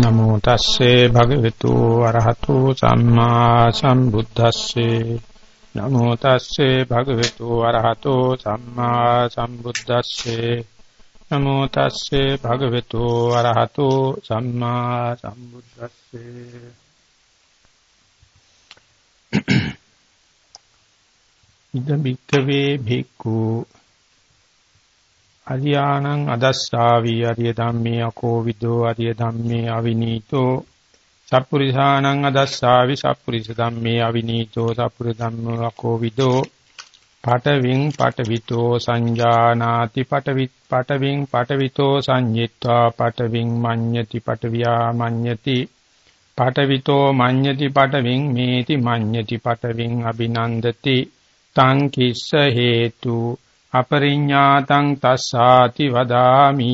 නමෝ තස්සේ භගවතු අරහතු සම්මා සම්බුද්දස්සේ. නමෝ තස්සේ භගවතු අරහතු සම්මා සම්බුද්දස්සේ. නමෝ තස්සේ භගවතු අරහතු සම්මා සම්බුද්දස්සේ. ඉද බික්කවේ භික්ඛු අරියාණං අදස්සාවි අරිය ධම්මේ අකෝවිදෝ අරිය ධම්මේ අවිනීතෝ. සප්පුරිසාණං අදස්සාවි සප්පුරිස ධම්මේ අවිනීතෝ සප්පුර ධම්මෝ අකෝවිදෝ. පටවින් පටවිතෝ සංජානාති පටවිත් පටවින් පටවිතෝ සංයිත්වා පටවින් මඤ්ඤති පටවියා මඤ්ඤති. පටවිතෝ මඤ්ඤති පටවින් මේති මඤ්ඤති පටවින් අபிනන්දති තං කිස්ස හේතු අපරිඤ්ඤාතං තස්සාති වදාමි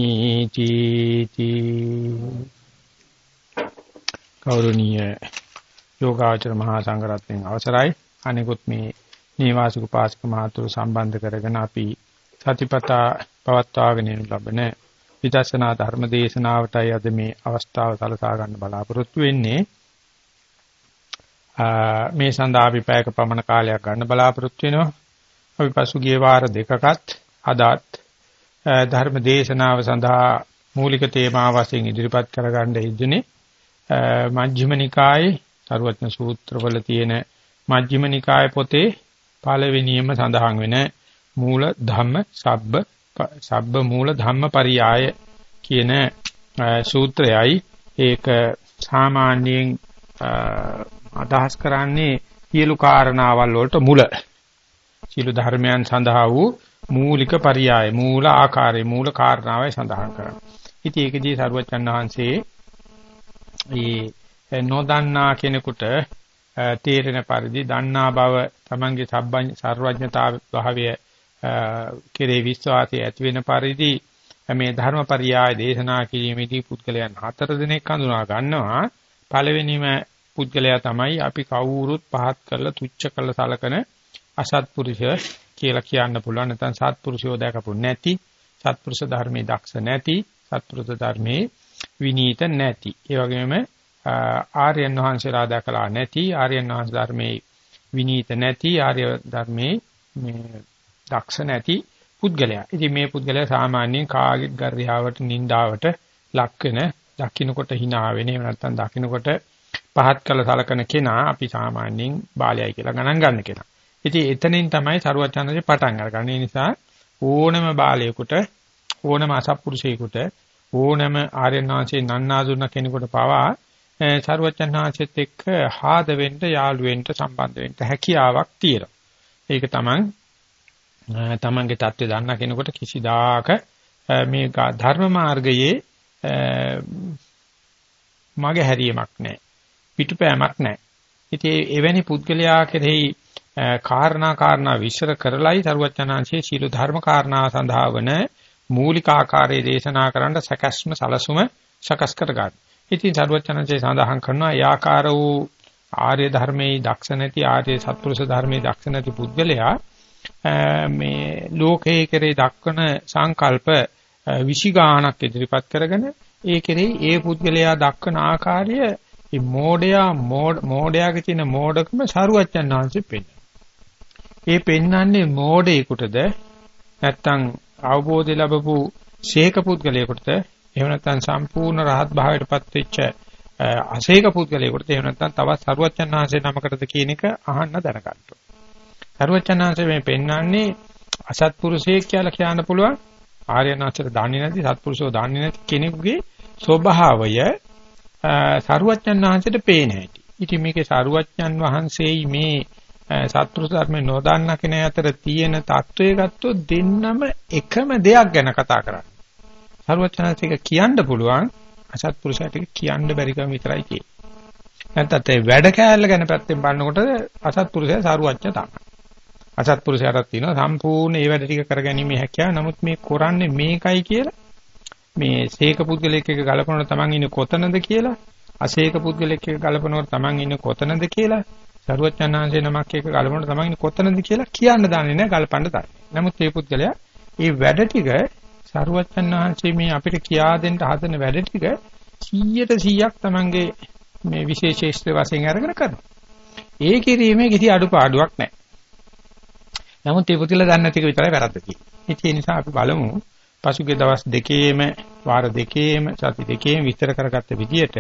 තීති කෞරණීය යෝගාචර මහා සංඝරත්නයන් අවසරයි. අනිකුත් මේ නීවාසික පාසක මහතුරු සම්බන්ධ කරගෙන අපි සතිපතා පවත්වාගෙන යනු ලබන විදර්ශනා ධර්ම දේශනාවටයි අද මේ අවස්ථාව සලසා ගන්න බලාපොරොත්තු වෙන්නේ. මේ සඳහා අපි පැයක පමණ කාලයක් ගන්න බලාපොරොත්තු වෙනවා. අපි පසුගිය වාර දෙකකත් අදත් ධර්ම දේශනාව සඳහා මූලික තේමා වශයෙන් ඉදිරිපත් කරගන්න ඉදුනේ මජ්ක්‍ධිම නිකායේ සරුවත්න සූත්‍රවල තියෙන මජ්ක්‍ධිම නිකාය පොතේ පළවෙනියම සඳහන් වෙන මූල ධම්ම සබ්බ සබ්බ මූල ධම්ම පරියාය කියන සූත්‍රයයි. ඒක සාමාන්‍යයෙන් අදහස් කරන්නේ සියලු කාරණාවල් වලට මුල. සියලු ධර්මයන් සඳහා වූ මූලික පරියාය මූල ආකාරය මූල කාරණාවයි සඳහන් කරන්නේ. ඉතින් ඒකදී සරුවචන් වහන්සේ මේ නොදන්නා කෙනෙකුට තේරෙන පරිදි දන්නා බව තමන්ගේ සර්වඥතා භාවය කෙරේ විශ්වාසය ඇති වෙන පරිදි මේ ධර්මපරියාය දේශනා කිරීමේදී පුද්ගලයන් හතර දෙනෙක් හඳුනා ගන්නවා පළවෙනිම පුද්ගලයා තමයි අපි කවුරුත් පහත් කරලා තුච්ච කරලා සලකන අසත්පුරුෂ කියලා කියන්න පුළුවන් නැත්නම් සත්පුරුෂයෝ දැකපු නැති සත්පුරුෂ ධර්මයේ දක්ෂ නැති සත්පුරුෂ ධර්මයේ විනීත නැති ඒ වගේම ආර්යයන් වහන්සේලා දැකලා නැති ආර්යයන් වහන්සේ ධර්මයේ විනීත නැති ආර්ය ධර්මයේ මේ දක්ෂ නැති පුද්ගලයා. ඉතින් මේ පුද්ගලයා සාමාන්‍යයෙන් කාගෙත් ගර්යාවට නින්දාවට ලක් වෙන දකින්නකොට hina වෙන එහෙම නැත්නම් දකින්නකොට පහත් කළ සලකන කෙනා අපි සාමාන්‍යයෙන් බාලයයි කියලා ගණන් ගන්න කෙනා. ඉතින් එතනින් තමයි සරුවචනන්දේ පටන් අරගන්නේ. ඒ නිසා ඕනම බාලයෙකුට ඕනම අසත්පුරුෂයෙකුට ඕනම ආර්යනාංශේ නන්නාඳුන කෙනෙකුට පවා සරුවචනහන්සෙත් එක්ක හාද වෙන්න යාළු වෙන්න සම්බන්ධ වෙන්න හැකියාවක් තියෙනවා. ඒක තමන් තමන්ගේ தත්ත්වය දන්න කෙනෙකුට කිසිදාක මේ ධර්ම මාර්ගයේ මගේ හැරීමක් නැහැ. පිටුපෑමක් නැහැ. ඉතින් එවැනි පුද්ගලයා කෙරෙහි කාරණා කාරණා විශ්ල කරලයි තරුවචනාංශයේ සීල ධර්ම කාරණා සඳහා වන මූලික ආකාරයේ දේශනා කරන්න සැකස්ම සලසුම සකස් කරගන්න. ඉතින් තරුවචනාංශයේ සඳහන් කරනවා ඒ ආකාර වූ ආර්ය ධර්මයේ දක්ෂ නැති ආර්ය සත්පුරුෂ ධර්මයේ දක්ෂ නැති පුද්ගලයා මේ ලෝකයේ කෙරේ දක්වන සංකල්ප විශිගාණක් ඉදිරිපත් කරගෙන ඒ කෙරෙහි ඒ පුද්ගලයා දක්වන ආකාරය මේ මෝඩයා මෝඩයාගේ තියෙන මෝඩකම සරුවච්චන් ආංශෙ පෙන්නන. ඒ පෙන්වන්නේ මෝඩයෙකුටද නැත්නම් අවබෝධය ලැබපු ශේක පුද්ගලයෙකුටද එහෙම නැත්නම් සම්පූර්ණ රහත් භාවයටපත් වෙච්ච අශේක පුද්ගලයෙකුටද එහෙම නැත්නම් තවත් සරුවච්චන් ආංශේ නමකටද කියන එක අහන්න දැනගන්න. සරුවච්චන් ආංශේ මේ පෙන්වන්නේ අසත්පුරුෂයෙක් කියලා කියන්න පුළුවන් ආර්යනාචර දන්නේ නැති සත්පුරුෂෝ දන්නේ නැති කෙනෙකුගේ ස්වභාවය සරුවච්චන් වහන්සේට පේන හැටි. ඉතින් මේකේ සරුවච්චන් වහන්සේයි මේ සත්‍ෘ ධර්ම නොදන්න කෙනා අතර තියෙන தત્ත්වය ගත්තොත් දෙන්නම එකම දෙයක් ගැන කතා කරන්නේ. සර්වචනාසික කියන්න පුළුවන් අසත්පුරුෂයාට කියන්න බැරි කම විතරයි තියෙන්නේ. නැත්නම් ඒ වැඩ කෑල්ල ගැන පැත්තෙන් බලනකොට අසත්පුරුෂයා සාරුවච්ච තමයි. අසත්පුරුෂයාට තියෙනවා සම්පූර්ණ ඒ වැඩ ටික කරගැනීමේ හැකියාව. නමුත් මේ කරන්නේ මේකයි කියලා මේ සීක පුද්ගලෙක් එක ගලපනකොට Taman ඉන්නේ කොතනද කියලා අසීක පුද්ගලෙක් එක ගලපනකොට Taman ඉන්නේ කොතනද කියලා සරුවචනාංශේ නමක් එක ගලපනකොට තමයි කොතනද කියලා කියන්න දන්නේ නැහැ ගලපන්න තරයි. නමුත් මේ පුද්ගලයා මේ වැඩ ටික සරුවචනාංශේ මේ අපිට කියා දෙන්න හදන වැඩ ටික 100ට 100ක් Tamange මේ විශේෂේෂ්ත්‍ර වශයෙන් අරගෙන කරනවා. ඒ කිරීමේ කිසි අඩුපාඩුවක් නැහැ. නමුත් ඒ පුතිල දන්නේ නැති එක විතරයි වැරද්ද තියෙන්නේ. ඒ නිසා අපි බලමු පසුගිය දවස් දෙකේම වාර දෙකේම සති දෙකේම විස්තර කරගත්ත විදිහට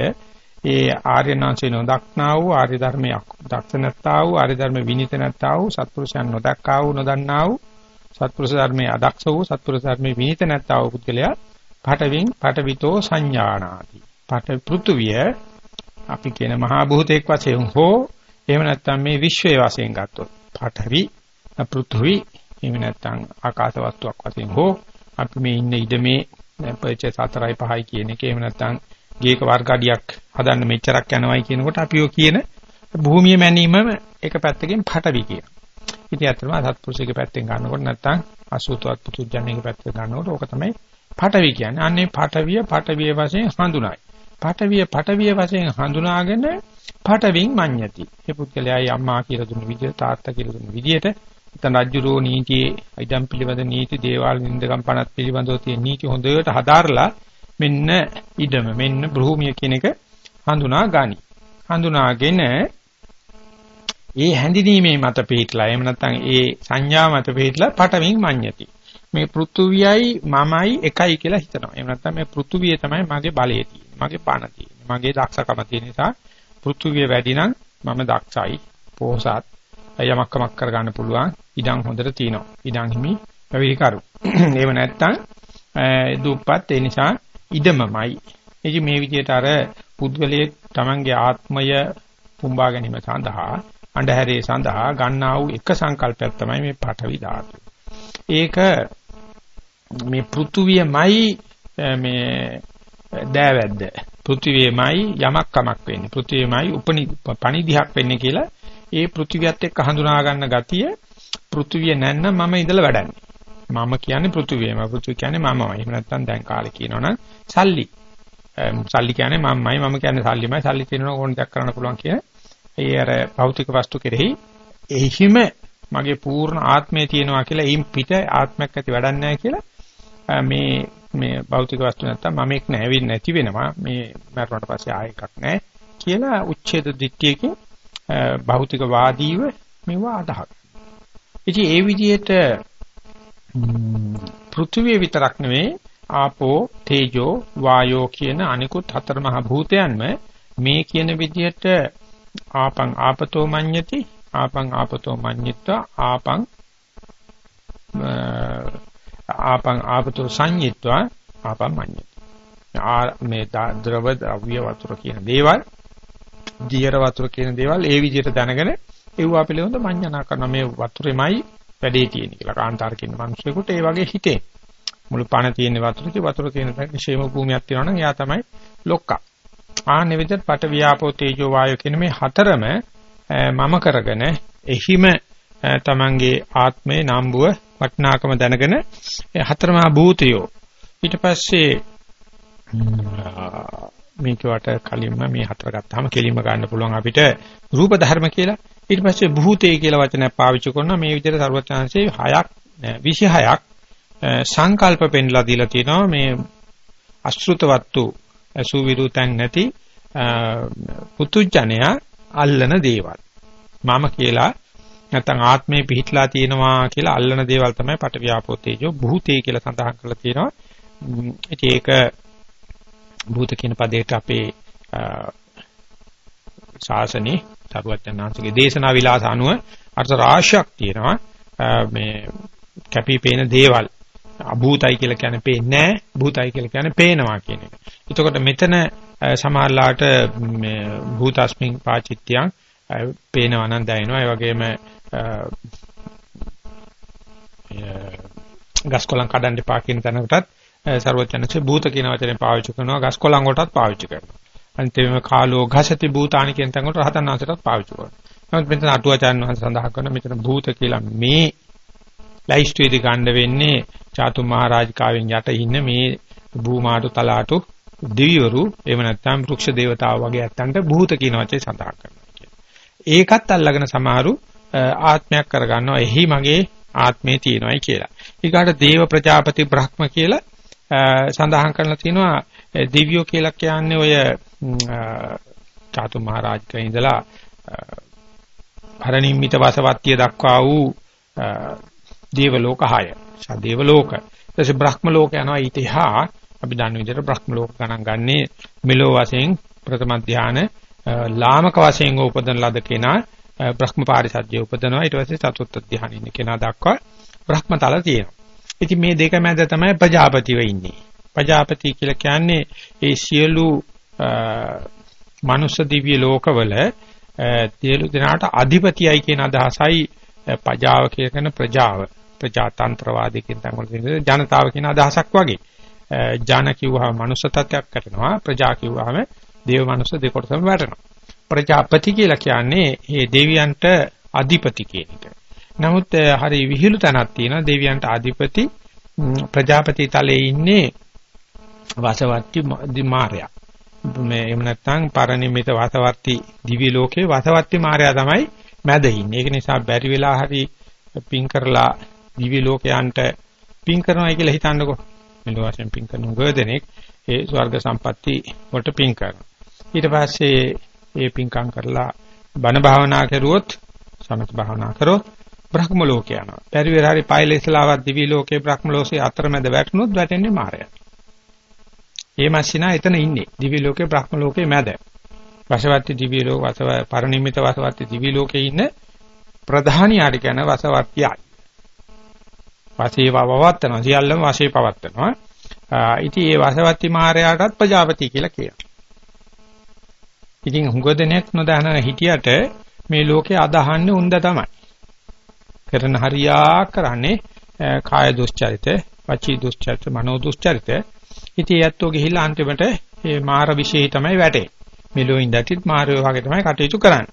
ඒ ආර්යනාංශේ නොදක්නා වූ ආර්ය ධර්මයේ දක්ෂ නැත්තා වූ ආර්ය ධර්ම විනිත නැත්තා වූ සත්පුරුෂයන් නොදක්කා වූ නොදන්නා වූ සත්පුරුෂ ධර්මයේ අදක්ෂ වූ සත්පුරුෂ ධර්මයේ විනිත නැත්තා වූ පුද්ගලයා පටවින් පටවිතෝ සංඥානාති. පට පෘථුවිය අපි කියන මහා භූතයක් වශයෙන් හෝ එහෙම නැත්නම් මේ විශ්වයේ වශයෙන් ගත්තොත් පඨවි පෘථුවි එහෙම නැත්නම් ආකාශ වස්තුවක් වශයෙන් හෝ අපි මේ ඉන්න ඉඩමේ පර්චේස් 4යි 5යි කියන එක එහෙම නැත්නම් ගේක වර්ග අඩියක් හදන්න මෙච්චරක් යනවයි කියනකොට අපි ඔය කියන භූමිය මැනීමම එක පැත්තකින් පටවි කියන. ඉතින් අතරම සත්පුරුෂයේ පැත්තෙන් ගන්නකොට නැත්නම් අසුතවත් පුතුජණයේ පැත්තෙන් ගන්නකොට ඕක තමයි පටවි කියන්නේ. අන්නේ පටවිය පටවිය වශයෙන් හඳුනායි. පටවිය පටවිය වශයෙන් හඳුනාගෙන පටවින් මඤ්ඤති. මේ පුද්ගලයායි අම්මා කියලා දුන්න විදිහට තාත්තා කියලා දුන්න විදිහට නැත්නම් රජ්ජුරෝ නීතියේ ඉදම් පිළිබඳ නීති දේවාල නින්දකම් පනත් පිළිබඳව තියෙන නීති හොඳට හදාarලා මෙන්න ඉදම මෙන්න භූමිය කියන එක හඳුනා ගනි. හඳුනාගෙන ඒ හැඳිනීමේ මත පිටලා එහෙම නැත්නම් ඒ සංඥා මත පිටලා පටවින් මඤ්ඤති. මේ පෘථුවියයි මමයි එකයි කියලා හිතනවා. එහෙම නැත්නම් මේ පෘථුවිය තමයි මගේ බලය තියෙන්නේ. මගේ පණ තියෙන්නේ. මගේ දක්ෂකම තියෙන නිසා පෘථුවිය වැඩි නම් මම දක්ෂයි. පෝසත් යමක් කමක් කරගන්න පුළුවන්. ඉඩම් හොඳට තියෙනවා. ඉඩම් හිමි පැවිදි කරු. එහෙම නැත්නම් දුප්පත් ඒ නිසා ඉඩමමයි. එදි මේ විදිහට අර පුද්ගලයේ තමන්ගේ ආත්මය පුම්බා ගැනීම සඳහා අන්ධහැරේ සඳහා ගන්නා වූ එක සංකල්පයක් තමයි මේ පඨවි ධාතු. ඒක මේ පෘථුවියමයි මේ දෑවැද්ද. පෘථුවියමයි යමක් කමක් වෙන්නේ. පෘථුවියමයි උපනි පණිදිහක් වෙන්නේ කියලා ඒ පෘථුවියත් එක්ක හඳුනා ගන්න ගතිය පෘථුවිය නැන්න මම ඉඳලා වැඩන්නේ. මම කියන්නේ පෘථුවියම. පෘථුවිය කියන්නේ මමමයි. එහෙම නැත්නම් දැන් කාලේ කියනවනම් සල්ලි. සල්ලි කියන්නේ මමමයි. මම කියන්නේ සල්ලිමයි. සල්ලි තියෙනවා ඕන දෙයක් කරන්න පුළුවන් කියන. ඒ අර භෞතික වස්තු කෙරෙහි එහිම මගේ පූර්ණ ආත්මය තියෙනවා කියලා ඊම් පිට ආත්මයක් ඇති වැඩක් නැහැ කියලා මේ මේ භෞතික වස්තු නැත්තම් මම එක් නැවින් නැති වෙනවා මේ මරණයට පස්සේ ආයෙ එකක් නැහැ කියලා උච්ඡේද දිට්ඨියකින් භෞතික වාදීව මේවා අදහක්. ඉතින් ඒ විදිහට පෘථිවිය විතරක් නෙවෙයි ආපෝ තේජෝ වායෝ කියන අනිකුත් හතර මහ භූතයන්ම මේ කියන විදිහට ආපං ආපතෝ මඤ්ඤති ආපං ආපතෝ මඤ්ඤිත්වා ආපං ආපං ආපතෝ සංඤිත්වා ආපං මඤ්ඤති. මේ ද්‍රව ද්‍රව්‍ය වතුර කියන දේවල් ජීර වතුර කියන දේවල් ඒ විදිහට දැනගෙන ඒවා පිළිබඳ මඤ්ඤණා කරන මේ වතුරෙමයි වැඩේ තියෙන්නේ කියලා කාන්තාර කියන මිනිස්සුෙකුට ඒ වගේ හිතේ. මුළු පණ තියෙන වතුරේ වතුර තියෙන තැන ക്ഷേම භූමියක් තියෙනවා නම් එයා තමයි ලොක්කා. ආන්නේ විදිහට පට වියාපෝ තේජෝ වායෝ කියන මේ හතරම මම කරගෙන එහිම තමන්ගේ ආත්මේ නාම්බුව වටනාකම දැනගෙන හතරමහා භූතයෝ. ඊට පස්සේ මේකට කලින්ම මේ හතර ගත්තාම කෙලින්ම ගන්න පුළුවන් අපිට රූප ධර්ම කියලා. ඊට පස්සේ භූතේ කියලා වචනයක් පාවිච්චි කරනවා මේ විදිහට සර්වඥාන්සේ 6ක් 26ක් සංකල්ප පෙන්ලා දීලා තියෙනවා මේ අශෘතවත්තු අසුවිරුතන් නැති පුතුජණයා අල්ලන දේවල්. මම කියලා නැත්නම් ආත්මේ පිහිටලා තියෙනවා කියලා අල්ලන දේවල් තමයි පටවියාපෝ තේජෝ භූතේ කියලා සඳහන් කරලා තියෙනවා. ඉතින් ඒක භූත කියන පදයට අපේ ශාසනේ තරුවචනාංශගේ දේශනා විලාස අනුව අර්ථ රාශියක් තියෙනවා. මේ කැපී පේන දේවල් අභූතයි කියලා කියන්නේ පේන්නේ නැහැ භූතයි කියලා කියන්නේ පේනවා කියන එක. එතකොට මෙතන සමහරලාට මේ භූතස්මින් පාචිත්‍යං පේනවා නම් දැනෙනවා. ඒ වගේම ගස්කොලන් කඩන්න එපා කියන තැනකටත් ਸਰවඥන්සේ භූත කියන වචනේ පාවිච්චි කරනවා. ගස්කොලන් වලටත් පාවිච්චි කරනවා. අන්තිමේම කාලෝ ඝසති භූතානි කියන තැන වලට රහතන් වහන්සේටත් පාවිච්චි කරනවා. නමුත් මෙතන අටුවාචාන් වහන්සේ සඳහන් කරන මෙතන භූත කියලා මේ ලයිස්ට්ුවේදී ගන්න වෙන්නේ චාතු මහරජකාවෙන් යට ඉන්න මේ භූමාටු තලාටු දෙවිවරු එහෙම නැත්නම් වෘක්ෂ දේවතාවෝ වගේ ඇත්තන්ට භූත කියන වචනේ සඳහන් කරනවා කියන්නේ. ඒකත් අල්ලගෙන සමහරු ආත්මයක් කරගන්නවා. එහි මගේ ආත්මේ තියෙනවායි කියලා. ඊගාට දේව ප්‍රජාපති බ්‍රහ්ම කියලා සඳහන් කරලා තිනවා දිව්‍යෝ කියලා කියන්නේ ඔය චාතු මහරජකේ ඉඳලා පරිනිම්මිත වාසවත්ය දක්වා වූ දේව ලෝක 6. සදේව ලෝක. ඊට පස්සේ බ්‍රහ්ම ලෝක යනවා ඊටහා අපි දන්න විදිහට බ්‍රහ්ම ලෝක ගණන් ගන්නේ මෙලෝ වශයෙන් ප්‍රථම ධානය ලාමක වශයෙන් උපදන ලද කෙනා බ්‍රහ්ම පාරිසද්‍ය උපදනවා ඊට පස්සේ චතුර්ථ ධානය ඉන්න කෙනා දක්වා බ්‍රහ්මතල තියෙනවා. ඉතින් මේ දෙක මැද තමයි ප්‍රජාපතිව ඉන්නේ. ප්‍රජාපති කියලා කියන්නේ ඒ සියලු මනුෂ්‍ය දිව්‍ය ලෝකවල සියලු දෙනාට අධිපතියයි කියන අදහසයි පජාව කියන ප්‍රජාව ප්‍රජාතන්ත්‍රවාදී කියන තැන්වල තියෙන ජනතාව කියන අදහසක් වගේ. ජන කිව්වහම මනුෂ්‍ය තත්ත්වයක් කරනවා ප්‍රජා කිව්වහම දේව මනුෂ්‍ය දෙකොටසම වැටෙනවා. ප්‍රජාපති කියලා කියන්නේ මේ දෙවියන්ට අධිපති කියන එක. නමුත් හරි විහිළු තැනක් තියෙනවා දෙවියන්ට අධිපති ප්‍රජාපති තලයේ ඉන්නේ වාසවත්ති මාර්යා. මේ එහෙම නැත්නම් පරිනිමිත වාසවත්ති දිවි ලෝකේ වාසවත්ති මාර්යා තමයි මැද ඉන්නේ. ඒක නිසා බැරි වෙලා හරි පින් කරලා දිවි ලෝකයන්ට පින් කරනවායි කියලා හිතන්නකෝ. මෙලොව වශයෙන් පින් කරන උගදෙනෙක් ඒ ස්වර්ග සම්පatti වලට පින් කරනවා. ඊට පස්සේ ඒ පින්කම් කරලා බණ භාවනා කරුවොත් සමථ භාවනා කරොත් බ්‍රහ්ම ලෝක යනවා. පරිවේර හරි පයිලෙස්ලාවත් දිවි ලෝකේ බ්‍රහ්ම ලෝකේ අතරමැද වැටුනොත් වැටෙන්නේ මායя. ඒ මස්සිනා එතන ඉන්නේ. දිවි ලෝකේ බ්‍රහ්ම ලෝකේ මැද. වසවත්ති දිවි ලෝක වසව පරිනිම්මිත වසවත්ති දිවි ලෝකේ ඉන්න ප්‍රධානියාට කියන වසවත්යයි. වාසේ පවවත්තනවා. සියල්ලම වාසේ පවත්තනවා. ඉතින් ඒ වාසවත්ති මාරයාටත් ප්‍රජාපති කියලා කියනවා. ඉතින් හුඟදෙනෙක් නොදහන හිටියට මේ ලෝකේ අදහන්නේ උන්ද තමයි. කරන හරියක් කරන්නේ කාය දුස්චරිත, වචී දුස්චරිත, මනෝ දුස්චරිත. ඉතින් යැත්තෝ ගිහිල්ලා අන්තිමට මේ මාර විශේෂය තමයි වැටේ. මෙලෝ ඉඳටිත් මාරයෝ වගේ තමයි කටයුතු කරන්නේ.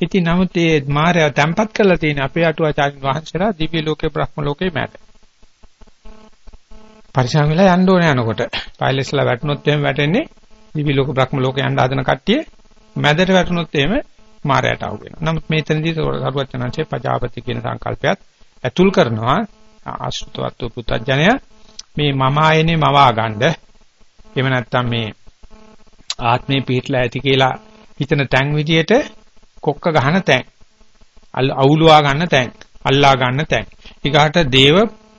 ඉතින් නමුත් මේ මායя තැම්පත් කරලා තියෙන අපේ අටුවාචාර්ය වහන්සේලා දිව්‍ය ලෝකේ බ්‍රහ්ම ලෝකේ මැද. පරිසම් වෙලා යන්න ඕනේ යනකොට. පයිලස්ලා වැටුනොත් එහෙම වැටෙන්නේ දිව්‍ය ලෝක බ්‍රහ්ම ලෝක යන්න හදන කට්ටිය මැදට වැටුනොත් එහෙම මායයට අහු වෙනවා. නමුත් මෙතනදී සරුවචනංශේ පජාපති කියන සංකල්පයත් ඇතුල් කරනවා ආශ්‍රිතවත් පුතඥය මේ මම ආයනේ මවා ගන්න. එහෙම නැත්නම් මේ ආත්මේ පිටලා ඇති කියලා හිතන තැන් විදියට කොක්ක ගහන තැන්. අවුලවා ගන්න තැන්. අල්ලා ගන්න තැන්. ඊගාට දේව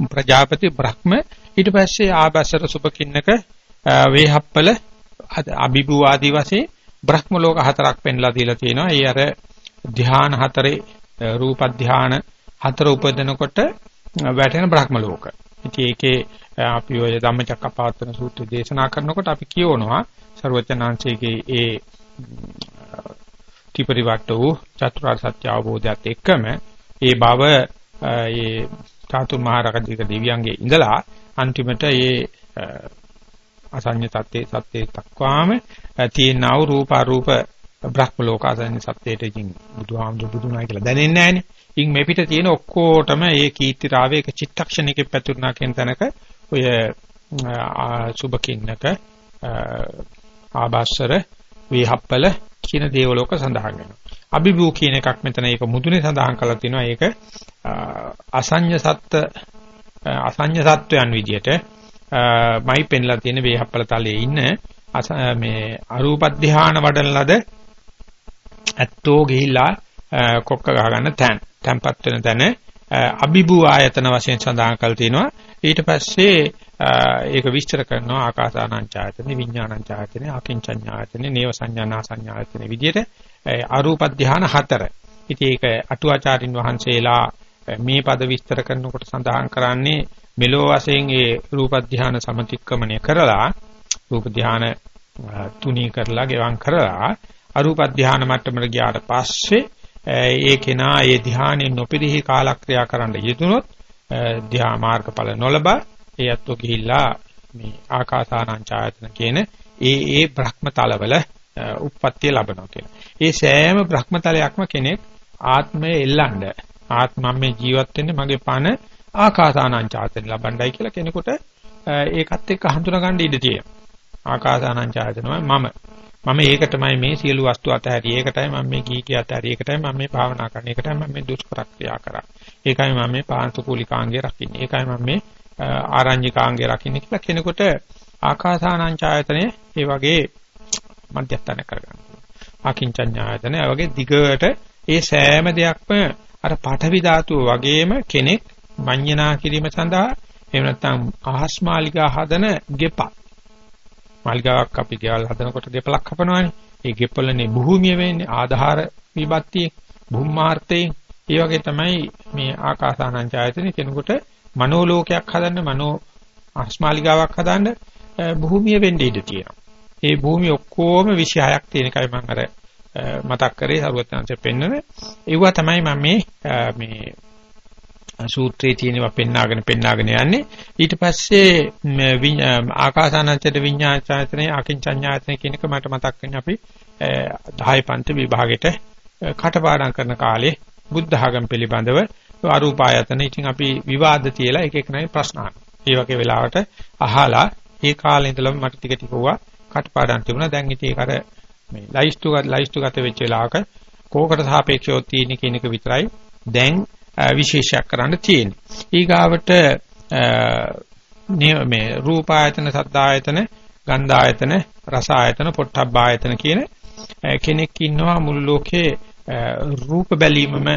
ප්‍රජාපති බ්‍රහ්ම ඊට පස්සේ ආබසර සුබකින්නක වේහප්පල අබිබු ආදි වශයෙන් බ්‍රහ්ම ලෝක හතරක් පෙන්ලා දීලා තියෙනවා. ඒ අර ධ්‍යාන හතරේ රූප ධ්‍යාන හතර උපදිනකොට වැටෙන බ්‍රහ්ම ලෝක. ඉතින් ඒකේ අපි ඔය ධම්මචක්කපවත්තන සූත්‍රය දේශනා කරනකොට අපි කියවනවා ਸਰවචනාංශයේ ඒ ත්‍රිපරිවට්ට වූ චතුරාර්ය සත්‍ය අවබෝධයත් එක්කම ඒ බව ඒ චාතු මහරජික දෙවියන්ගේ ඉඳලා අන්තිමට ඒ අසඤ්ඤ තත්ත්වේ සත්‍යයේ දක්වාම තියෙනා වූ රූප අරූප බ්‍රහ්ම ලෝක අසඤ්ඤ සත්‍යයට ඉතින් බුදුහාමුදුරු බුදුනායි කියලා දැනෙන්නේ නැහනේ. ඉන් මේ පිට තියෙන ඔක්කොටම මේ කීර්ති රාවේක චිත්තක්ෂණිකේ පැතුරුනා කියන තැනක ඔය සුබකින්නක ආභාස්වර විහප්පල කියන දේවලෝක සඳහන් වෙනවා. අභිභූ කියන එකක් මෙතන ඒක මුදුනේ සඳහන් කරලා තිනවා. ඒක අසඤ්ඤ සත්ත්‍ය අසඤ්ඤ සත්වයන් විදියට මයි පෙන්ලා තියෙන වේහප්පල තලයේ ඉන්න මේ අරූප ධානය වඩන ලද ඇත්තෝ ගිහිලා කොක්ක ගහ ගන්න තැන්. තැන්පත් වෙන තැන අභිභූ ආයතන වශයෙන් සඳහන් කරලා තිනවා. ඊට පස්සේ ඒක විස්තර කරනවා ආකාසානංචායතනෙ විඥානංචායතනෙ අකින්චඤ්ඤායතනෙ නේව සංඥානා සංඥායතනෙ විදිහට අරූප ධාන හතර. ඉතින් ඒක අටුවාචාරින් වහන්සේලා මේ පද විස්තර කරනකොට සඳහන් කරන්නේ මෙලෝ වශයෙන් ඒ රූප ධාන සමතික්‍රමණය කරලා රූප ධාන තුනී කරලා ගෙවම් කරලා අරූප ධාන මට්ටමට ගියාට පස්සේ ඒ කෙනා ඒ ධානයෙන් නොපිරිහි කාලක්‍රියා කරන්න යෙදුනොත් ධ්‍යා මාර්ගඵල නොලබා ඒ අත්ව ගිහිල්ලා මේ ආකාසානං ඡායතන කියන ඒ ඒ බ්‍රහ්මතලවල උප්පත්තිය ලබනවා කියලා. ඒ සෑම බ්‍රහ්මතලයක්ම කෙනෙක් ආත්මය එල්ලන්න ආත්මම් මේ ජීවත් වෙන්නේ මගේ පණ ආකාසානං ඡායතන ලබන්නයි කියලා කෙනෙකුට ඒකත් එක්ක හඳුනා ගන්න ඉඩ තියෙනවා. ආකාසානං ඡායතනමයි මම. මම ඒක තමයි මේ සියලු වස්තු අතහැරියේ. ඒකටයි මම මේ කීකිය අතහැරියේ. ඒකටයි මම මේ භාවනා කරන්නේ. ඒකටයි මම මේ දුෂ්කර ක්‍රියා කරන්නේ. ඒකයි මම මේ පාන්සුකූලිකාංගය රකින්නේ. ඒකයි මම මේ ආරඤ්‍යකාංගය රකින්නේ කියලා කෙනෙකුට ආකාසානංචායතනේ ඒ වගේ මධ්‍යස්ථාන කරගන්න. ආකින්චඤ්ඤායතන ඒ වගේ දිගට ඒ සෑම දෙයක්ම අර පඨවි ධාතුව වගේම කෙනෙක් මඤ්ඤණා කිරීම සඳහා එහෙම නැත්නම් ආහස්මාලිකා හදන ගෙපක්. මාලිකාවක් අපි ගෙවල් හදනකොට ගෙපලක් හපනවානේ. ඒ ගෙපලනේ භූමිය වෙන්නේ ආධාර විභක්තිය භූමාර්ථයෙන් ඒ වගේ තමයි මේ ආකාසානංචායතන කෙනෙකුට මනෝලෝකයක් හදන්න මනෝ ආස්මාලිකාවක් හදන්න භූමිය වෙන්න ඉඩ තියෙනවා. ඒ භූමිය ඔක්කොම 26ක් තියෙන එකයි මම අර මතක් කරේ සරුවත්නාංශයෙන් පෙන්නන. ඒවා තමයි මම මේ මේ සූත්‍රයේ තියෙනවා පෙන්නාගෙන පෙන්නාගෙන යන්නේ. ඊට පස්සේ ආකාසානංචද විඤ්ඤාචායතනේ අකින්චඤ්ඤායතනේ කියන එක මට මතක් වෙන්නේ අපි 10 පන්ති විභාගෙට කටපාඩම් කරන කාලේ බුද්ධ ආගම පිළිබඳව අරූපායතන ඉතින් අපි විවාද තියලා එක එක නයි ප්‍රශ්න අහනවා. ඒ වගේ වෙලාවට අහලා ඒ කාලේ ඉඳලම මට ටික ටික වුණා කටපාඩම් තිබුණා. දැන් ඉතින් ඒක අර මේ ලයිස්තු ලයිස්තු ගත වෙච්ච වෙලාවක කෝකට සාපේක්ෂව තියෙන කියන එක විතරයි දැන් විශේෂයක් කරන්න තියෙන්නේ. ඊගාවට මේ රූපායතන, සද්දායතන, ගන්ධායතන, රසායතන, පොට්ටබ්බායතන කියන කෙනෙක් ඉන්නවා මුළු ලෝකේ රූප බැලීමම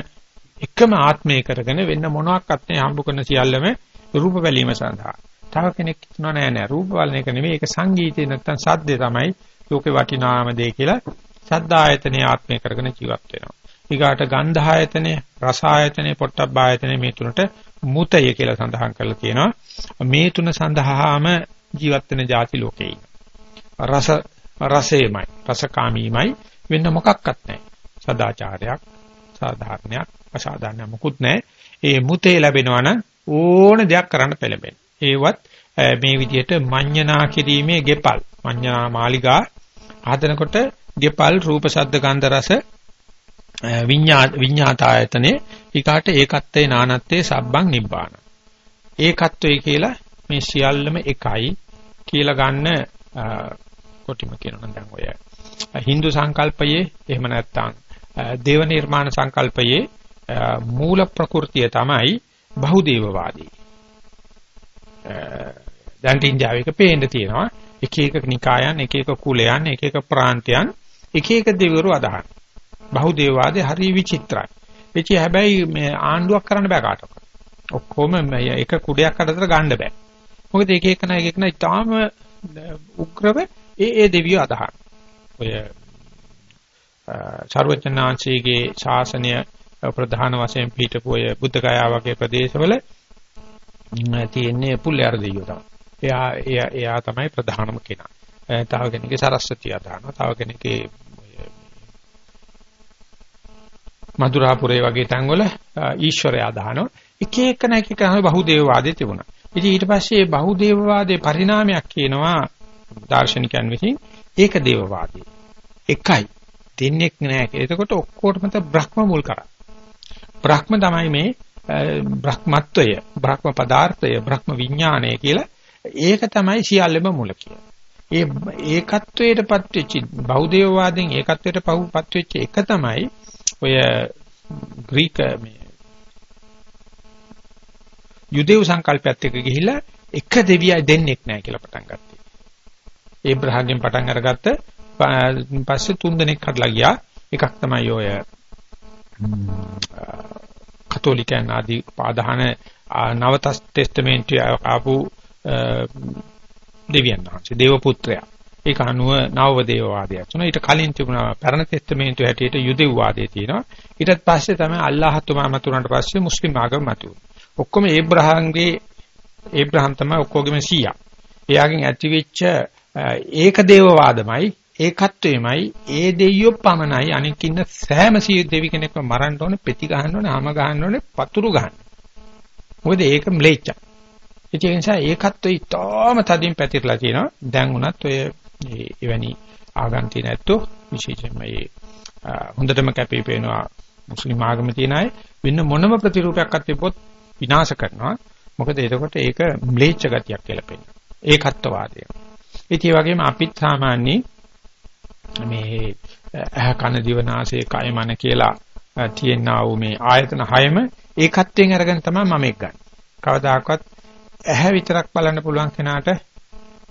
එකම ආත්මය කරගෙන වෙන මොනවාක්වත් නැහැ හම්බ කරන සියල්ලම රූප බැලීම සඳහා. තව කෙනෙක් කියනවා නෑ නෑ රූප බලන එක නෙමෙයි ඒක සංගීතේ නැත්තම් සද්දේ තමයි ලෝකේ වටිනාම දේ කියලා සද්දායතනේ ආත්මය කරගෙන ජීවත් වෙනවා. ඊගාට ගන්ධායතනේ, රසායතනේ, පොට්ටබ්බායතනේ මේ තුනට මුතය කියලා සඳහන් කරලා තියෙනවා. මේ තුන සඳහාම ජීවත් වෙන ಜಾති ලෝකේ රස රසේමයි, රසකාමීමයි වෙන මොකක්වත් නැහැ. සදාචාරයක්, සාධාරණයක්, අසාධාරණයක් මොකුත් නැහැ. ඒ මුතේ ලැබෙනවා නම් ඕන දෙයක් කරන්න පෙළඹෙන. ඒවත් මේ විදිහට මඤ්ඤණා කිරීමේ ගෙපල් මඤ්ඤා මාලිගා හදනකොට ගෙපල් රූප ශබ්ද ගන්ධ රස විඤ්ඤා විඤ්ඤාතායතනේ ඊකාට ඒකත්වේ නානත්වේ සබ්බං නිබ්බාන. ඒකත්වේ කියලා මේ සියල්ලම එකයි කියලා ගන්න කොටිම කියනවා දැන් ඔය Hindu සංකල්පයේ එහෙම නැත්නම් දේව නිර්මාණ සංකල්පයේ මූල ප්‍රകൃතිය තමයි බහුදේවවාදී. දැන් ඉන්දියාවේ එක පේන්න තියෙනවා. එක එක නිකායන් එක එක කුලයන් එක එක ප්‍රාන්තයන් එක එක දෙවිවරු අදහන. බහුදේවවාදේ හරි විචිත්‍රයි එචි හැබැයි මේ ආණ්ඩුවක් කරන්න බෑ කාටවත් ඔක්කොම එක කුඩයක් අතර ගන්න බෑ මොකද එක එක නයි එක එක නයි තාම උග්‍රව ඒ ඒ දෙවියෝ අදහන ඔය සර්වඥාන්සේගේ ශාසනය ප්‍රධාන වශයෙන් පිටපු ඔය බුද්ධ ගයා වගේ ප්‍රදේශවල තියෙන්නේ පුල්ලෑර දෙයියෝ තමයි. එයා එයා එයා තමයි ප්‍රධානම කෙනා. තව කෙනෙක්ගේ සරස්වතිය දානවා. තව කෙනෙක්ගේ මధుරාපුරේ වගේ තැන්වල ඊශ්වරයා දානවා. එක එක නැක එක බහුදේවවාදේ තිබුණා. ඉතින් ඊට පස්සේ මේ බහුදේවවාදේ පරිණාමයක් කියනවා දාර්ශනිකයන් විසින් ඒක දේවවාදී. එකයි. දෙන්නේක් නෑ. එතකොට ඔක්කොටම බ්‍රහ්ම මුල් කරා. බ්‍රහ්ම තමයි මේ බ්‍රහ්මත්වය, බ්‍රහ්ම පදාර්ථය, බ්‍රහ්ම විඥානය කියලා ඒක තමයි සියල්ලම මුල ඒ ඒකත්වයටපත් වෙච්ච බෞද්ධයවාදෙන් ඒකත්වයටපත් වෙච්ච එක තමයි ඔය ග්‍රීක මේ යුදෙව් සංකල්පයත් එක්ක ගිහිල්ලා එක දෙවියයි දෙන්නෙක් නැහැ කියලා පටන් ගත්තා. ඒබ්‍රහාම්ගෙන් පටන් අරගත්ත පස්සේ තුන් දෙනෙක් හදලා ගියා. එකක් තමයි ඔය කතෝලිකයන් ආදී පාදහන නව ටෙස්ටමේන්තුවේ ආපු දෙවියන් වහන්සේ දේව පුත්‍රයා. ඒක අනුව නවව දේවවාදයක් තුන. ඊට කලින් තිබුණා පැරණ ටෙස්ටමේන්තුව හැටියට යුදෙව් වාදය තියෙනවා. ඊටත් පස්සේ තමයි අල්ලාහ් තුමා මතුනට පස්සේ මුස්ලිම් ආගම මතුවේ. ඔක්කොම ඒබ්‍රහම්ගේ ඒබ්‍රහම් තමයි ඔක්කොගෙම සීයා. එයාගෙන් ඇතිවෙච්ච ඒක දේවවාදමයි ඒකත්වෙමයි ඒ දෙයියෝ පමණයි අනික ඉන්න සෑම සිය දෙවි කෙනෙක්ම මරන්න ඕනේ පෙති ගහන්න ඕනේ හැම ගහන්න ඕනේ පතුරු ගහන්න. මොකද ඒක ම්ලේච්ච. ඒ නිසා ඒකත්වෙ ඊටාම තදින් පැතිරලා තියෙනවා. දැන් උනත් ඔය එවැනි ආගම් තියෙන ඇත්තෝ විශේෂයෙන්ම මේ හොඳටම කැපී පෙනෙනවා මුස්ලිම් ආගම තියෙන අය වෙන මොනම ප්‍රතිරූපයක් අත්තිපොත් විනාශ කරනවා. මොකද එතකොට ඒක ම්ලේච්ච ගතියක් කියලා පෙන්නනවා. ඒකත්වවාදය. ඉතින් ඒ වගේම අපිත් සාමාන්‍යයෙන් මේ ඇහ කන දිව නාසය කය මන කියලා තියෙනා වූ මේ ආයතන හයම ඒකත්වයෙන් අරගෙන තමයි මම එක් ගන්න. කවදාකවත් ඇහැ විතරක් බලන්න පුළුවන් කෙනාට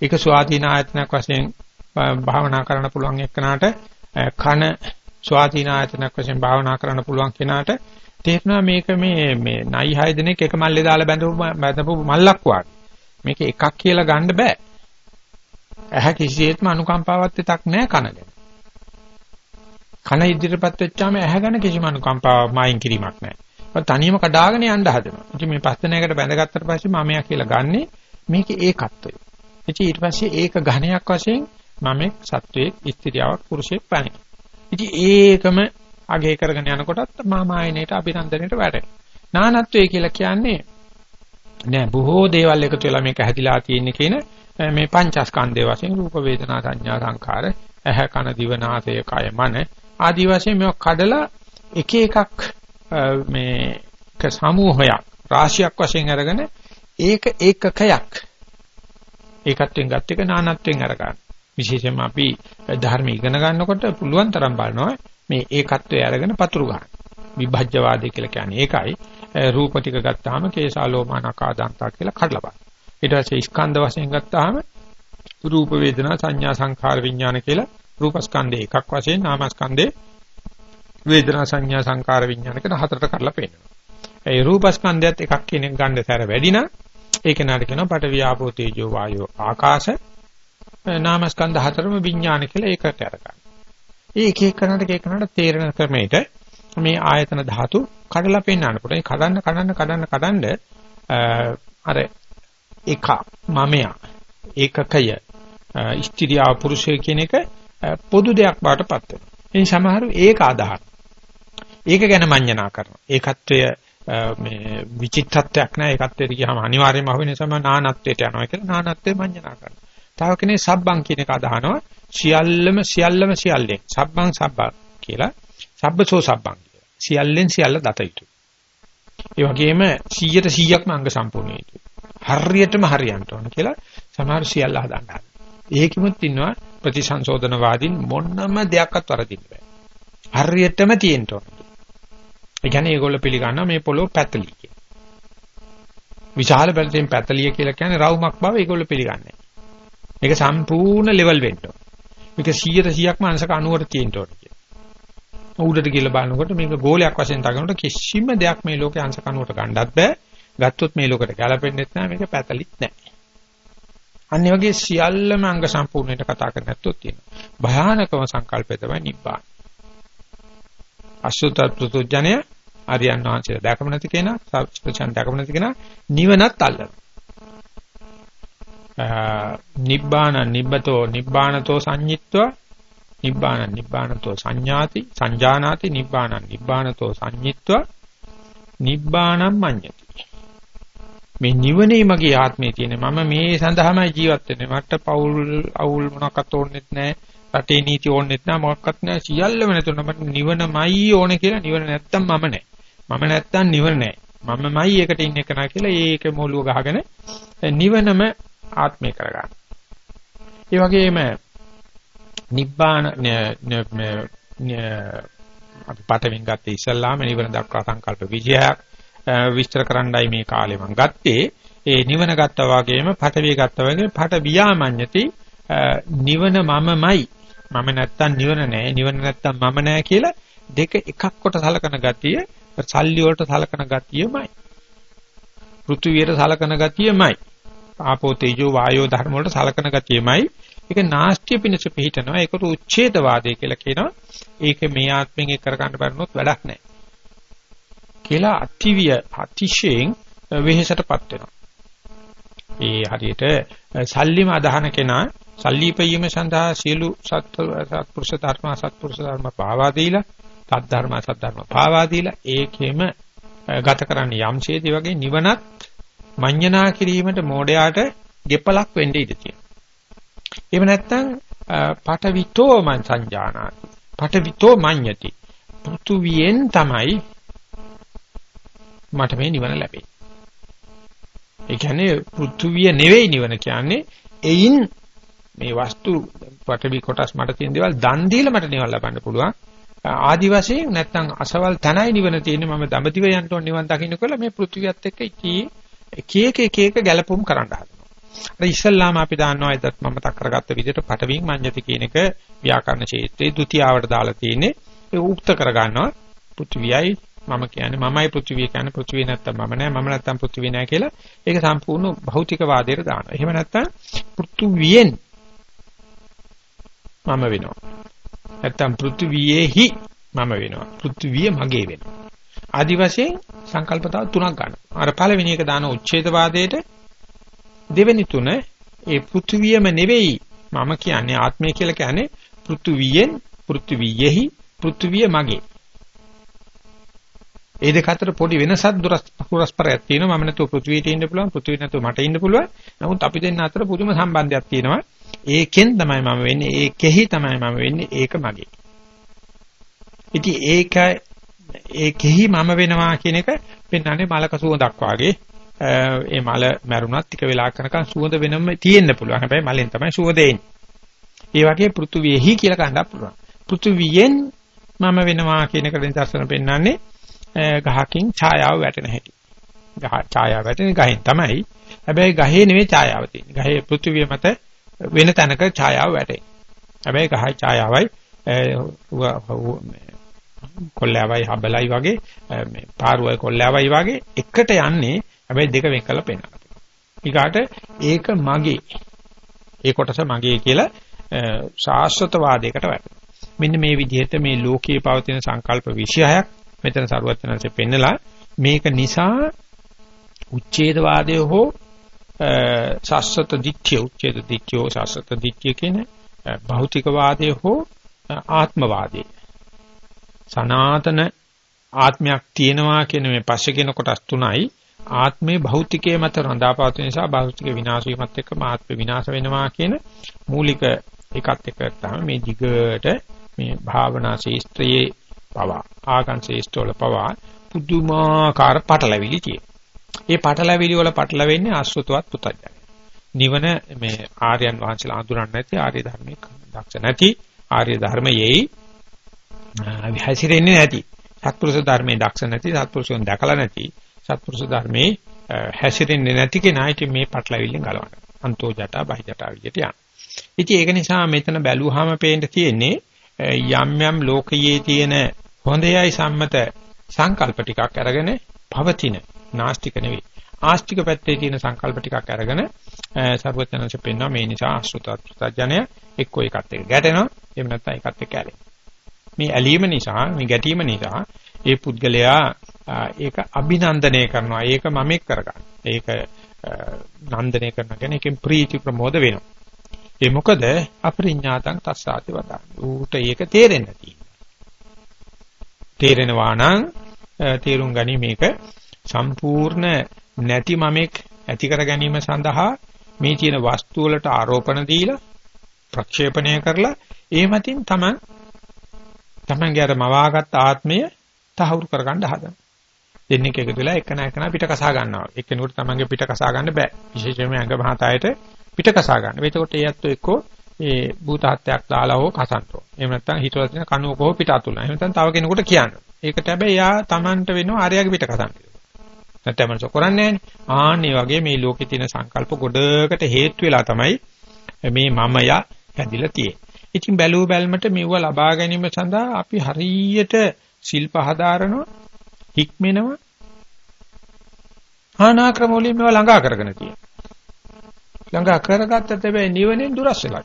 ඒක ස්වාධීන ආයතනයක් වශයෙන් භාවනා කරන්න පුළුවන් එක්කනට කන ස්වාධීන ආයතනයක් වශයෙන් භාවනා කරන්න පුළුවන් කෙනාට තේරෙනවා මේක මේ මේ නයි හය දෙනෙක් එක මල්ලේ දාලා බැඳපු බැඳපු මල්ලක් වගේ. මේක එකක් කියලා ගන්න බෑ. ඇහැ කිසිසේත්ම අනුකම්පාවක් දෙයක් නැහැ කන ගැන. කන ඉදිරියපත් වෙච්චාම ඇහැ ගැන කිසිම අනුකම්පාවක් මායින් කිරීමක් නැහැ. ඒත් තනියම කඩාගෙන යන්න හදනවා. ඉතින් මේ පස් දෙනායකට බැඳගත්තට පස්සේ මමයා කියලා ගන්නෙ මේකේ ඒකත්වය. ඉතින් ඊට පස්සේ ඒක ඝණයක් වශයෙන් මමෙක් සත්වයක් ස්ත්‍රියක් පුරුෂයෙක් පැනේ. ඉතින් ඒකම අගේ කරගෙන යනකොටත් මාමායනයට අභිනන්දනයට වැටෙනවා. නානත්වය කියලා කියන්නේ නෑ බොහෝ දේවල් එකතු වෙලා මේක හැදිලා තියෙන්නේ කියන මේ පංචස්කන්ධය වශයෙන් රූප වේදනා සංඥා සංකාර ඇහැ කන දිව නාසය කය මන ආදී වශයෙන් මේවා කඩලා එක එකක් මේ සමූහයක් රාශියක් වශයෙන් අරගෙන ඒක ඒකකයක් ඒකත්වෙන් ගත් එක නානත්වෙන් අරගන්න විශේෂයෙන්ම අපි ධර්ම ඉගෙන ගන්නකොට පුළුවන් තරම් බලනවා මේ ඒකත්වය අරගෙන පතුරු ගන්න. විභජ්‍යවාදී කියලා කියන්නේ ඒකයි. රූප ටික ගත්තාම කේසාලෝමානකා දන්තා කියලා කඩලා බලන්න. ඊට පස්සේ ස්කන්ධ වශයෙන් ගත්තාම රූප වේදනා සංඥා සංඛාර විඥාන කියලා රූපස්කන්ධේ එකක් වශයෙන් නාමස්කන්ධේ වේදනා සංඥා සංකාර විඥාන කියන හතරට කඩලා පෙන්නනවා. ඒ රූපස්කන්ධයත් එකක් කියන එක ගන්න තැර වැඩි නම් ඒක නාට කියනවා පට වියාපෝ තේජෝ වායෝ ආකාශ නාමස්කන්ධ හතරම විඥාන කියලා ඒකට අරගන්න. ඒ එක එකනට එක එකනට තේරෙන ක්‍රමයට මේ ආයතන ධාතු කඩලා පෙන්වන්න පුළුවන්. ඒ කඩන්න කඩන්න කඩන්න කඩන්න අර එක මමයා ඒකකය ස්ත්‍රියා පුරුෂය කියන එක පොදු දෙයක් බාටපත් වෙනවා. ඉතින් සමහරු ඒක අදහන. ඒක ගැන මඤ්ඤණා කරනවා. ඒකත්වය මේ විචිත්තත්වයක් නෑ ඒකත්වයට ගියාම අනිවාර්යයෙන්ම අහුවෙන සම නානත්වයට යනවා කියලා නානත්වය මඤ්ඤණා කරනවා. තව කෙනෙක් සබ්බං කියන එක අදහනවා සියල්ලම සියල්ලම සියල්ලෙන් සබ්බං සබ්බා කියලා සබ්බසෝ සබ්බං කියලා. සියල්ලෙන් සියල්ල දත යුතුයි. ඒ වගේම 100ට 100ක්ම අංග සම්පූර්ණ යුතුයි. හරියටම හරියන්න ඕන කියලා සමහර සියල්ල හදන්න. ඒකෙමුත් ඉන්නවා ප්‍රතිසංශෝධනවාදීන් මොනම දෙයක්වත් වරදින්න බෑ. හරියටම තියෙන්න ඕන. ඒ කියන්නේ ඒගොල්ලෝ පිළිගන්නවා මේ පොළොව පැතලි කියලා. විශාල පැත්තෙන් පැතලිය කියලා කියන්නේ රවුමක් බව ඒගොල්ලෝ පිළිගන්නේ. මේක සම්පූර්ණ ලෙවල් වෙන්න ඕන. මේක 100ට 100ක්ම අංශක 90ට තියෙන්න ඕන කියලා. උඩට ගිහලා බලනකොට මේක ගෝලයක් වශයෙන් තකනකොට කිසිම දෙයක් මේ ලෝකේ අංශක 90ට ගන්නත් බෑ. ගත්තොත් මේ ලෝකෙට ගැලපෙන්නෙත් නෑ මේක පැතලිත් නෑ. අන්න වගේ සියල්ලම අංග සම්පූර්ණයට කතා කරන්නේ නැත්තොත් තියෙනවා. භයානකම සංකල්පය තමයි නිබ්බාන. අසුත පුතුජණය ආර්යයන් වහන්සේ දැකම නැති කෙනා, සත්‍යචන් දැකම නැති කෙනා නිවනත් අල්ලනවා. නිබ්බාන නිබ්බතෝ නිබ්බානතෝ සංඤිත්ව නිබ්බාන නිබ්බානතෝ සංඥාති සංජානාති නිබ්බාන නිබ්බානතෝ සංඤිත්ව නිබ්බානම් මඤ්ඤති. මේ නිවනේ මගේ ආත්මේ තියෙන මම මේ සඳහාමයි ජීවත් වෙන්නේ. මට පෞල් අවුල් මොනක්වත් ඕනෙත් නැහැ. රටේ නීති ඕනෙත් නැහැ. මොකක්වත් නැහැ. සියල්ලම නැතුන මට නිවනමයි ඕනේ කියලා නිවන නැත්තම් මම නැහැ. මම නැත්තම් නිවන නැහැ. මමමයි එකට ඉන්න කෙනා කියලා ඒක මොළුව ගහගෙන නිවනම ආත්මේ කරගන්න. ඒ වගේම නිබ්බාන අපි පටවින් ගත්තේ ඉස්සල්ලාම නිවන දක්වා සංකල්ප විජයක් විස්තර කරන්නයි මේ කාලේ මම ගත්තේ. ඒ නිවන ගත්තා වගේම පටවිය ගත්තා වගේම පට වියාමඤ්ඤති නිවන මමමයි. මම නැත්තම් නිවන නෑ. නිවන නැත්තම් මම නෑ කියලා දෙක එකක් කොට සලකන ගතිය සල්ලි වලට සලකන ගතියමයි. පෘථුවියට සලකන ගතියමයි. ආපෝ තේජෝ වායෝ ධර්ම වලට සලකන ගතියමයි. ඒක නාස්තිය පිණිස පිහිටනවා. ඒකට උච්ඡේදවාදය කියලා කියනවා. ඒක මේ ආත්මෙන් එක් කර ගන්න බැරිනොත් වැඩක් නැහැ. කියලා අතිවිය අතිශයෙන් වෙහෙසටපත් වෙනවා. ඒ හරියට සල්ලිම අදහන කෙනා සල්ලීපීම සඳහා සියලු සත්පුරුෂ ධර්ම සත්පුරුෂ ධර්ම පාවා දීලා සත් ධර්ම සත් ධර්ම පාවා දීලා ඒකෙම ගත කරන්න යම්ෂේදී වගේ නිවනත් මඤ්ඤණා කිරීමට මෝඩයාට ගෙපලක් වෙන්න ඉඩ තියෙනවා. එහෙම නැත්නම් පටවිතෝ මං සංජානාති. පටවිතෝ මඤ්ඤති. පෘථුවියෙන් තමයි මට මේ නිවන ලැබෙන්නේ. ඒ කියන්නේ පෘථුවිය නෙවෙයි නිවන කියන්නේ එයින් මේ වස්තු පටවි කොටස් මට තියෙන දේවල් දන් දීලා මට නිවන ලබන්න පුළුවන්. ආදි වශයෙන් නැත්නම් අසවල් තනයි නිවන තියෙන්නේ මම දඹදිව යන්න ඕන නිවන් දකින්න කියලා මේ පෘථුවියත් එක්ක ඉති එක එක එක එක ගැලපුම් කරන්න හදනවා. අර ඉස්සල්ලාම අපි දන්නවා ඒකත් මම මතක් කරගත්ත විදිහට පටවින් මඤ්ඤති කියන එක ව්‍යාකරණ ක්ෂේත්‍රයේ ဒုတိ යවට දාලා තියෙන්නේ ඒ උක්ත කරගන්නවා පෘථිවියයි මම කියන්නේ මමයි පෘථිවිය කියන්නේ පෘථිවිය නැත්තම් මම නෑ මම නැත්තම් පෘථිවිය නෑ කියලා ඒක සම්පූර්ණ භෞතික වාදයට දානවා. එහෙම නැත්තම් පෘථිවියෙන් මම වෙනවා. නැත්තම් පෘථිවියේහි මම වෙනවා. පෘථිවිය මගේ වෙනවා. ආදි වශයෙන් සංකල්ප තව තුනක් ගන්නවා. අර පළවෙනි එක දාන උච්ඡේදවාදයට දෙවෙනි තුන ඒ පෘථිවියම නෙවෙයි මම කියන්නේ ආත්මය කියලා කියන්නේ පෘථිවියෙන් පෘථිවියෙහි පෘථිවිය මගේ. ඒ දෙක අතර පොඩි වෙනසක් දුරස්පරයක් තියෙනවා. මම නැතුව පෘථිවියට ඉන්න පුළුවන්, පෘථිවිය නැතුව මට ඉන්න පුළුවන්. නමුත් අපි දෙන්න අතර පුදුම සම්බන්ධයක් තියෙනවා. ඒකෙන් තමයි මම වෙන්නේ, ඒකෙහි තමයි මම වෙන්නේ, ඒක මගේ. ඉතින් ඒක ඒකෙහි මම වෙනවා කියන එක පෙන්වන්නේ මලක සුවඳක් වාගේ. ඒ මල මැරුණත් ටික වෙලා කරනකන් සුවඳ වෙනම තියෙන්න පුළුවන්. හැබැයි මලෙන් තමයි සුවඳ එන්නේ. ඒ වගේ පෘථුවියෙහි කියලා කන්නත් පුළුවන්. පෘථුවියෙන් මම වෙනවා කියන එක නිදර්ශන පෙන්වන්නේ ගහකින් ඡායාව වැටෙන හැටි. ගහ ඡායාව වැටෙන ගහෙන් තමයි. හැබැයි ගහේ නෙවෙයි ඡායාව තියෙන්නේ. ගහේ පෘථුවිය මත වෙන තැනක ඡායාව වැටෙන්නේ. හැබැයි ගහයි ඡායාවයි කොල්ලාවයි හබලයි වගේ මේ පාරුවයි කොල්ලාවයි වගේ එකට යන්නේ හැබැයි දෙක වෙන් කරලා පෙන්නනවා. ඊගාට ඒක මගේ. ඒ කොටස මගේ කියලා ශාස්ත්‍රත වාදයකට වැටෙනවා. මෙන්න මේ විදිහට මේ ලෝකයේ පවතින සංකල්ප 26ක් මෙතන සරුවචනanse පෙන්නලා මේක නිසා උච්ඡේදවාදය හෝ ශාස්ත්‍රත දිට්ඨිය උච්ඡේද දිට්ඨිය ශාස්ත්‍රත දිට්ඨිය කියන භෞතිකවාදය හෝ ආත්මවාදය සනාතන ආත්මයක් තියෙනවා කියන මේ පස්සේ කියන කොටස් තුනයි ආත්මේ භෞතිකයේ මත රඳාපවතින නිසා භෞතික විනාශ වීමත් එක්ක ආත්ම විනාශ වෙනවා කියන මූලික එකත් එක්ක තමයි මේ දිගට මේ භාවනා ශේස්ත්‍රයේ පවා ආගන් ශේෂ්ඨ වල පවා පුදුමාකාර පටලැවිලි තියෙනවා. ඒ පටලැවිලි වල පටලවෙන්නේ ආශ්‍රතවත් පුතඥය. නිවන මේ ආර්යයන් වහන්සේලා අඳුරන්නේ නැති ආර්ය ධර්මයේ දක්ෂ නැති ආර්ය ධර්මයේ හැසිරෙන්නේ නැති සත්පුරුෂ ධර්මයේ දක්ෂ නැති සත්පුරුෂයන් දැකලා නැති සත්පුරුෂ ධර්මයේ හැසිරෙන්නේ නැති කෙනා ඉතින් මේ පටලැවිල්ලෙන් ගලවන්න. අන්තෝ ජටා බහි ජටා විදියට යන. ඉතින් ඒක නිසා මෙතන බැලුවාම පේන්න තියෙන්නේ යම් යම් ලෝකයේ තියෙන හොඳයයි සම්මත සංකල්ප ටිකක් අරගෙන පවතින නාස්තික නෙවෙයි ආස්තික පැත්තේ තියෙන සංකල්ප ටිකක් අරගෙන සර්වඥාන්සේ පෙන්වනවා මේ නිසා අසුතත්ජනය එක්ක එකත් එක්ක ගැටෙනවා එහෙම නැත්නම් එකත් එක්ක ඇලෙනවා මේ ඇලීම නිසා මේ ගැටීම නිසා ඒ පුද්ගලයා ඒක අභිනන්දනය කරනවා ඒක මමෙක් කරගන්න ඒක නන්දනය කරනවා කියන්නේ ඒකෙන් ප්‍රීති ප්‍රමෝද වෙනවා ඒ මොකද අපරිඥාතං තස්සාති වදා. ඌට ඒක තේරෙන්නේ නැති. තේරෙනවා නම් තේරුම් ගනි මේක සම්පූර්ණ නැති මමෙක් ඇති කර ගැනීම සඳහා මේ තියෙන වස්තු වලට ආරෝපණ දීලා ප්‍රක්ෂේපණය කරලා ඒ මතින් තමන් තමන්ගේ අර මවාගත් ආත්මය තහවුරු කරගන්න හදනවා. දෙන්නේ එකතු වෙලා එක නැකන පිට කසා ගන්නවා. එක්කෙනෙකුට තමන්ගේ පිට කසා ගන්න බෑ. විශේෂයෙන්ම අංග මහතායට පිට කසා ගන්න. එතකොට ඒ ඇත්තෝ එක්කෝ ඒ භූත හත්යක් දාලා හෝ කසන්තෝ. එහෙම නැත්නම් හිතවල තියෙන කණුවක හෝ පිට අතුලන. එහෙම නැත්නම් තව කෙනෙකුට කියන්න. ඒකට හැබැයි යා Tamanට වෙනවා ආර්යගේ පිට කසන්ත. නැත්නම් මනස කරන්නේ ආන්නේ වගේ මේ ලෝකේ තියෙන සංකල්ප ගොඩකට හේතු වෙලා තමයි මේ මමය හැදිලා තියෙන්නේ. ඉතින් බැලුව බැලමට මෙව ලබා ගැනීම සඳහා අපි හරියට ශිල්ප හදාරනවා හික්මෙනවා ආනාක්‍රම වලින් මේවා ළඟා කරගෙන තියෙනවා. ළඟා කරගත්තට හැබැයි නිවනෙන් දුරස් වෙලා.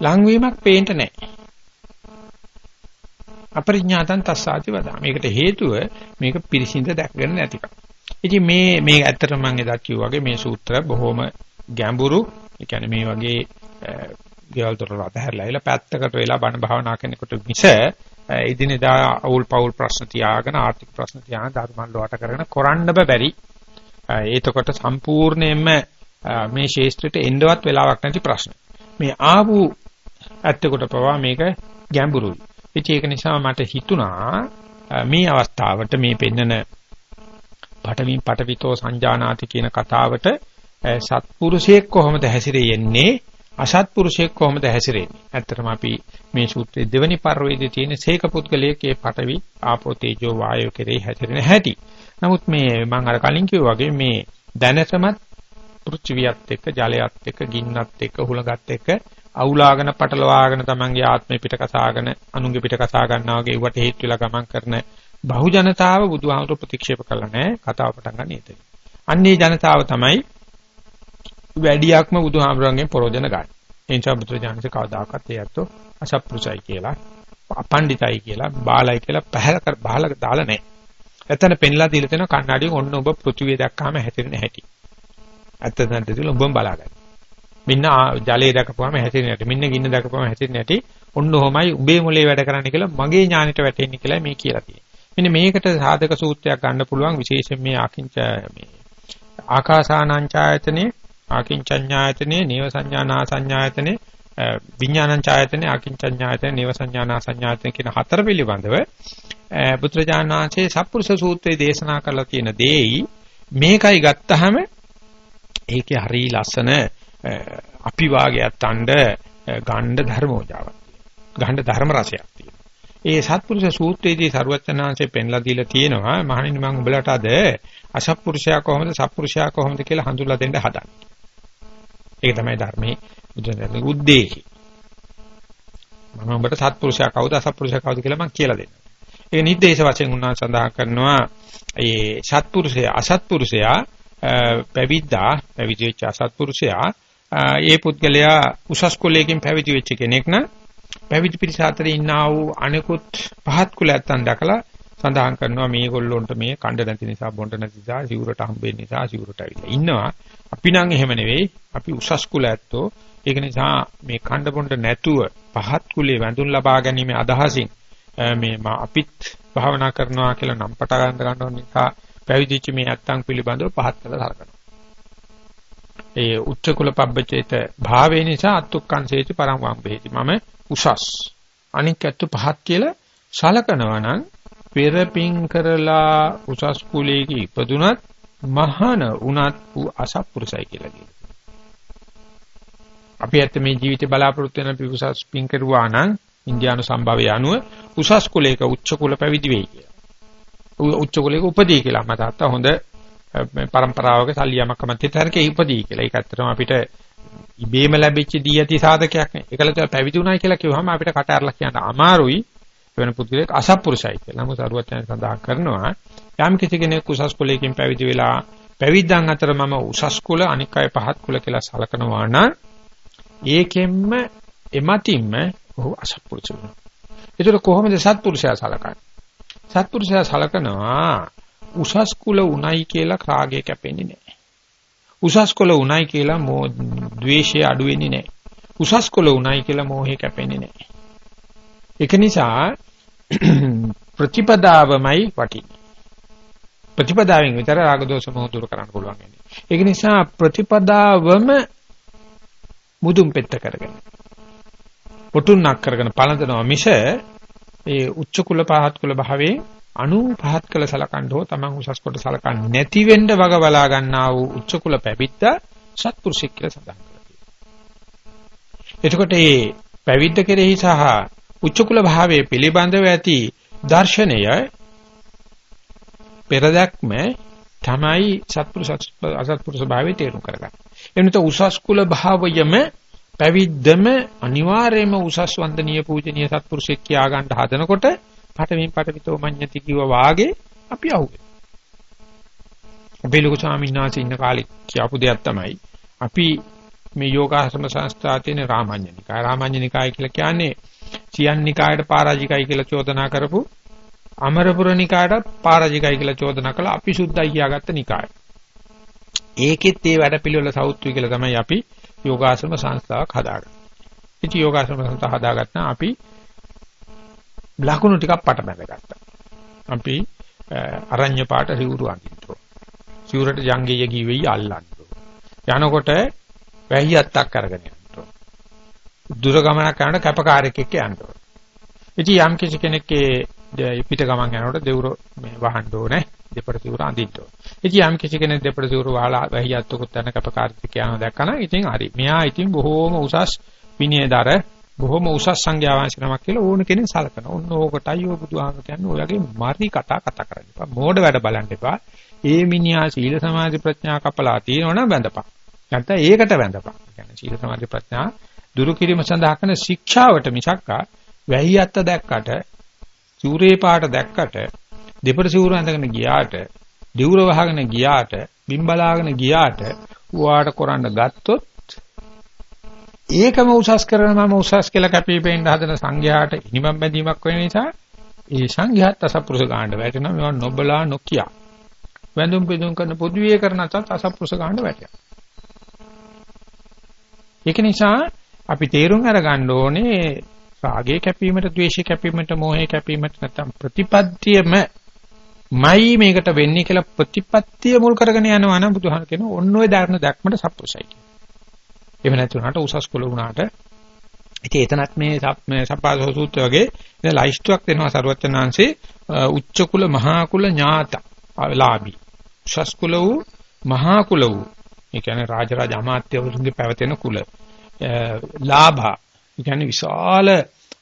ලංවීමක් පේන්න නැහැ. අපරිඥාතං තස්සාති වදා. මේකට හේතුව මේක පිරිසිඳ දැක්ගෙන නැතිකම. ඉතින් මේ මේ ඇත්තටම මම එදා කිව්වා වගේ මේ සූත්‍ර බොහොම ගැඹුරු. ඒ කියන්නේ මේ වගේ ගෙවල් දොර අතහැරලා ඉල පැත්තකට වෙලා බණ භාවනා කරනකොට මිස එදිනෙදා අවුල් පවුල් ප්‍රශ්න තියාගෙන ආර්ථික ප්‍රශ්න තියාගෙන ධර්මයන් ලොවට කරගෙන කරන්න බැරි ඒතකොට සම්පූර්ණයෙන්ම මේ ශේෂ්ත්‍රයට එන්නවත් වෙලාවක් නැති ප්‍රශ්න. මේ ආපු ඇත්තකොට පවා මේක ගැඹුරුයි. ඒක නිසා මට හිතුණා මේ අවස්ථාවට මේ පෙන්නන පටවින් පටවිතෝ සංජානාති කියන කතාවට සත්පුරුෂයෙක් කොහොමද හැසිරෙන්නේ අසත්පුරුෂයෙක් කොහොමද හැසිරෙන්නේ? ඇත්තටම අපි මේ සූත්‍රයේ දෙවනි පරිවේදයේ තියෙන සීක පුද්ගලයෙක් ඒ පටවි ආපෝ තේජෝ වායෝ කෙරෙහි හැසිරෙන හැටි. නමුත් මේ මම අර කලින් කිව්වා වගේ මේ දැනටමත් පෘථිවියත් එක්ක ජලයත් එක්ක ගින්නත් එක්ක හුලඟත් එක්ක අවුලාගෙන පටලවාගෙන තමන්ගේ ආත්මය පිට කසාගෙන අනුන්ගේ පිට කසා ගන්නවා වගේ වට හේතු වෙලා ගමන් කරන බහු ජනතාව බුදුහාමුදුරු ප්‍රතික්ෂේප කළා නෑ. කතාව පටන් ගන්න ඉතින්. අන්නේ ජනතාව තමයි වැඩියක්ම බුදුහාමුදුරන්ගෙන් ප්‍රෝජන ගන්න. ඒ නිසා බුදුරජාණන්සේ කවදාකවත් ඒ අතෝ අසප්පුසයි කියලා, අපණ්ඩිතයි කියලා, බාලයි කියලා පහල කර බාල දාලා නැහැ. එතන පෙන්ලා දීලා තියෙන කණ්ණාඩියෙන් ඔන්න ඔබ පෘථිවිය දැක්කාම හැතිරෙන හැටි. ඇත්ත නැද්ද කියලා ඔබම බලාගන්න. මෙන්න ජලයේ දැකපුවාම හැතිරෙන හැටි. මෙන්න ගින්න දැකපුවාම හැතිරෙන හැටි. ඔන්න ඔහොමයි උඹේ මොලේ වැඩ කරන්නේ කියලා මගේ ඥානෙට වැටෙන්නේ කියලා මේ කියලා තියෙනවා. මෙන්න මේකට සාධක සූත්‍රයක් ගන්න පුළුවන් විශේෂයෙන් මේ අකින්ච මේ ආකාසානංචායතනේ ආකින්චඤ්ඤායතනේ නේව සංඥානා සංඥායතනේ විඥානංචායතනේ ආකින්චඤ්ඤායතනේ නේව සංඥානා සංඥායතනේ කියන හතර පිළිබඳව බුදුරජාණන් වහන්සේ සත්පුරුෂ සූත්‍රයේ දේශනා කරලා තියෙන දෙයි මේකයි ගත්තහම ඒකේ හරි ලස්සන අපි වාගයක් තණ්ඩ ගණ්ඩ ධර්මෝජාවක් ගණ්ඩ ධර්ම රසයක් තියෙනවා. ඒ සත්පුරුෂ සූත්‍රයේදී සරුවචනාංශයෙන් පෙන්ලා දීලා තියෙනවා මහණෙනි මම උඹලට අද අසත්පුරුෂයා කොහොමද සත්පුරුෂයා කොහොමද කියලා හඳුල්ලා දෙන්න හදන්නේ. ඒක තමයි ධර්මයේ බුදුරජාණන්ගේ උද්දේශය. මම ඔබට සත්පුරුෂයා කවුද අසත්පුරුෂයා කවුද කියලා මම කියලා දෙන්නම්. ඒ නිर्देश වශයෙන් උන්වහන්සේ සඳහන් කරනවා ඒ සත්පුරුෂයා අසත්පුරුෂයා පැවිද්දා පැවිදි වෙච්ච අසත්පුරුෂයා ඒ පුද්ගලයා උසස් කුලයකින් පැවිදි වෙච්ච කෙනෙක් නම් පැවිදි පිරිස අතරේ ඉන්නා වූ අනෙකුත් පහත් කුලයන් දැකලා සඳහන් කරනවා මේගොල්ලොන්ට මේ කණ්ඩ නැති නිසා බොණ්ඩ නැති නිසා සිවුරට හම්බෙන්න නිසා සිවුරට ඇවිල්ලා ඉන්නවා අපි නම් එහෙම නෙවෙයි අපි උසස් කුල ඇත්තෝ ඒක නිසා මේ කණ්ඩ බොණ්ඩ නැතුව පහත් කුලේ වැඳුම් ලබා ගැනීම අදහසින් මේ අපිත් භාවනා කරනවා කියලා නම් පට ගන්න ගන්න නිසා පැවිදිච්ච මේ නැත්තම් පිළිබඳව පහත් කළා හරකනවා. ඒ උච්ච කුල පබ්බචේත භාවේ නිසා අත්ුක්කංසේති පරම් වම්බේති. මම උසස්. අනික් ඇත්ත පහත් කියලා සලකනවා නම් පෙරපින් කරලා උසස් කුලයක ඉපදුනත් මහාන උනත් වූ අසත්පුරුසයි කියලා කියනවා. අපි ඇත්ත මේ ජීවිතේ බලාපොරොත්තු වෙන පිකුසස් පින් කරුවා නම් ඉන්දියානු සම්භාවය අනුව උසස් කුලයක උච්ච කුල පැවිදි වෙයි කියලා. උච්ච කුලයක උපදී කියලා මම තාත්තා හොඳ මේ પરම්පරාවක සල්ලියමක් කමත් තරකේ උපදී කියලා. ඒක ඇත්තටම අපිට ඉබේම ලැබිච්ච දී ඇති සාධකයක් නේ. ඒකලට පැවිදි වුණායි කියලා කිව්වම අපිට කට අරලා කියන්න අමාරුයි. වෙන පුද්ගලෙක් අසත්පුරුෂයි කියලා. නමුත් අරුවත් යන සඳහන් කරනවා යම් කිසි කෙනෙක් උසස් කුලයකින් පැවිදි වෙලා පැවිද්දන් අතර මම උසස් කුල අනික් අය පහත් කුල කියලා සලකනවා නම් ඒකෙන්ම එමතින්ම ඔහු අසත්පුරුෂ වෙනවා. ඒතර කොහොමද සත්පුරුෂයා සලකන්නේ? සත්පුරුෂයා සලකනවා උසස් කුල උණයි කියලා රාගය කැපෙන්නේ නැහැ. උසස් කුල උණයි කියලා මෝ ද්වේෂය අඩු වෙන්නේ නැහැ. උසස් කුල උණයි කියලා මෝහය කැපෙන්නේ නැහැ. ඒක නිසා ප්‍රතිපදාවමයි වටින්නේ. ප්‍රතිපදාවෙන් විතර රාග දෝෂ මොහ දුරු කරන්න පුළුවන් වෙන්නේ. ඒක නිසා ප්‍රතිපදාවම මුදුන් පෙත්ත කරගෙන පොටුන්නක් කරගෙන පළඳනවා මිස ඒ උච්ච කුල පහත් කුල භාවයේ අනු පහත් කළ සලකන්න හෝ තමන් උසස් කොට සලකන්නේ නැති වෙන්න වග බලා ගන්නා වූ උච්ච කුල පැවිද්ද සත්පුරුෂෙක් කියලා සඳහන් කරලා එතකොට මේ පැවිද්ද කෙරෙහි සහ උච්ච කුල භාවයේ පිළිබඳව ඇති දර්ශනය පෙරදක්ම තමයි සත්පුරුෂ අසත්පුරුෂ භාවයේ තේරුම් කරගන්න. එනත උසස් කුල භාවයම පැවිද්දම අනිවාර්යයෙන්ම උසස් වන්දනීය පූජනීය සත්පුරුෂෙක් කියා ගන්න හදනකොට පටමින් පටවිතෝ මඤ්ඤති කිව්ව වාගේ අපි අහුවේ. අපේ ලොකු ස්වාමීන් වහන්සේ ඉන්න කාලේ කියපු දෙයක් තමයි අපි මේ යෝගාශ්‍රම සංස්ථාවේ තියෙන රාමඤ්ඤනිකාය රාමඤ්ඤනිකාය කියලා කියන්නේ සියන්නිකායට පරාජිකයි කියලා චෝදනා කරපු අමරපුර නිකායට පරාජිකයි කියලා චෝදනා කළා අපි සුද්ධයි කියාගත්ත නිකාය. ඒකෙත් ඒ වැඩ පිළිවෙල සෞත්වි කියලා තමයි අපි යෝගාශ්‍රම සංස්ථාවක් හදාගන්න. ඉතින් යෝගාශ්‍රම සංස්ථාව හදාගත්තා අපි ලකුණු ටිකක් පට බැඳගත්තා. අපි අරඤ්‍ය පාට සිවුරු අඳින්න. සිවුරට ජංගීය ගිවෙයි අල්ලන්න. යනකොට වැහියත්තක් අරගෙන යන්න. දුර ගමනක් යනකොට කැපකාරයෙක් එක්ක යන්න. ඉතින් යම් කිසි කෙනෙක්ගේ පිට ගමන් යනකොට දෙවුර මේ වහන්න ඕනේ. දෙපඩ සිවුර අඳින්න ඕනේ. ඉතින් යම් කිසි කෙනෙක් දෙපඩ සිවුර වහලා වැහියත්තකුත් යන කැපකාරයෙක් යනවා දැක්කම ඉතින් හරි. මෙයා ඉතින් බොහෝම උසස් විනයදර බොහොම උසස් සංඥා වංශනමක් කියලා ඕන කෙනෙක් සලකනවා. ඔන්න ඕකටයි ඔය බුදුහාම කියන්නේ ඔයගේ මරි කතා කතා කරන්න එපා. මෝඩ වැඩ බලන්න එපා. ඒ මිනිහා සීල සමාධි ප්‍රඥා කපලා තියෙනවනම් බඳපන්. නැත්නම් ඒකට වැඳපන්. කියන්නේ සීල සමාධි ප්‍රඥා දුරු කිරීම සඳහා කරන ශික්ෂාවට මිසක්කා වැහියත්ත දැක්කට, සූරේ පාට දැක්කට, දෙපර සිවුර ඇඳගෙන ගියාට, දිවුර වහගෙන ගියාට, බිම් බලාගෙන ගියාට ඌාට කරන්න ගත්තොත් ඒකම උසස් කරන මම උසස් කියලා කැපිපෙන්න හදන සංඝයාට ඉනිමම් බැඳීමක් වෙන නිසා ඒ සංඝයාත් අසප්පුරුෂ ගාණ්ඩ වැටෙනවා මේවා නොබලා නොකිය. වැඳුම් පිදුම් කරන පොදුවේ කරන අතත් අසප්පුරුෂ ගාණ්ඩ වැටෙනවා. ඒක නිසා අපි තේරුම් අරගන්න ඕනේ රාගයේ කැපීමට, ද්වේෂයේ කැපීමට, මෝහයේ කැපීමට නැත්නම් ප්‍රතිපත්තියම මයි මේකට වෙන්නේ කියලා ප්‍රතිපත්තිය මුල් කරගෙන යනවා නම් බුදුහාම කියන ඔන්න ඔය ධර්ම දැක්මට සප්පුසයි කියන. එහෙම නැති වුණාට උසස් කුල වුණාට ඉතින් එතනත් මේ මේ සප්පාසෝ සූත්‍රය වගේ ඉතින් ලයිස්ට්ුවක් දෙනවා සරුවචනාංශේ උච්ච කුල මහා කුල ඥාත ලාභී. උසස් කුල වූ මහා කුල වූ ඒ කියන්නේ රාජරාජ අමාත්‍යවරුන්ගේ පැවතෙන කුල. ලාභා. ඒ කියන්නේ විශාල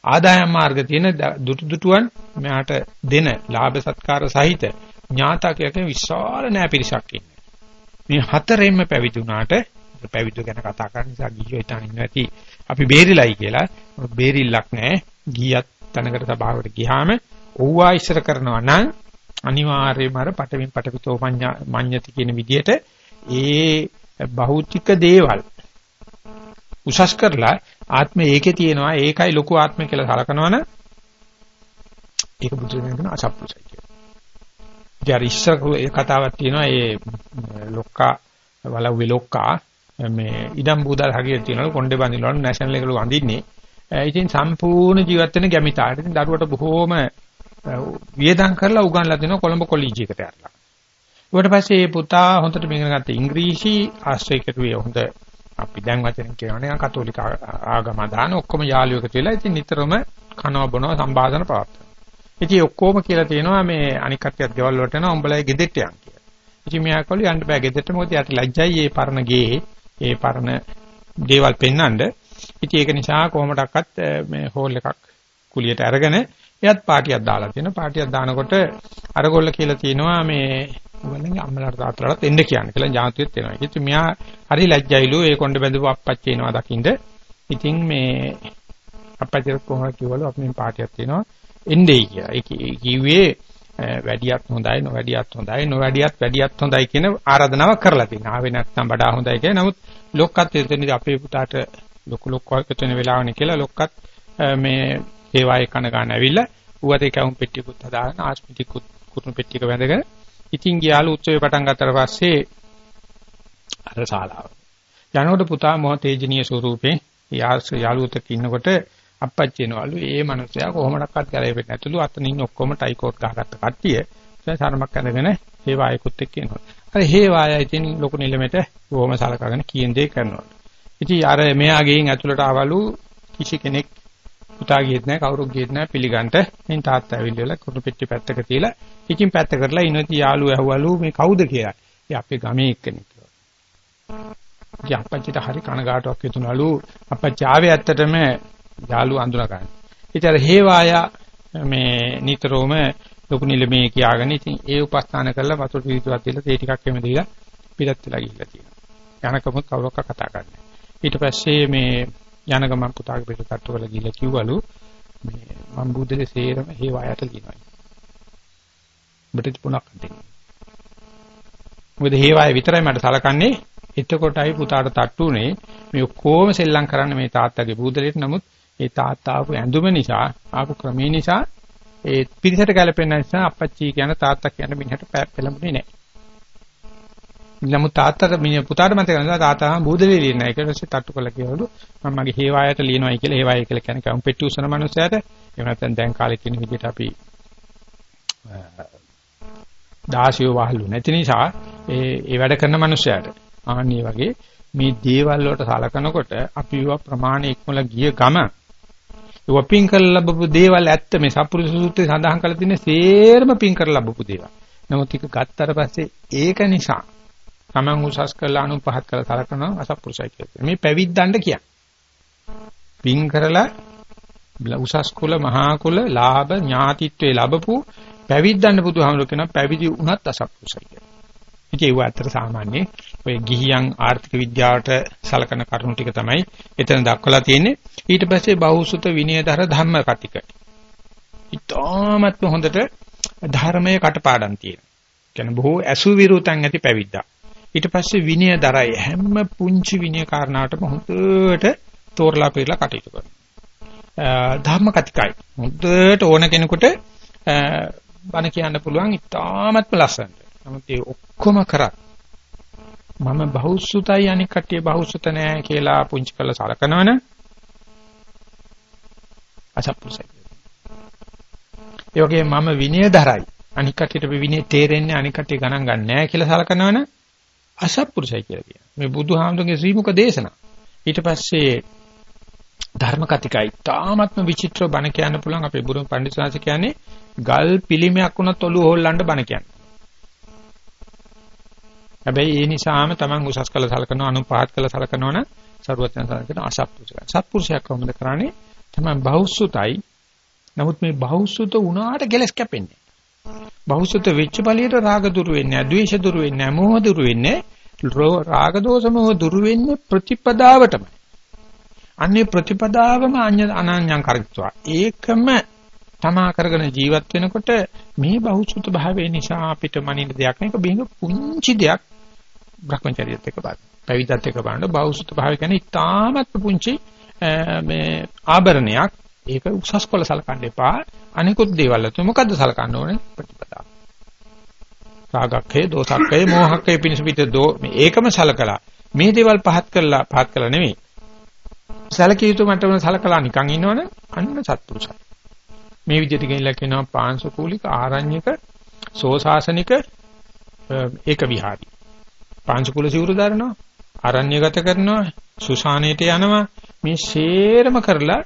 ආදායම් මාර්ග තියෙන දුටු දුටුවන් මෙයාට දෙන ලාභ සත්කාර සහිත ඥාතකයක විශාල නෑ පිරිසක් ඉන්නේ. මේ හතරෙන්ම පැවිදි වුණාට පැවිදි ගැන කතා කරන නිසා ගිහියෝ හිතාන ඉන්නේ නැති අපි බේරිලයි කියලා. බේරිල්ලක් නෑ. ගියත් තැනකට සභාවට ගියාම ඕවා ඉස්සර කරනවා නම් අනිවාර්යයෙන්ම අර පටවින් පටවිතෝ මඤ්ඤති කියන විදිහට ඒ භෞතික දේවල් උසස් කරලා ආත්මය ඒකේ තියෙනවා ඒකයි ලොකු ආත්මය කියලා සලකනවනේ ඒක බුදුරජාණන් කියන අසප්පුසයි කියලා. ඉතින් අර ඉස්සර ඒ කතාවක් තියෙනවා ඒ ලොක්කා වලව්වේ ලොක්කා මේ ඉඩම් බූදල් හරියට තියෙනවා කොණ්ඩේ බඳිනවලු නැෂනල් එකලු අඳින්නේ. ඉතින් සම්පූර්ණ ජීවත් වෙන ගැමිතාට ඉතින් දරුවට බොහෝම වියදම් කරලා උගන්ලා දෙනවා කොළඹ කොලීජ් එකට යරලා. ඊට පස්සේ මේ පුතා හොඳට ඉගෙන ගත්ත ඉංග්‍රීසි ආශ්‍රය කෙරුවේ හොඳ අපි දැන් වචන කියනවා නිකන් කතෝලික ආගම දාන ඔක්කොම යාළුවෙක් කියලා ඉතින් නිතරම කනවා බොනවා සම්භාෂණ පවත්වනවා. ඉතින් ඔක්කොම කියලා තියෙනවා මේ අනික් කට්ටියත් ගෙවල් වලට එනවා උඹලයි ගෙදෙට්ට යන් කියලා. ඉතින් මෙයා කළු යන්න බෑ ගෙදෙට්ට මොකද යට ලැජ්ජයි මේ පරණ ගේ ඒ පරණ දේවල් පෙන්වන්න. ඉතින් ඒක නිසා කොහොමඩක්වත් මේ හෝල් එකක් කුලියට අරගෙන එයත් පාටියක් දාලා තියෙනවා. පාටියක් දානකොට අරගොල්ල කියලා තියෙනවා මේ උගලගේ අම්මලාට තාත්තලාට එන්න කියන්නේ කියලා ඥාතියෙත් එනවා. ඉතින් මෙයා හරි ලැජ්ජයිලු ඒ කොණ්ඩේ බැඳපු අප්පච්චි එනවා දකින්ද. ඉතින් මේ අප්පච්චිට කොහොමද කිව්වලු අපි මේ පාටියක් තියෙනවා එන්නේ කියලා. ඒ කිව්වේ වැඩියත් හොඳයි නොවැඩියත් හොඳයි නොවැඩියත් වැඩියත් හොඳයි කියන ආරාධනාවක් කරලා තියෙනවා. ආවේ නැත්නම් වඩා හොඳයි කියලා. නමුත් ලොක්කත් එතනදී අපේ පුතාට ලොකු ලොක්කෝ එකතු වෙන වෙලාවනේ කියලා ලොක්කත් මේ හේවායේ කන ගන්න ඇවිල්ලා ඌවත් ඒ කවුම් පෙට්ටියකුත් හදාගෙන ආස්මිටිකුත් කුරුණු පෙට්ටියක වැඳගෙන ඉතින් ගියාලු උත්සවය පටන් ගත්තට පස්සේ අර ශාලාව. යනකොට පුතා මොහ තේජනීය ස්වරූපේ යාළුවොත් ඉන්නකොට අප්පච්චි එනවලු ඒ මනුස්සයා කොහොමඩක්වත් ගැලවෙන්නේ නැතුළු අතන ඉන්න ඔක්කොම ටයි කෝට් ගහගත්ත කට්ටිය දැන් සරමක් අරගෙන හේවායකුත් එක්ක එනවා. අර හේවාය ඉතින් ලොකු නිලමෙට බොහොම සලකගෙන කියන දේ කරනවා. ඉතින් අර මෙයා ගෙයින් ඇතුළට ආවලු කිසි කෙනෙක් පුතා ගියෙත් නැහැ කවුරුත් ගියෙත් නැහැ පිළිගන්න. මින් තාත්තා ඇවිල්ලා කුරු පෙට්ටි පැත්තක තියලා ඉකින් පැත්ත කරලා ඉනති යාළුව ඇහුවලු මේ කවුද කියලා. ඒ අපේ ගමේ එක්කෙනෙක් කියලා. ඉතින් අපච්චිට හරි කනගාටුවක් හිතුණලු අපච්චි ආවේ ඇත්තටම යාළුව අඳුනා ගන්න. ඉතින් අර හේවායා මේ නිතරම ලොකු නිලමේ කියාගෙන ඉතින් ඒ උපස්ථාන කරලා වතුර පිළිතුරක් දීලා තේ ටිකක් එමෙ දීලා පිටත් වෙලා ගිහිල්ලා තියෙනවා. යනකම කවුරක්ක කතා කරන්නේ. ඊට පස්සේ මේ යන ගමන් පුතාගේ පිට තට්ටු කරලා ගිහලා කිව්වලු මේ මම බුද්ධලේ සේරම හේ වායට ලියනවා. ඔබට පුණක් දෙන්න. මොකද හේ වාය විතරයි මට සලකන්නේ එතකොටයි පුතාට තට්ටු උනේ මේ ඔක්කොම සෙල්ලම් කරන්න මේ තාත්තගේ බුද්ධලේට නමුත් ඒ තාත්තා ආපු ඇඳුම නිසා ආපු ක්‍රමේ නිසා ඒ පිරිසට ගැලපෙන නිසා අපච්චි කියන තාත්තා කියන මිනිහට පෙළඹුණේ නැහැ. නමුත් තාත්තට මිනිහ පුතාට මතක නැහැ. තාත්තා බූදලේ ලියන එක ඊට පස්සේ තට්ටු කළා කියවලු. මම මගේ හේවායට ලියනවායි කියලා හේවාය කියලා කියන්නේ කම් පෙට්ටි උසන මනුස්සයාට. එහෙම නැත්නම් දැන් කාලේ කියන විදිහට අපි දාසියෝ වහලු. නැති නිසා ඒ ඒ වැඩ කරන මනුස්සයාට ආන්නේ වගේ මේ දේවල් වලට සලකනකොට අපි ඒවා ප්‍රමාණ ඉක්මල ගිය ගම ඒවා පින් කරලා ලැබපු දේවල් ඇත්ත මේ සප්පුරුෂ සූත්‍රයේ සඳහන් කරලා තියෙන සේරම පින් කරලා ලැබපු දේවල්. නමුත් ඒක ගත්තට පස්සේ ඒක නිසා Taman උසස් කරලා අනු පහත් කරලා සලකනවා අසත්පුරුෂයි කියලා. මේ පැවිද්දන්ට කියන්නේ. පින් කරලා උසස් කුල මහා කුල ලාභ ඥාතිත්වේ ලැබපු පැවිද්දන්න බුදුහාමුදුරු කියන පැවිදි වුණත් අසත්පුරුෂයි කියලා. ඉතින් ඒව අතර සාමාන්‍ය ඔය ගිහියන් ආර්ථික විද්‍යාවට සලකන කරුණු ටික තමයි එතන දක්වලා තියෙන්නේ. ඊට පස්සේ බහුසුත විනයදර ධම්ම කතික. ඊටාමත්ම හොඳට ධර්මයේ කටපාඩම් තියෙනවා. කියන්නේ බොහෝ අසු විරුතන් ඇති පැවිද්දා. ඊට පස්සේ විනයදරයි හැම පුංචි විනය කාරණාවටම හොඳට තෝරලා පෙරලා කටයුතු කරනවා. ධර්ම කතිකයි. හොඳට ඕන කෙනෙකුට බණ කියන්න පුළුවන් ඊටාමත්ම ලස්සනට. නමුත් ඒ ඔක්කොම කරත් මම බහුසුතයි අනික් කට්ටිය බහුසුත නෑ කියලා පුංචි කළ සලකනවනේ අසප්පුසයි. ඒ වගේ මම විනයදරයි අනික් කට්ටියට විනය තේරෙන්නේ අනික් කට්ටිය ගණන් ගන්න නෑ කියලා සලකනවනේ අසප්පුරුසයි කියලා කියනවා. මේ බුදුහාමුදුරගේ ශ්‍රීමුක දේශනා. ඊට පස්සේ ධර්ම කතිකයි තාමත්ම විචිත්‍ර බණ කියන්න පුළුවන් අපේ බුරුම පඬිස්සාංශ කියන්නේ ගල් පිළිමයක් වුණත් ඔළුව හොල්ලන්න බණ කියන්නේ. හැබැයි ඒ නිසාම Taman උසස් කළ සලකනවා අනුපාත් කළ සලකනවා නම් සරුවත්න සලකන අසත්පුරුෂය. සත්පුරුෂයා කොහොමද කරන්නේ? Taman බහුසුතයි. නමුත් මේ බහුසුත වුණාට කෙලස් කැපෙන්නේ. බහුසුත වෙච්ච ඵලයට රාග දුරු වෙන්නේ නැහැ, ද්වේෂ දුරු වෙන්නේ නැහැ, මෝහ දුරු වෙන්නේ රාග දෝෂ මොහ දුරු වෙන්නේ ප්‍රතිපදාවටම. අන්නේ ප්‍රතිපදාවම අනන්‍යං කරගත්තා. ඒකම තමා කරගෙන ජීවත් වෙනකොට මේ බහුසුත භාවය නිසා අපිට මනින්න දෙයක් නෙක බින්ග පුංචි දෙයක් භ්‍රමචර්යයත් එක්ක බලන්න. පැවිද්දත් එක්ක බලන්න බහුසුත භාවය කියන්නේ ඉතාමත් පුංචි මේ ආභරණයක්. ඒක උසස් කොල සලකන්න එපා. අනිකුත් දේවල් අතර මොකද්ද සලකන්න ඕනේ ප්‍රතිපදාව. රාගක්ඛේ දෝසක්ඛේ මෝහක්ඛේ පිනිස පිට දෝ මේ ඒකම සලකලා මේ දේවල් පහත් කරලා පහත් කළා නෙමෙයි. සලකිය යුතු මට්ටමන සලකලා නිකන් ඉන්නවනේ අන්න සත්පුරුෂයි. මේ විදිහට ගෙනිලා කියනවා පාංශකූලික ආරණ්‍යක සෝසාසනික ඒක විහාරි. පාංශකූල සිවුරු දරනවා ආරණ්‍යගත කරනවා සුසානේට යනවා මේ ෂේරම කරලා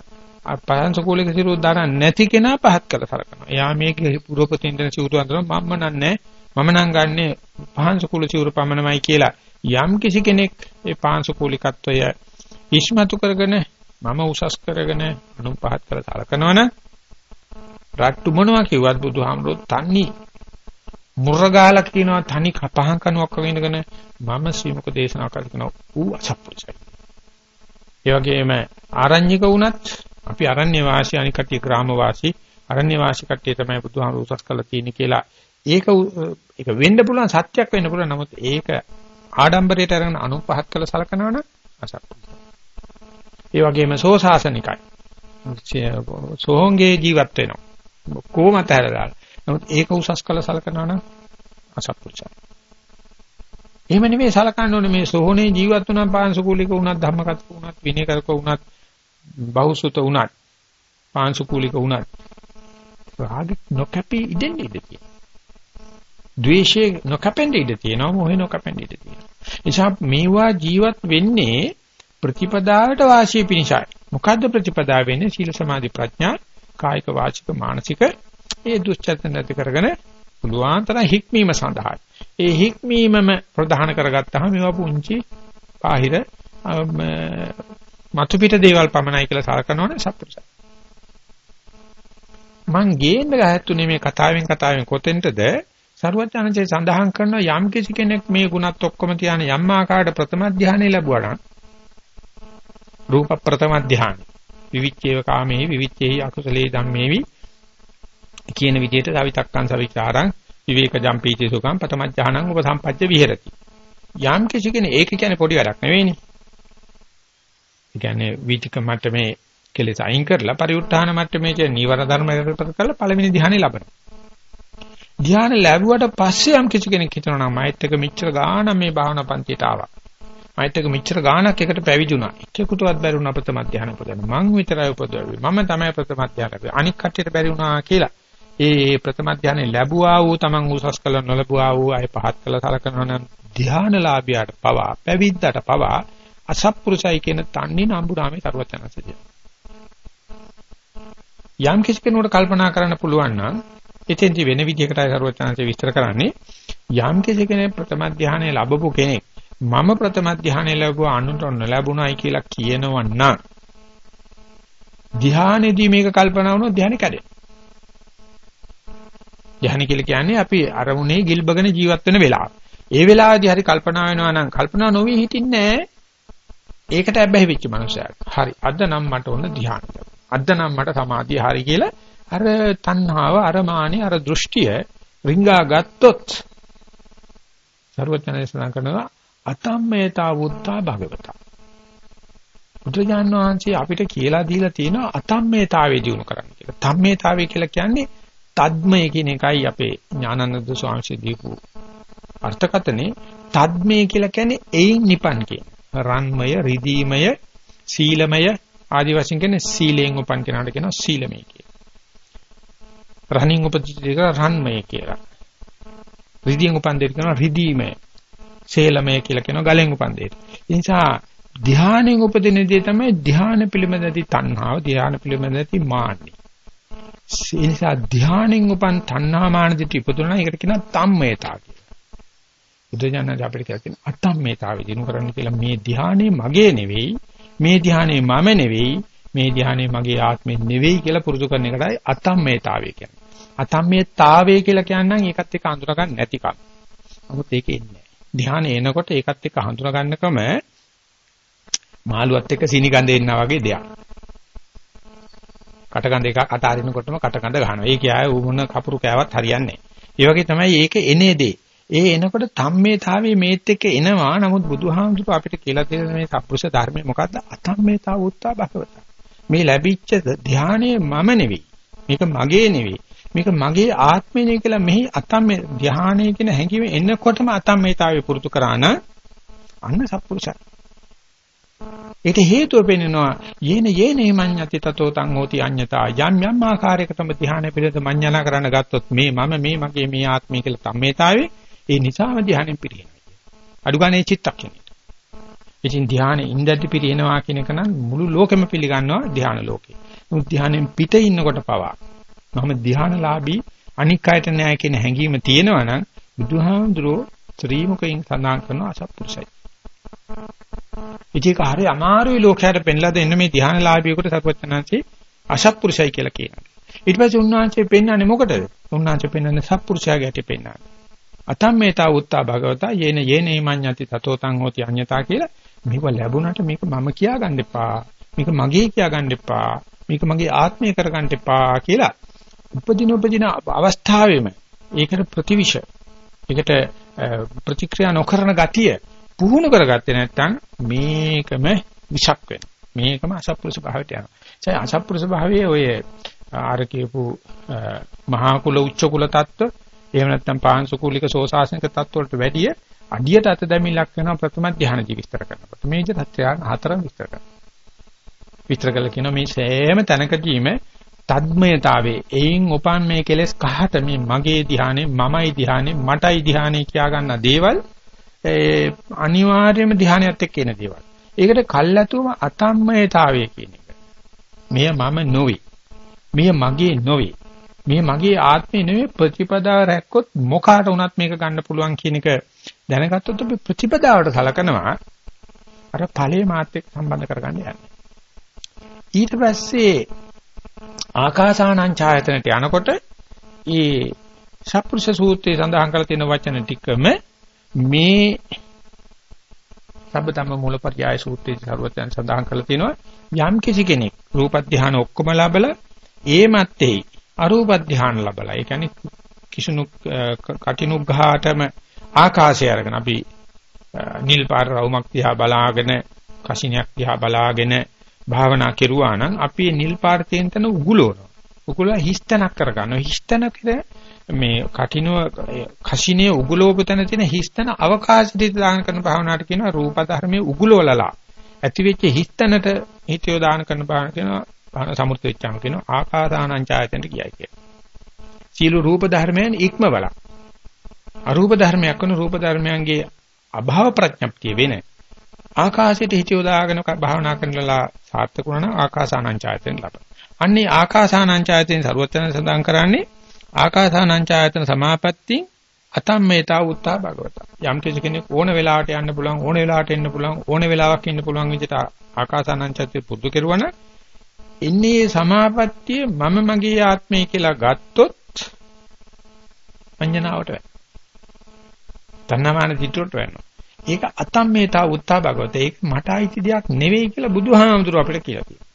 පාංශකූලික සිවුරු දරන්නේ නැති කෙනා පහත් කළ සලකනවා. එයා මේකේ පුරෝපතින්දන සිවුරු අඳනවා මම නන්නේ මම නම් ගන්නෙ පාංශකූල සිවුරු පමණමයි කියලා යම් කිසි කෙනෙක් ඒ පාංශකූලිකත්වය ඉස්මතු කරගෙන මම උසස් කරගෙන අනුන් පහත් කළ සලකනවනේ රට්ටු මොනවා කිව්වත් බුදුහාමුදුරුවෝ තනි මුර්ගාලක් කියනවා තනි පහන් කනුවක් වගේ ඉඳගෙන මම ශ්‍රීමුක දේශනා කරන ඌ අසප්පුරුසයි. ඒ වගේම ආරණ්‍යක වුණත් අපි අරණ්‍ය වාසී අනික කට්ටිය ග්‍රාම වාසී අරණ්‍ය වාසී කට්ටිය තමයි බුදුහාමුදුරුවෝ උසස් කළා තියෙන්නේ කියලා ඒක ඒක වෙන්න පුළුවන් සත්‍යක් වෙන්න පුළුවන් නමුත් ඒක ආඩම්බරයට අරගෙන අනුපහත් කළ සලකනවනම් අසප්පුරුසයි. ඒ වගේම සෝසාසනිකයි. සෝංගේ ජීවත් වෙනවා. කොහොමද හැරලා. නමුත් ඒක උසස් කළ සලකනවා නම් අසත්පුරුෂයි. එහෙම නෙමෙයි සලකන්න ඕනේ මේ සෝහනේ ජීවත් වුණා පාංශුකූලික වුණත් ධම්මකත් වුණත් විනයකරක වුණත් බහුසුත වුණත් පාංශුකූලික වුණත් රාග නොකැපී ඉඳෙන්නේ ඉඳී. ද්වේෂේ නොකැපෙන්නේ ඉඳී තියෙනවා මොහේ නොකැපෙන්නේ ඉඳී තියෙනවා. නිසා මේවා ජීවත් වෙන්නේ ප්‍රතිපදාවට වාසිය පිණිසයි. මොකද්ද ප්‍රතිපදාව වෙන්නේ? සීල සමාධි ප්‍රඥා කායික වාචික මානසික ඒ දුස්චරිත නැති කරගෙන පුළුවන් තරම් හික්මීම සඳහායි. ඒ හික්මීමම ප්‍රධාන කරගත්තාම මේවා පුංචි බාහිර මතු පිට දේවල් පමණයි කියලා සලකනවනේ සත්පුරුෂය. මං ගේන්න ගහතුනේ මේ කතාවෙන් කතාවෙන් කොතෙන්ටද? සරුවචනන්සේ සඳහන් කරන යම් කිසි කෙනෙක් මේ ගුණත් ඔක්කොම තියාන යම් ආකාරයට ප්‍රථම ධානය ලැබුවා නම් රූප ප්‍රථම ධානය විවිච්ඡේව කාමේ විවිච්ඡේහි අකුසලේ ධම්මේවි කියන විදිහට සවිතක්කං සවිචාරං විවේක ජම්පීති සුඛං පතමඥානං උපසම්පජ්ජ විහෙරති. යම් කිසි කෙනෙක් ඒක කියන්නේ පොඩි වැඩක් නෙවෙයිනේ. ඒ කියන්නේ විතික මට්ටමේ කෙලෙස අයින් කරලා පරිඋත්ථාන මට්ටමේ කියන නීවර ධර්ම ඉරපත කරලා පළවෙනි ධ්‍යානෙ ලබනවා ධ්‍යාන ලැබුවට පස්සේ යම් කිසි කෙනෙක් හිතනවා නම් මයිත් එක මෙච්චර ගාන මේ භාවනා පන්තියට ආවා මයිත් එක මෙච්චර ගාණක් එකට පැවිදුණා. එකෙකුටවත් බැරි වුණා ප්‍රථම ධානය උපදවන්න. මං විතරයි උපදවුවේ. මම තමයි ප්‍රථම ධානය ලැබුවේ. අනික් කට්ටියට බැරි වුණා කියලා. ඒ ප්‍රථම ධානය ලැබුවා වූ තමන් උසස් කළ නොලබුවා වූ අය පහත් කළ සලකනවා නම් ධානලාභියාට පවා පැවිද්දට පවා අසත්පුරුෂයි කියන තන්නේ නම්බුරාමේ සර්වචනසදිය. යම් කිසි කෙනෙකුට කල්පනා කරන්න පුළුවන් නම් එතෙන්දි වෙන විදිහකටයි සර්වචනසේ විස්තර කරන්නේ යම් කිසි කෙනෙක් ප්‍රථම ධානය ලැබපු කෙනෙක් මම ප්‍රථම ධානය ලැබුවා අනුන්ට නොලැබුණයි කියලා කියනවනම් ධානයේදී මේක කල්පනා වුණොත් ධානය කැඩේ. ධානය කියලා කියන්නේ අපි අරමුණේ ගිල්බගෙන ජීවත් වෙන වෙලාව. ඒ වෙලාවේදී හරි කල්පනා වෙනවා නම් කල්පනා නොවි හිටින්නේ ඒකට ඇබ්බැහි වෙච්ච මනුස්සයෙක්. හරි. අද නම් මට ඕන ධ්‍යාන. අද නම් මට සමාධිය හරි කියලා අර තණ්හාව, අර මානෙ, අර දෘෂ්ටිය රිංගා ගත්තොත් සර්වඥයන් කරනවා අතම්මේතා වුත්තා භගවතා. බුදුජාන විශ්වාසී අපිට කියලා දීලා තියෙනවා අතම්මේතාවේ දිනු කරන්න කියලා. තම්මේතාවේ කියලා කියන්නේ තද්මය කියන එකයි අපේ ඥානানন্দ ස්වාමීන් වහන්සේ දීපු අර්ථකතනේ තද්මය කියලා කියන්නේ එයින් නිපන් කියන්නේ. රන්මය, රිදීමය, සීලමය ආදි වශයෙන් කියන්නේ සීලයෙන් උපන් කෙනාට කියනවා සීලමය කියලා. රහණින් උපදිත රන්මය කියලා. රිදීන් උපන් දෙයට කියනවා රිදීමය. සීලමය කියලා කියනවා ගලෙන් උපන් දෙයට. ඒ නිසා ධානයෙන් උපදින දේ තමයි ධාන පිළිමදති තණ්හාව, ධාන පිළිමදති මාන්නි. ඒ නිසා ධානයෙන් උපන් තණ්හා මාන දිට ඉපදුනා ඒකට කියනවා තම්මේතා කියලා. බුදුජානක අපිට කියන අතම්මේතාවෙ දිනු කරන්න කියලා මේ ධානයේ මගේ නෙවෙයි, මේ ධානයේ මම නෙවෙයි, මේ ධානයේ මගේ ආත්මෙ නෙවෙයි කියලා පුරුදු කරන එකටයි අතම්මේතාවය කියන්නේ. අතම්මේතාවය කියලා කියනනම් ඒකත් එක්ක අඳුර ගන්න නැතිකම. නමුත් ඒක එන්නේ. ධානය එනකොට ඒකත් එක්ක හඳුනා ගන්නකම මාළුවත් එක්ක සීනි ගඳ එන්නා වගේ දෙයක්. කටගඳ එක අත අරිනකොටම කටගඳ ගන්නවා. ඒක ආයේ ඌ මොන කපුරු කෑවත් හරියන්නේ නැහැ. ඒ වගේ තමයි ඒක එනේ දේ. ඒ එනකොට තම්මේතාවේ මේත් එක්ක එනවා. නමුත් බුදුහාමුදුරුවෝ අපිට කියලා දෙන මේ සප්පුරුෂ ධර්මය මොකද්ද? අතම්මේතා උත්තා භගවත. මේ ලැබිච්ච ධානයේ මම නෙවෙයි. මේක මගේ නෙවෙයි. මේක මගේ ආත්මය නෙවෙයි කියලා මෙහි අතම්මේ ධානයේ කියන හැඟීම එනකොටම අතම්මේතාවේ පුරුදු කරාන අන්න සප්පුරුෂයි. ඒකට හේතුව පෙන්නනවා යේන යේනේ මඤ්ඤති තතෝ තං හෝති අඤ්ඤතා යම් යම් ආකාරයකටම ධ්‍යාන පිළිබඳ මඤ්ඤණා කරන්න ගත්තොත් මේ මම මේ මගේ මේ ආත්මය කියලා සම්මේතාවේ ඒ නිසාම ධ්‍යානෙන් පිරිනවයි. අඩුගානේ චිත්තක්ෂණයට. ඉතින් ධ්‍යානෙ ඉඳද්දි පිරිනවනවා කියන එක නම් මුළු ලෝකෙම පිළිගන්නවා ධ්‍යාන ලෝකේ. නමුත් ධ්‍යානෙන් පිට ඉන්නකොට පවා මම ධ්‍යානලාභී අනික් අයට නෑ කියන හැඟීම තියෙනවා නම් බුදුහාමුදුරෝ ශ්‍රීමුකයෙන් සඳහන් කරන අසත්පුරුෂයි. ඉතින් ඒක හරිය අමාරුයි ලෝකයට පෙන්ලා දෙන්න මේ ධ්‍යානලාභියෙකුට සත්වචනාංශේ අසත්පුරුෂයි කියලා කියනවා. ඊට පස්සේ උන්වහන්සේ පෙන්වන්නේ මොකටද? උන්වහන්සේ පෙන්වන්නේ සත්පුරුෂයා ගැටි පෙන්වන්නේ. අතම්මේතා උත්තා භගවතා යේන යේනේ මඤ්ඤති තතෝ තං හෝති අඤ්ඤතා කියලා මේක ලැබුණාට මේක මම කියා ගන්න එපා. මේක මගේ කියා ගන්න එපා. මේක මගේ ආත්මය කර ගන්න එපා කියලා උපදින උපදින අවස්ථාවෙම ඒකට ප්‍රතිවිෂ ඒකට ප්‍රතික්‍රියා නොකරන ගතිය පුහුණු කරගත්තේ නැත්නම් මේකම විෂක් වෙනවා. මේකම අසත්පුරුෂ භාවයට යනවා. ඒ අසත්පුරුෂ භාවයේ ඔය ආර කියපු මහා කුල උච්ච කුල තත්ත්ව එහෙම නැත්නම් පාංශුකූලික සෝසාසනික තත්ත්ව වලට වැඩිය අඩියට අත දැමීලක් වෙනවා ප්‍රථම ධානයේදී විස්තර කරනකොට. මේ තත්ත්වයන් හතරම විස්තර කරනවා. විස්තර කළ කියන මේ සෑම තැනකදීම තද්මයතාවේ එයින් උපන් මේ කෙලෙස් කහට මේ මගේ ධානයේ මමයි ධානයේ මටයි ධානයේ කියා ගන්න දේවල් ඒ අනිවාර්යයෙන්ම ධානයත් එක්ක එන දේවල්. ඒකට කල්ැතුම අතම්මයතාවය කියන එක. මෙය මම නොවේ. මෙය මගේ නොවේ. මේ මගේ ආත්මේ නෙවෙයි ප්‍රතිපදාව රැක්කොත් මොකාට වුණත් මේක ගන්න පුළුවන් කියන එක දැනගත්තොත් අපි ප්‍රතිපදාවට සලකනවා අර ඵලයේ මාත් එක්ක සම්බන්ධ කරගන්න යන්නේ. ඊට පස්සේ ආකාසානං ඡායතනට යනකොට ඒ සප්පුරුෂ සූත්‍රයේ සඳහන් කරලා තියෙන වචන ටිකම මේ සබ්බතම මූලපරියාය සූත්‍රයේ සර්වත්‍යයන් සඳහන් කරලා තියෙනවා යම් කිසි කෙනෙක් රූප ධානය ඔක්කොම ලැබලා ඒ මැත්තේ අරූප ධානය ලැබලා ඒ කියන්නේ කිසුණු කටිනුග්ඝාටම ආකාශය අරගෙන අපි නිල් පාර රවුමක් දිහා බලාගෙන කසිනියක් දිහා බලාගෙන භාවනා කෙරුවා නම් අපි නිල් පාර තෙන් තන උගුලවනවා උගුල හිස්තනක් කරගන්නවා හිස්තනක මේ කටිනුව කසිනේ උගුලෝපතන තියෙන හිස්තන අවකාශයට දාන කරන භාවනාවට කියනවා රූප ධර්මයේ උගුලවලලා ඇති වෙච්ච හිස්තනට හිතියෝ දාන කරන භාවනාවට කියනවා භාවන සමුර්ථ වෙච්චාම කියනවා ආකාසානංචායතනට කියයි කියලා. සීල රූප ධර්මයන් ඉක්මවල. අරූප ධර්මයක් වන රූප ධර්මයන්ගේ අභාව ප්‍රඥප්තිය වෙන ආකාශයට හිතියෝ දාගෙන භාවනා කරනලා සාර්ථක වුණා නම් ආකාසානංචායතන ලබන. අන්නේ ආකාසානංචායතෙන් සරුවචන සඳහන් කරන්නේ ආකාසානංචායතන සමාපatti අතම්මේතා උත්තා භගවතා. යම් කෙනෙක් ඕන වෙලාවට යන්න පුළුවන් ඕන වෙලාවට එන්න පුළුවන් ඕන වෙලාවක් ඉන්න පුළුවන් විදිහට ආකාසානංචායතය පුරුදු කෙරුවන එන්නේ සමාපත්තිය මම මගේ ආත්මය කියලා ගත්තොත් අඤ්ඤනාවට තණ්හාමාන දිට්ඨියට වෙනවා. ඒක අතම්මේතා උත්තා භගවත. ඒක මට අයිති දෙයක් නෙවෙයි කියලා බුදුහාමුදුරුව අපිට කියලා තියෙනවා.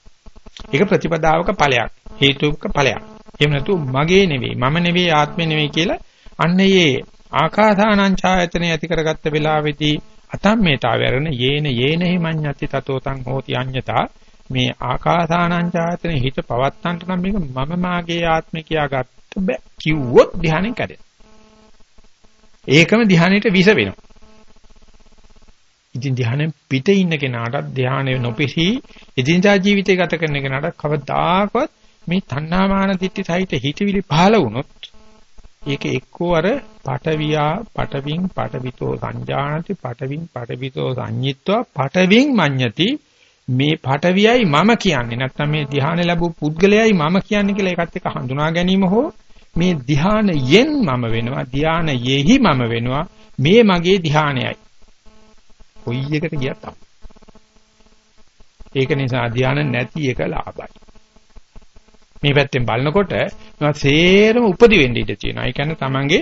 ඒක ප්‍රතිපදාවක ඵලයක්. හේතුක ඵලයක්. එහෙම නැතු මගේ නෙවෙයි, මම නෙවෙයි, ආත්මෙ නෙවෙයි කියලා අන්න ඒ ආකාසානං ඡායතනෙ ඇති කරගත්ත වෙලාවේදී අතම්මේතා වරණ යේන යේනහි මඤ්ඤති තතෝ තං හෝති අඤ්ඤතා මේ ආකාසානං ඡායතනෙ හිත පවත්තන්ට නම් මේක මම මාගේ ආත්මය කියාගත්ත බෑ කිව්වොත් ධානයෙන් කැඩෙන. ඒකම ධානයට විස වෙනවා. ඉතින් ධානයෙන් පිට ඉන්න කෙනාට ධානය නොපිසි එදිනදා ජීවිතය ගත කරන කෙනාට කවදාකවත් මේ තණ්හාමාන දිට්ඨි සහිත හිතවිලි පහළ වුණොත් ඒක එක්කෝ අර පටවියා පටවින් පටවිතෝ සංජානති පටවින් පටවිතෝ සංඤිත්වා පටවින් මඤ්ඤති මේ පටවියයි මම කියන්නේ නැත්නම් මේ ධ්‍යාන ලැබු පුද්ගලයයි මම කියන්නේ කියලා ඒකත් එක්ක හඳුනා ගැනීම හෝ මේ ධ්‍යානයෙන් මම වෙනවා ධ්‍යානයෙහි මම වෙනවා මේ මගේ ධ්‍යානයයි කොයි එකට ගියත් ඒක නිසා ධ්‍යාන නැති එක ලාභයි මේ පැත්තෙන් බලනකොට මේවා සේරම උපදි වෙන්න ඉඩ තියෙනවා. ඒ කියන්නේ තමන්ගේ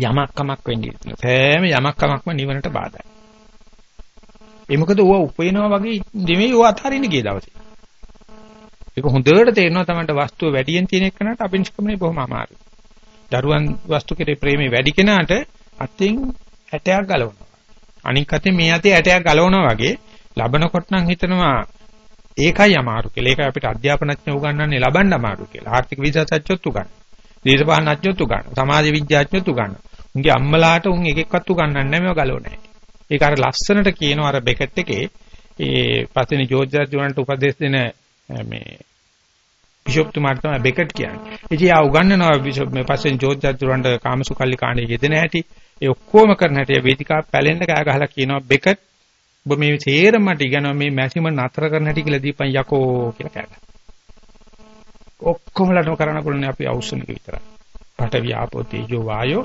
යමක් කමක් වෙන්න ඉඩ තියෙනවා. සෑම යමක් කමක්ම නිවනට බාධායි. ඒ මොකද ඌව උපේනවා වගේ දෙමෙයි ඌ අතහරින්න ගිය දවසේ. ඒක හොඳට තේරෙනවා තමන්ට වස්තුව වැඩියෙන් තියෙන එකනට අබිනිෂ්ක්‍මණය බොහොම අමාරුයි. දරුවන් වස්තු කෙරේ ප්‍රේමේ වැඩි කෙනාට අතින් ඇටයක් ගලවනවා. අනික් අතේ මේ අතේ ඇටයක් ගලවනවා වගේ ලබනකොට නම් හිතනවා ඒකයි අමාරු කියලා. ඒකයි අපිට අධ්‍යාපනඥයෝ උගන්වන්නේ ලබන්න අමාරු කියලා. ආර්ථික විද්‍යාඥයොත් උගන්වන. දේශපාලනඥයොත් උගන්වන. සමාජ විද්‍යාඥයොත් උගන්වන. උන්ගේ අම්මලාට උන් එක එක්කත් උගන්වන්නේ නැහැ මේව ගලවන්නේ. ඒක අර ලස්සනට කියනවා අර බෙකට් එකේ ඒ පස්සේ ජෝර්ජ් රජුන්ට උපදෙස් දෙන මේ බිෂොප් තුමාට තමයි බෙකට් කියන්නේ. ඉතින් ආ උගන්වනවා බිෂොප් මේ පස්සේ ජෝර්ජ් රජුන්ට කාමසුකල්ලි කාණ්ඩයේ යෙදෙන හැටි ඒ ඔක්කොම කරන හැටි වේදිකාව පැලෙන්න කෑ ගහලා කියනවා බෙකට් ඔබ මේ තේරම මට ඉගෙනව මේ මැසිම නතර කරන්න හැටි කියලා දීපන් යකෝ කියලා කෑගා. ඔක්කොමලටම කරන්න පුළුවන් අපි අවශ්‍යනික විතරයි. පඨ ව්‍යාපෝ තේජෝ වායෝ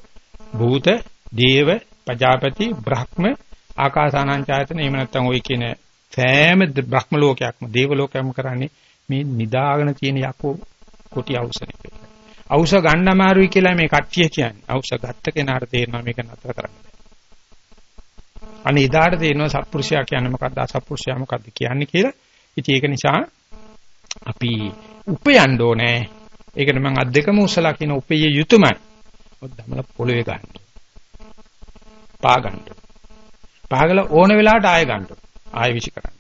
භූත දේව පජාපති බ්‍රහ්ම ආකාසානංචායතන එහෙම නැත්නම් ওই කියන සෑම බ්‍රහ්ම ලෝකයක්ම දේව ලෝකයක්ම කරන්නේ මේ නිදාගෙන තියෙන යකෝ කොටි අවශ්‍යනික. අවශ්‍ය ගන්න අමාරුයි කියලා මේ කට්ටිය කියන්නේ. අවශ්‍ය ගත්ත කෙනාට තේරෙනවා මේක නතර කරන්න. අනේ එදාට තේරෙනවා සත්පුරුෂයා කියන්නේ මොකක්ද අසත්පුරුෂයා මොකක්ද කියන්නේ කියලා. ඉතින් ඒක නිසා අපි උපයන්න ඕනේ. ඒකට මම අත් දෙකම උසලා කියන උපය යුතුයමයි. ඔත් දමල පොළවේ ගන්න. පා ගන්න. පාගල ඕන වෙලාවට ආය ගන්න. ආය විසි කරන්න.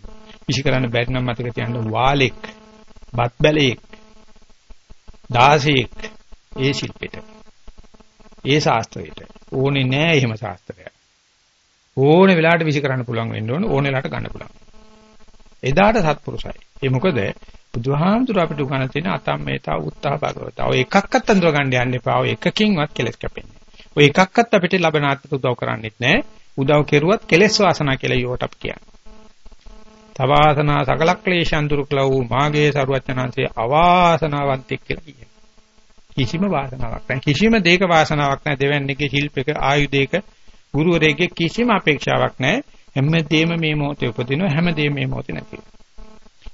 විසි කරන්න බැරි නම් මතක තියන්න වාලෙක්, බත් බැලේක්, දාසෙක් ඒ ශිල්පෙට. ඒ ශාස්ත්‍රයට. ඕනේ නෑ එහෙම ශාස්ත්‍රයක්. ඕන වෙලාවට විසි කරන්න පුළුවන් වෙන්න ඕන ඕන වෙලාවට ගන්න පුළුවන්. එදාට සත්පුරුසයි. ඒ මොකද බුදුහාමුදුර අපිට උගන තියෙන අතම්මේතා උත්තාහ භගවතා. ඔය එකක්වත් අඳුර ගන්න යන්න එපා. ඔය එකකින්වත් කෙලස් කැපෙන්නේ. ඔය එකක්වත් අපිට ලබනාත්මක උදව් කරන්නේත් නැහැ. උදව් කෙරුවත් කෙලස් වාසනා කියලා යෝට අපි කියන්නේ. තවාසනා සකල ක්ලේශයන් දුරු කළ වූ මාගේ සරුවචනාංශයේ අවාසනාවන්තෙක් කියලා කියනවා. කිසිම වාසනාවක් නැහැ. කිසිම දෙයක වාසනාවක් නැහැ. දෙවන්නේගේ ශිල්පයක ආයුධයක ගුරුවරයෙක්ගේ කිසිම අපේක්ෂාවක් නැහැ. හැමදේම මේ මොහොතේ උපදිනවා හැමදේම මේ මොහොතේ නැති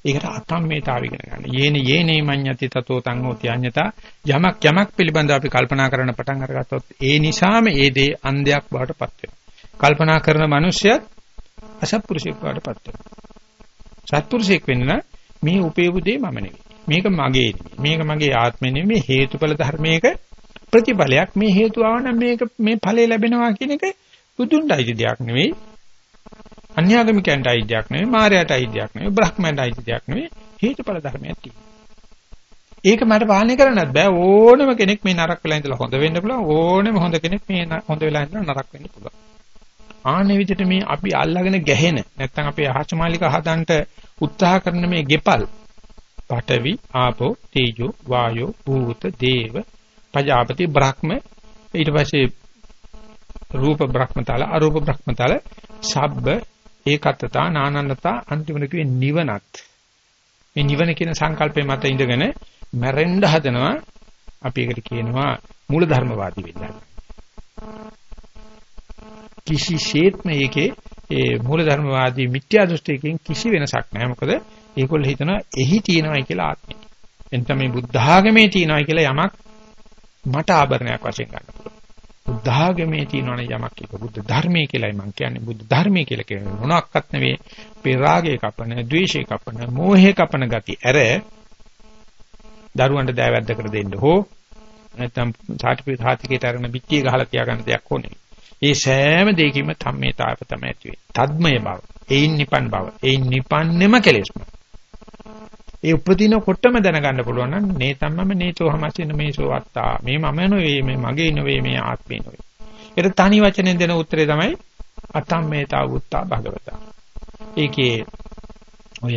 ඒකට අතම්මේතාව ඉගෙන ගන්න. යේන යේනේ මඤ්ඤති තතෝ තං හෝති අඤ්ඤතා යමක් යමක් පිළිබඳව අපි කල්පනා කරන්න පටන් අරගත්තොත් ඒ නිසාම ඒ දේ අන්ධයක් බවට පත් වෙනවා. කල්පනා කරන මිනිස්සයත් අසත්පුරුෂයෙක් බවට පත් වෙනවා. සත්පුරුෂයෙක් වෙන්න මේ උපේපු දේ මම නෙවෙයි. මේක මගේ නෙවෙයි. මේක මගේ ආත්මෙ නෙවෙයි. හේතුඵල ධර්මයක ප්‍රතිඵලයක්. මේ හේතුව ආවනම් මේක මේ ඵලය ලැබෙනවා කියන එක බුදුන්ට අයිති දෙයක් නෙවෙයි. අන්‍යාගමිකයන්ට අයිති දෙයක් නෙවෙයි, මායයට අයිති දෙයක් නෙවෙයි, බ්‍රහ්මයන්ට අයිති දෙයක් නෙවෙයි, හේතුඵල ධර්මයක් තියෙනවා. ඒක මට පාලනය කරන්නත් බෑ ඕනම කෙනෙක් මේ නරක වෙලා ඉඳලා හොඳ වෙන්න පුළුවන් ඕනම හොඳ කෙනෙක් මේ හොඳ වෙලා ඉඳලා නරක වෙන්න පුළුවන්. ආන්නේ විදිහට මේ අපි අල්ලගෙන ගැහෙන නැත්නම් අපේ ආහචමාලික හදන්ට උත්සාහ කරන මේ ගෙපල් පඨවි ආපෝ තේජෝ වායෝ භූත දේව පජාපති බ්‍රහ්ම ඊට පස්සේ රූප බ්‍රහ්මතල අරූප බ්‍රහ්මතල සබ්බ ඒකත්තතා නානන්නතා අන්තිමට කිව්වේ නිවනත් මේ නිවන කියන සංකල්පේ මත ඉඳගෙන මැරෙන්න හදනවා අපි ඒකට කියනවා මූලධර්මවාදී වෙන්න. කිසිසේත්ම ඒකේ ඒ මූලධර්මවාදී මිත්‍යා දෘෂ්ටියකින් කිසි වෙනසක් නැහැ. මොකද ඒගොල්ලෝ හිතනවා එහි තියෙනවයි කියලා ආත්මය. එතන මේ බුද්ධ ආගමේ තියෙනවයි කියලා යමක් මට ආභරණයක් වශයෙන් ගන්න පුළුවන්. බුද්ධාගමේ තියෙනවනේ යමක් එක බුද්ධ ධර්මයේ කියලායි මම කියන්නේ බුද්ධ ධර්මයේ කියලා කියන්නේ මොනක්වත් නෙවෙයි මේ රාගයේ කපන, ද්වේෂයේ කපන, මෝහයේ කපන ගති. අර දරුවන්ට දෑවැද්දකට දෙන්න හෝ නැත්නම් සාටිපි සාතිකේට අරගෙන පිටිය ගහලා තියාගන්න දෙයක් ඕනේ. ඒ සෑම දෙයකින්ම ධම්මේතාවය තමයි ඇති වෙන්නේ. තද්මය බව, ඒයින් නිපන් බව, ඒයින් නිපන්නෙම කෙලෙස්ම. ඒ උපදින කොටම දැනගන්න පුළුවන් නම් නේතම්මම නේතෝ හමසින මේසෝ අත්තා. මේ මම නෙවෙයි, මේ මගේ නෙවෙයි, මේ ආත්මේ නෙවෙයි. ඒක තනි වචනෙන් දෙන උත්තරේ තමයි අතම්මේතා වුත්තා භගවතා. ඒකේ ඔය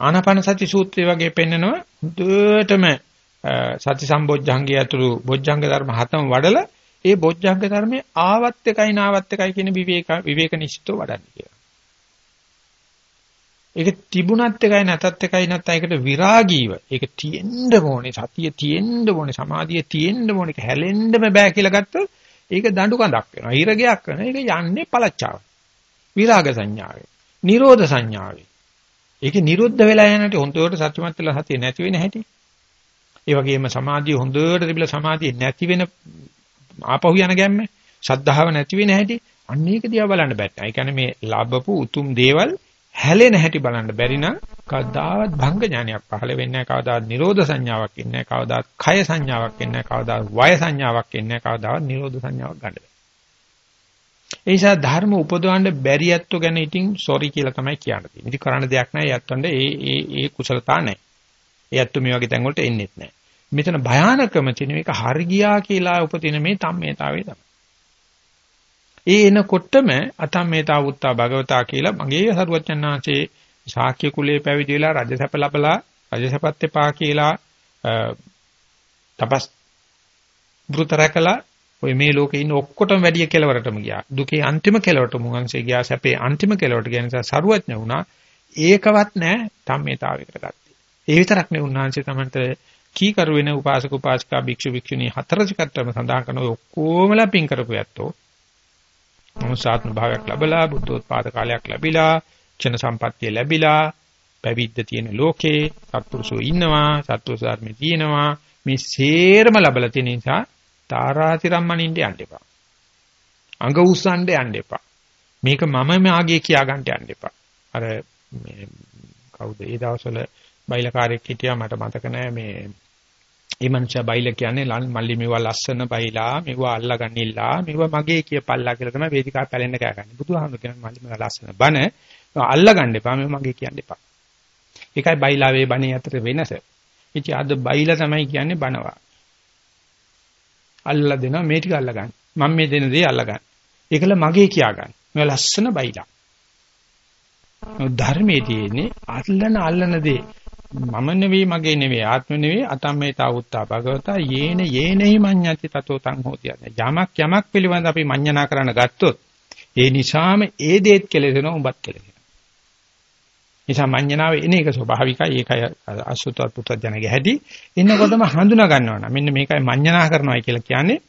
ආනාපාන සති සූත්‍රය වගේ පෙන්නනවා හොඳටම සති සම්බොජ්ජංගය ඇතුළු බොජ්ජංග ධර්ම හතම වඩලා ඒ බොජ්ජංග ධර්මයේ ආවත් එකයි නාවත් එකයි කියන විවේක විවේක නිශ්චිතව වඩන්න කියලා. ඒක තිබුණත් එකයි නැතත් එකයි නැත්නම් ඒකට විරාගීව ඒක තියෙන්න ඕනේ සතිය තියෙන්න ඕනේ සමාධිය තියෙන්න ඕනේ ඒක හැලෙන්නම බෑ කියලා ගත්තොත් ඒක දඬු කඳක් වෙනවා. හිරගයක් වෙනවා. ඒක යන්නේ පළච්චාව. විරාග සංඥාවේ. නිරෝධ සංඥාවේ. ඒක නිරුද්ධ වෙලා යනට හොඳට සත්‍යමත් වෙලා සතිය නැති වෙන හැටි. ඒ වගේම සමාධිය හොඳට තිබිලා සමාධිය නැති වෙන ආපහු යන ගැම්ම, ශද්ධාව නැති වෙන හැටි අන්න ඒක දිහා බලන්න බෑ. ඒ කියන්නේ මේ ලැබපු උතුම් දේවල් හැලෙන හැටි බලන්න බැරි නම් කවදාවත් භංග ඥානයක් පහළ වෙන්නේ නැහැ. කවදාවත් නිරෝධ සංඥාවක් ඉන්නේ නැහැ. කවදාවත් කය සංඥාවක් ඉන්නේ නැහැ. කවදාවත් වය සංඥාවක් ඉන්නේ නැහැ. කවදාවත් නිරෝධ සංඥාවක් ගන්න බෑ. ඒ නිසා ධර්ම උපදවන්න බැරි ඇත්තෝ ගැන ඉතින් සෝරි කියලා තමයි කියන්න තියෙන්නේ. ඉතින් කරන්න දෙයක් නැහැ. ඒ ඇත්තොන්ට ඒ ඒ ඒ කුසලතා නැහැ. ඒ ඇත්තෝ මේ වගේ තැන් වලට එන්නේත් නැහැ. මෙතන භයානකම තියෙන එක හරි ගියා කියලා උපදින මේ තම්මේතාවේ තමයි. ඒ එනකොටම අතම්මේතා වුත්තා භගවතා කියලා මගේ සරුවචනාංශේ ශාක්‍ය කුලේ පැවිදි වෙලා රජසැප ලබලා රජසැපත් එපා කියලා තපස් වෘතරකලා ඔය මේ ලෝකේ ඉන්න ඔක්කොටම වැඩිය කෙලවරටම ගියා. දුකේ අන්තිම කෙලවරට මුගන්සේ ගියා. සැපේ අන්තිම කෙලවරට ගිය නිසා සරුවඥ වුණා. ඒකවත් නැහැ ධම්මේතාවයකට ගත්තේ. ඒ විතරක් නෙවෙයි උන්වහන්සේ තමන්ට කීකරු වෙන උපාසක උපාසිකා භික්ෂු භික්ෂුණී හතරසිකටම සඳහන් කරන ඔය ඔක්කොමලා පින් කරපු ඇත්තෝ. මනුසාත්ම භාවයක් ලැබලා බුද්ධෝත්පාද කාලයක් ලැබිලා ක්ෂණ සම්පත්තිය ලැබිලා පැවිද්ද තියෙන ලෝකේ සත්පුරුෂෝ ඉන්නවා සත්පුරුෂ ධර්මේ තියෙනවා මේ සේරම ලැබලා තියෙන නිසා තාරාතිරම්මනින්න යන්න එපා. අඟ උස්සන්න යන්න එපා. මේක මම මාගේ කියා ගන්න යන්න එපා. අර මේ කවුද ඒ දවස්වල බයිලකාරයෙක් හිටියා මට මතක නෑ මේ ඒ මනුස්සයා බයිල කියන්නේ මල්ලි මෙවුවා ලස්සන බයිලා මෙවුවා අල්ලගන්නilla මෙවුවා මගේ කියපල්ලා කියලා තමයි වේදිකාව පැලෙන්න කෑගන්නේ. බුදුහාමුදුරු කියන මල්ලි මෙවුවා ලස්සන බන අල්ලගන්න එපා මෙවුවා මගේ කියන්න එපා. ඒකයි බයිලාවේ බණේ අතර වෙනස. ඉතින් අද බයිලා තමයි කියන්නේ බනවා. අල්ලලා දෙනවා මේ ටික අල්ලගන්න. මම මේ දෙන දේ අල්ලගන්න. ඒකල මගේ කියාගන්න. මේ ලස්සන බයිලා. ධර්මයේ තියෙන්නේ අල්ලන අල්ලන දේ මම නෙවෙයි මගේ නෙවෙයි ආත්ම නෙවෙයි අතම්මේතා උත්තා භගවතා යේන යේනෙහි මඤ්ඤති තතෝ තං හෝති යමක් යමක් පිළිබඳ අපි මඤ්ඤණා කරන්න ගත්තොත් ඒ නිසාම ඒ දේත් කෙලෙසෙනවා උඹත් කෙලෙසෙනවා. නිසා මඤ්ඤණාව එන එක ස්වභාවිකයි ඒකයි අසුතත් පුත්‍රජනගේ හැටි. එන්නකොටම හඳුනා ගන්නවා නම් මෙන්න මේකයි මඤ්ඤණා කරනවායි කියලා කියන්නේ.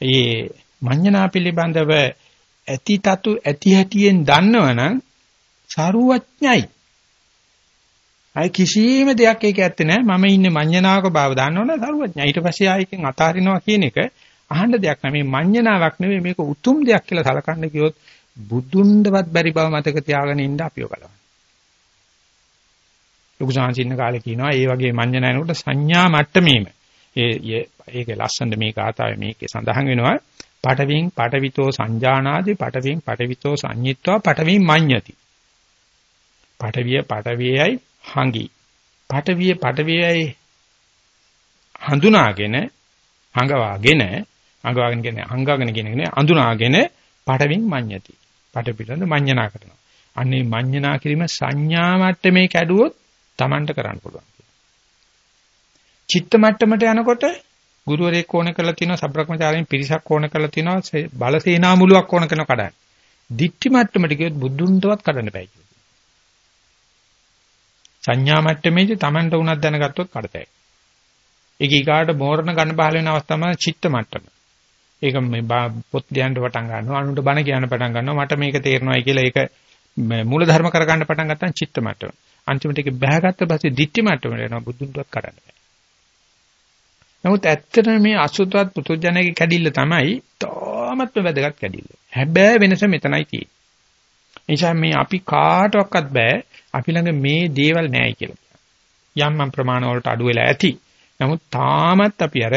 මේ මඤ්ඤණා පිළිබඳව ඇති තතු ඇති හැටියෙන් දන්නවනම් සරුවඥයි. අය කිසිම දෙයක් ඒක ඇත්තේ නැහැ. මම ඉන්නේ මඤ්ඤණාවක බව දන්නවනේ සරුවඥයි. ඊට පස්සේ ආයෙකින් අතාරිනවා කියන එක අහන්න දෙයක් නෙමෙයි මඤ්ඤණාවක් නෙමෙයි මේක උතුම් දෙයක් කියලා සලකන්න ගියොත් බුදුන්දවත් බැරි බව මතක තියාගෙන ඉන්න අපිව බලන්න ලොකු සාංශින්න කාලේ කියනවා ඒ වගේ මඤ්ඤණයනකොට සංඥා මට්ටමේම. ඒ ඒක ලස්සනට මේ ගාතාවේ මේකේ සඳහන් වෙනවා. පටවින් පටවිතෝ සංජානාදි පටවින් පටවිතෝ සංඤිත්වා පටවින් මඤ්ඤති. පටවිය පටවියයි හංගි පටවිය පටවියයි හඳුනාගෙන හංගවාගෙන අංගවාගෙන කියන්නේ අංගාගෙන කියන එක නේ අඳුනාගෙන පටවින් මඤ්ඤති පට පිළිඳ මඤ්ඤනා කරනවා අන්නේ මඤ්ඤනා කිරීම සංඥා මට්ටමේ කැඩුවොත් Tamanට කරන්න පුළුවන්. චිත්ත මට්ටමට යනකොට ගුරුවරයෙක් ඕන කරලා තියෙනවා සබ්‍රක්‍මචාරයෙන් පිරිසක් ඕන කරලා තියෙනවා බලසේනා මුලුවක් ඕන කරන කඩන්න. දික්ටි මට්ටමට ගියොත් බුදුන්ටවත් කඩන්න බෑ කියලා. සංඥා මට්ටමේදී Tamanට උනක් දැනගත්තොත් කඩතයි. ඒක ඊගාට මෝරණ ගන්න බහල වෙන අවස්ථාව තමයි චිත්ත මට්ටම. ඒක මේ පොත් ලියන්න පටන් ගන්නවා අනුන්ට බණ කියන්න පටන් ගන්නවා මට මේක තේරෙනවායි කියලා ඒක මූල ධර්ම කරගන්න පටන් ගත්තා චිත්ත මට්ටම. අන්තිමට ඒක බෑගත්ත පස්සේ දිට්ටි මට්ටමට එනවා බුදුන්වත් කරන්න බෑ. නමුත් ඇත්තටම මේ අසුතවත් පුතුජනගේ කැඩිල්ල තමයි තාමත්ම වැදගත් කැඩිල්ල. හැබැයි වෙනස මෙතනයි තියෙන්නේ. නිසා මේ අපි කාටවත් බෑ අපි ළඟ මේ දේවල් නැහැයි කියලා. යම් යම් ප්‍රමාණ වලට අඩු වෙලා ඇති. නමුත් තාමත් අපි අර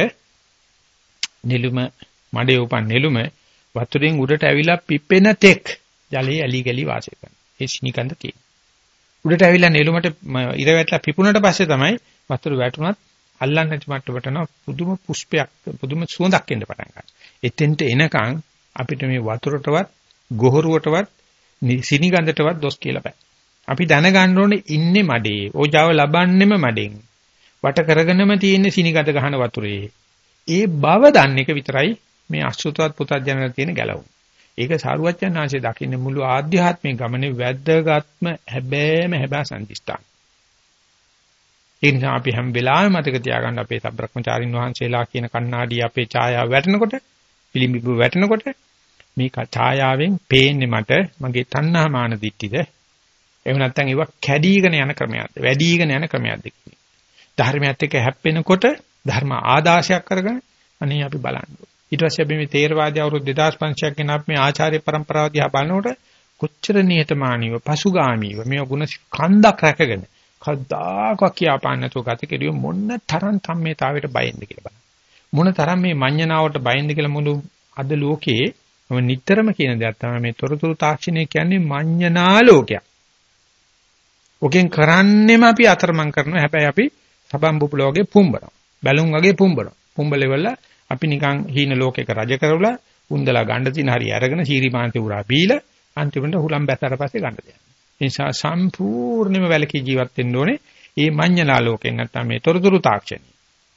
නිලුම මඩේ උපන් නිලුම වතුරෙන් උඩට ඇවිලා පිපෙන තෙක් ජලයේ ඇලි ගලි වාසය කරනවා. ඒ සිනිකන්ද තියෙනවා. උඩට ඇවිල්ලා නෙළුමට ඉර වැටලා පිපුණට පස්සේ තමයි වතුර වැටුණත් අල්ලන්න නැති මට්ටමට යන පුදුම පුෂ්පයක් පුදුම සුවඳක් එන්න පටන් ගන්නවා. එතෙන්ට එනකන් අපිට මේ වතුරටවත් ගොහරුවටවත් සිනිගඳටවත් දොස් කියලා බෑ. අපි දැනගන්න ඕනේ ඉන්නේ මඩේ. ඕජාව ලබන්නෙම මඩෙන්. වට කරගෙනම තියෙන සිනිගඳ ගහන වතුරේ. ඒ බව දන්න එක විතරයි මේ අසුතවත් පුතත් ජනක තියෙන ගැලවුම. ඒක සාරුවච්චන් ආංශේ දකින්න මුළු ආධ්‍යාත්මික ගමනේ වැද්දගත්ම හැබෑම හැබෑ සම්දිස්ථාන. ඒ නිසා අපි හැම වෙලාවෙම මතක තියාගන්න අපේ සබ්‍රක්‍මචාරින් වහන්සේලා කියන කණ්ණාඩිය අපේ ඡායාව වැටෙනකොට පිළිඹු වැටෙනකොට මේ ඡායාවෙන් පේන්නේ මට මගේ තණ්හා මාන දිට්ටිද එහෙම නැත්නම් ඒවා කැඩීගෙන යන ක්‍රමයක්ද වැඩිගෙන යන ක්‍රමයක්ද කියන්නේ. ධර්මයත් එක්ක හැප්පෙනකොට ධර්ම ආදාශයක් කරගෙන අනේ අපි බලන්න. ඊට පස්සේ අපි මේ තේරවාදී අවුරුදු 2500ක් ගෙන අපි මේ ආචාර්ය પરම්පරාව දිහා බලනකොට කොච්චර නිහතමානීව පසුගාමීව මේ ගුණ කන්දක් රැකගෙන කවදාකවත් කියාපාන්න නැතුව ගත කෙරුව මොන තරම් සම්මේතාවයට බයෙන්ද කියලා බලන්න. මොන තරම් මේ මඤ්ඤණාවට බයෙන්ද කියලා මුළු අද ලෝකේ මම නිතරම කියන දෙයක් තමයි මේ තොරතුරු තාක්ෂණය කියන්නේ මඤ්ඤණා ලෝකයක්. ඔකෙන් කරන්නේම අපි අතරමං කරනවා. හැබැයි අපි සබම් බුබුලෝගේ පුම්බනවා. බැලුම් වගේ පුම්බනවා. පුම්බලෙවල අපි නිකන් හීන ලෝකයක රජ කරවලා උන්දලා ගන්න තියෙන හරිය අරගෙන සීරිමාන්ති උරා බීලා අන්තිමට හුලම් බැසතර පස්සේ ගන්න දෙනවා. ඒ නිසා සම්පූර්ණයෙන්ම වැලකී ජීවත් වෙන්න ඕනේ. මේ මඤ්ඤණා ලෝකෙන් නැත්තම් මේ තොරතුරු තාක්ෂණය.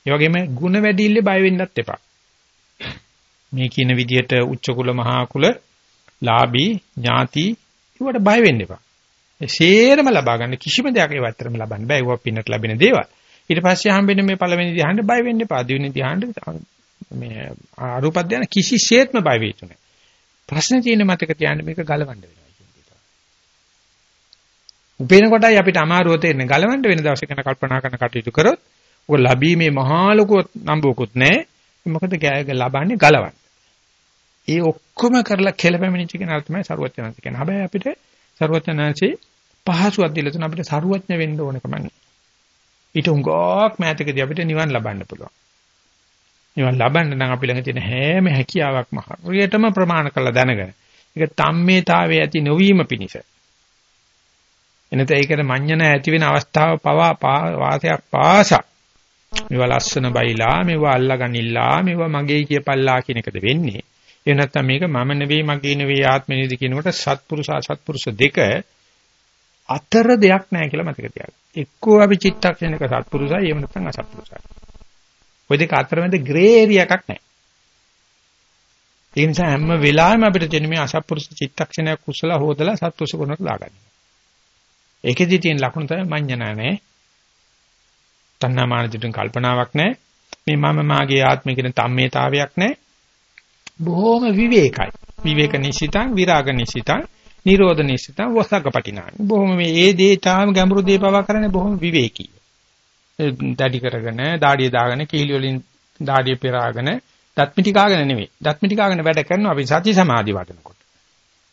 ඒ වගේම ಗುಣ වැඩිල්ලේ බය වෙන්නත් එපා. මේ කියන විදිහට උච්ච කුල මහා කුල ලාභී ඥාති ඒවට බය වෙන්න එපා. ඒ සේරම ලබා ගන්න කිසිම දෙයක් ඒ වත්තරම ලබන්න බෑ. ඒවා පින්නට ලැබෙන දේවල්. ඊට පස්සේ හම්බෙන්නේ මේ පළවෙනි ධ්‍යානෙ බය වෙන්න එපා. දෙවෙනි ධ්‍යානෙ මේ අරූප ධ්‍යාන කිසිසේත්ම බය වෙන්නේ නැහැ. ප්‍රශ්නේ තියෙන මතක තියාගන්න මේක ගලවන්න වෙනවා. උපේන කොටයි අපිට අමාරුව තේරෙන්නේ ගලවන්න වෙන දවසක ගැන කල්පනා කරන කටයුතු කරොත් ඔක ලැබීමේ මහා ලොකු නම්බුවකුත් නැහැ. මොකද ලබන්නේ ගලවන්න. ඒ ඔක්කොම කරලා කෙලපැමිණිච්ච කෙනා තමයි සරුවචනන්ත කියන්නේ. හැබැයි අපිට සරුවචනන්සේ පහසුවක් දීලා තුන අපිට සරුවඥ වෙන්න ඕන කමන්නේ. ඊට උංගක් මෑතකදී අපිට නිවන් ලබන්න පුළුවන්. නිවන් ලබන්න නම් අපි ළඟ තියෙන හැම හැකියාවක්ම හරියටම ප්‍රමාණ කරලා දැනගෙන ඒක තම්මේතාවයේ ඇති නොවීම පිණිස එනත ඒකට මඤ්ඤණ ඇති වෙන අවස්ථාව පවා වාසයක් පාසා මේවා ලස්සන බයිලා මේවා අල්ලගනිලා මේවා මගේ කියපල්ලා කියන එකද වෙන්නේ ඒ නැත්තම් මේක මම නෙවෙයි මගේ නෙවෙයි ආත්මෙ නෙවෙයි කියනකොට සත්පුරුෂ අසත්පුරුෂ දෙක අතර දෙයක් නැහැ කියලා මතක තියාගන්න. එක්කෝ අපි චිත්තක්ෂණයක සත්පුරුෂයි එහෙම නැත්නම් අසත්පුරුෂයි. ওই දෙක අතරමැද ග්‍රේ ඒරියා එකක් නැහැ. ඒ නිසා හැම වෙලාවෙම අපිට තියෙන මේ අසත්පුරුෂ චිත්තක්ෂණයක් කුසල හොදලා සත්පුරුෂ ගුණට දාගන්න. ඒකෙදි තියෙන ලකුණ තමයි මඤ්ඤණා නැහැ. තණ්හාමාන දිටුන් කල්පනාවක් නැහැ. මේ මම මාගේ ආත්මය කියන තම්මේතාවයක් නැහැ. බොහොම විවේකයි. විවේක නිසිතං විරාග නිසිතං නිරෝධ නිසිතං වසගපටිනානි. බොහොම මේ ඒ දේ තාම ගැඹුරු දේ පවා කරන්නේ බොහොම විවේකී. දඩි කරගෙන, දාඩිය දාගෙන, කීලි වලින් දාඩිය පෙරාගෙන, දත් මිටි කාගෙන නෙමෙයි. දත් මිටි කාගෙන වැඩ කරනවා අපි සති සමාධි වඩනකොට.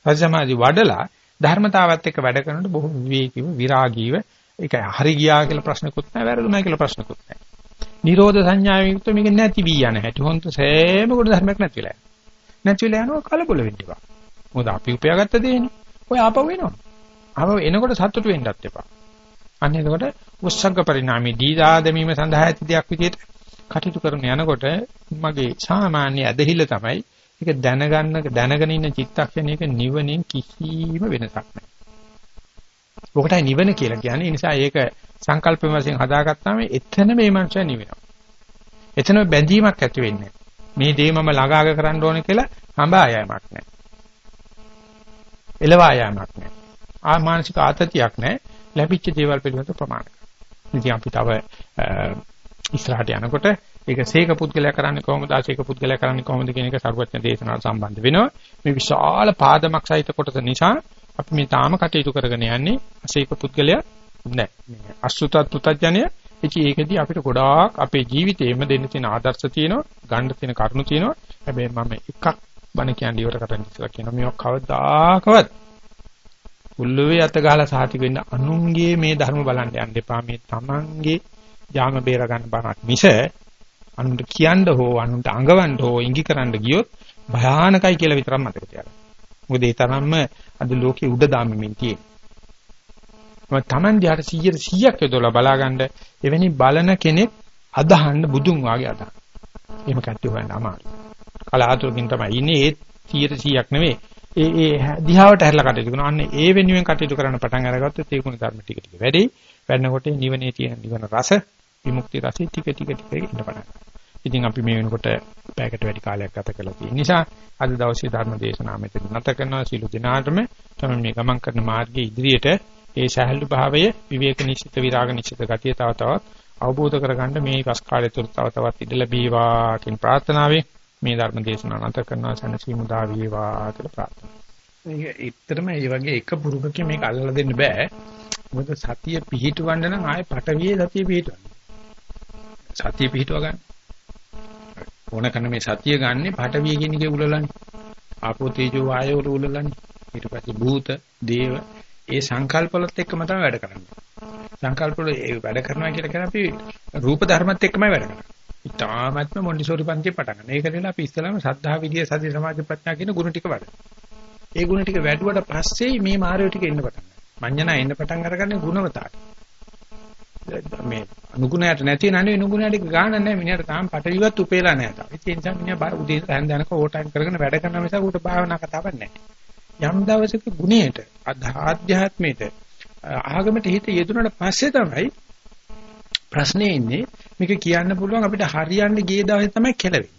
සති සමාධි වඩලා ධර්මතාවත් එක්ක වැඩ කරනකොට බොහොම විවේකීව විරාගීව ඒක හරි ගියා කියලා ප්‍රශ්නකුත් නැහැ වැරදුනා කියලා ප්‍රශ්නකුත් නැහැ. නිරෝධ සංඥාවෙන් යුක්ත මේක නැති වී යන හැටි හොන්ත සෑම කොට ධර්මයක් නැති වෙලා යනවා. නැති වෙලා යනවා කලබල වෙන්න එපා. මොකද අපි උපයාගත්ත දේනේ. ඔය ආපහු එනවා. ආපහු එනකොට සතුටු වෙන්නත් එපා. අන්න එතකොට උස්සංග පරිණාමී දීදා දැමීම සඳහා ඇති දෙයක් විදිහට කටයුතු කරන යනකොට මගේ සාමාන්‍ය ඇදහිල්ල තමයි ඒක දැනගන්න දැනගෙන ඉන්න චිත්තක්ෂණයක නිවනින් කිසිම වෙනසක් නැහැ. ඔකටයි නිවන කියලා කියන්නේ. ඒ නිසා ඒක සංකල්ප වශයෙන් හදාගත්තාම එතන මේ මනුස්සය නිවෙනවා. එතන බැඳීමක් ඇති වෙන්නේ මේ දේ මම ළඟාග කරන්න ඕනේ කියලා හඹා යෑමක් නැහැ. එළවා යෑමක් නැහැ. ආ මානසික ආතතියක් නැහැ. ලැබිච්ච දේවල් පිළිබඳ ප්‍රමාණයක්. ඉතින් අපි තව ඉස්සරහට යනකොට ඒක සීක පුද්ගලයා කරන්නේ කොහොමද ආශීක පුද්ගලයා කරන්නේ කොහොමද කියන එක සරුවත්න දේශනාවට සම්බන්ධ වෙනවා මේ විශාල පාදමක් සහිත කොටස නිසා අපි මේ තාම කටයුතු කරගෙන යන්නේ අශීක පුද්ගලයා නැහැ මේ අසුතත් පුතඥය ඉතින් ඒකදී අපිට ගොඩාක් අපේ ජීවිතේෙම දෙන්න තියෙන ආදර්ශ තියෙනවා, ගන්න තියෙන කරුණු තියෙනවා. හැබැයි මම එකක් බණ කියන්නේ ඉවර කරන්න ඉස්සලා කියනවා මේක කවදාකවත් උල්ලුවේ අත ගහලා සාති වෙන්න අනුන්ගේ මේ ධර්ම බලන්න යන්න එපා මේ තමන්ගේ යාම බේර ගන්න බණක් මිස අනුන්ට කියන්න හෝ අනුන්ට අඟවන්න හෝ ඉඟි කරන්න ගියොත් භයානකයි කියලා විතරක් මතක තියාගන්න. මොකද ඒ තරම්ම අද ලෝකේ උඩ දාමින් තියෙන්නේ. මම Taman දිහාට 100 100ක් යොදලා බලාගන්න එවැනි බලන කෙනෙක් අදහන්න බුදුන් වාගේ අදහන. එහෙම කට්ටිය හොයන්න අමාරුයි. කලාතුරකින් තමයි ඉන්නේ ඒ 100 100ක් නෙවෙයි. ඒ ඒ දිහාවට හැරලා කටයුතු කරනවා. අන්න ඒ වෙනුවෙන් කටයුතු කරන්න පටන් අරගත්තොත් ඒ ගුණ ධර්ම ටික ටික වැඩි. වැඩනකොට නිවනේ තියෙන නිවන රස, විමුක්ති රසය ටික ටික ටික ඉන්න පටන් ඉතින් අපි මේ වෙනකොට පැයකට වැඩි කාලයක් ගත කළා තියෙන නිසා අද දවසේ ධර්ම දේශනාව මෙතන නැත කරනවා සිළු දිනාටම තමයි මේ ගමන් කරන මාර්ගයේ ඉදිරියට ඒ සහැල්ලු භාවය විවේක නිශ්චිත විරාග නිශ්චිත ගතිය තව තවත් අවබෝධ කරගන්න මේ වස් කාලය තුර තව තවත් ඉඩ ලැබීවා කියන ප්‍රාර්ථනාවෙන් මේ ධර්ම දේශනාව නැත කරනවා සනසීමු දා වේවා කියලා ප්‍රාර්ථනා. ඒක ඇත්තටම මේ වගේ එක පුරුකකින් මේක අල්ලලා දෙන්න බෑ. මොකද සතිය පිහිටවන්න නම් ආයේ පටවියේ සතිය පිහිටවන්න. සතිය පිහිටව ගන්න. ඕන කරන මේ සතිය ගන්නෙ පටවිය කියන එකේ උලලන්නේ. ආපෝ තේජෝ වායෝ වල උලලන්නේ. ඊට පස්සේ භූත, දේව ඒ සංකල්පවලත් එක්කම තමයි වැඩ කරන්නේ. සංකල්පවල ඒ වැඩ කරනවා කියලා කියන අපි රූප ධර්මත් එක්කමයි වැඩ කරන්නේ. ඉතාමත්ම මොන්ඩිසෝරි පන්තිය පටන් ගන්න. ඒකට අපි ඉස්සලාම සද්ධා විදිය සති සමාධි ප්‍රඥා කියන ගුණ ටික වැඩ. ඒ ගුණ ටික වැඩුවට පස්සේ මේ මාර්ගය ටික එන්න පටන් ගන්නවා. මඤ්ඤණා එන්න පටන් අරගන්නේ ගුණවතාට. මේ අනුගුණයට නැති නනේ නුගුණයට ගාන නැහැ මිනිහට තාම පටලිවත් උපේලා නැහැ තාම. ඒ නිසා මිනිහා බාර උදේ හැන්ද යනක ඕටයිම් කරගෙන වැඩ කරන නිසා ඌට භාවනා කතාවක් නැහැ. යම් දවසක ගුණයට ආධ්‍යාත්මයට ආගමට හිත යෙදුනට පස්සේ තමයි ප්‍රශ්නේ ඉන්නේ මේක කියන්න පුළුවන් අපිට හරියන්න ගිය දවසේ තමයි කෙලවෙන්නේ.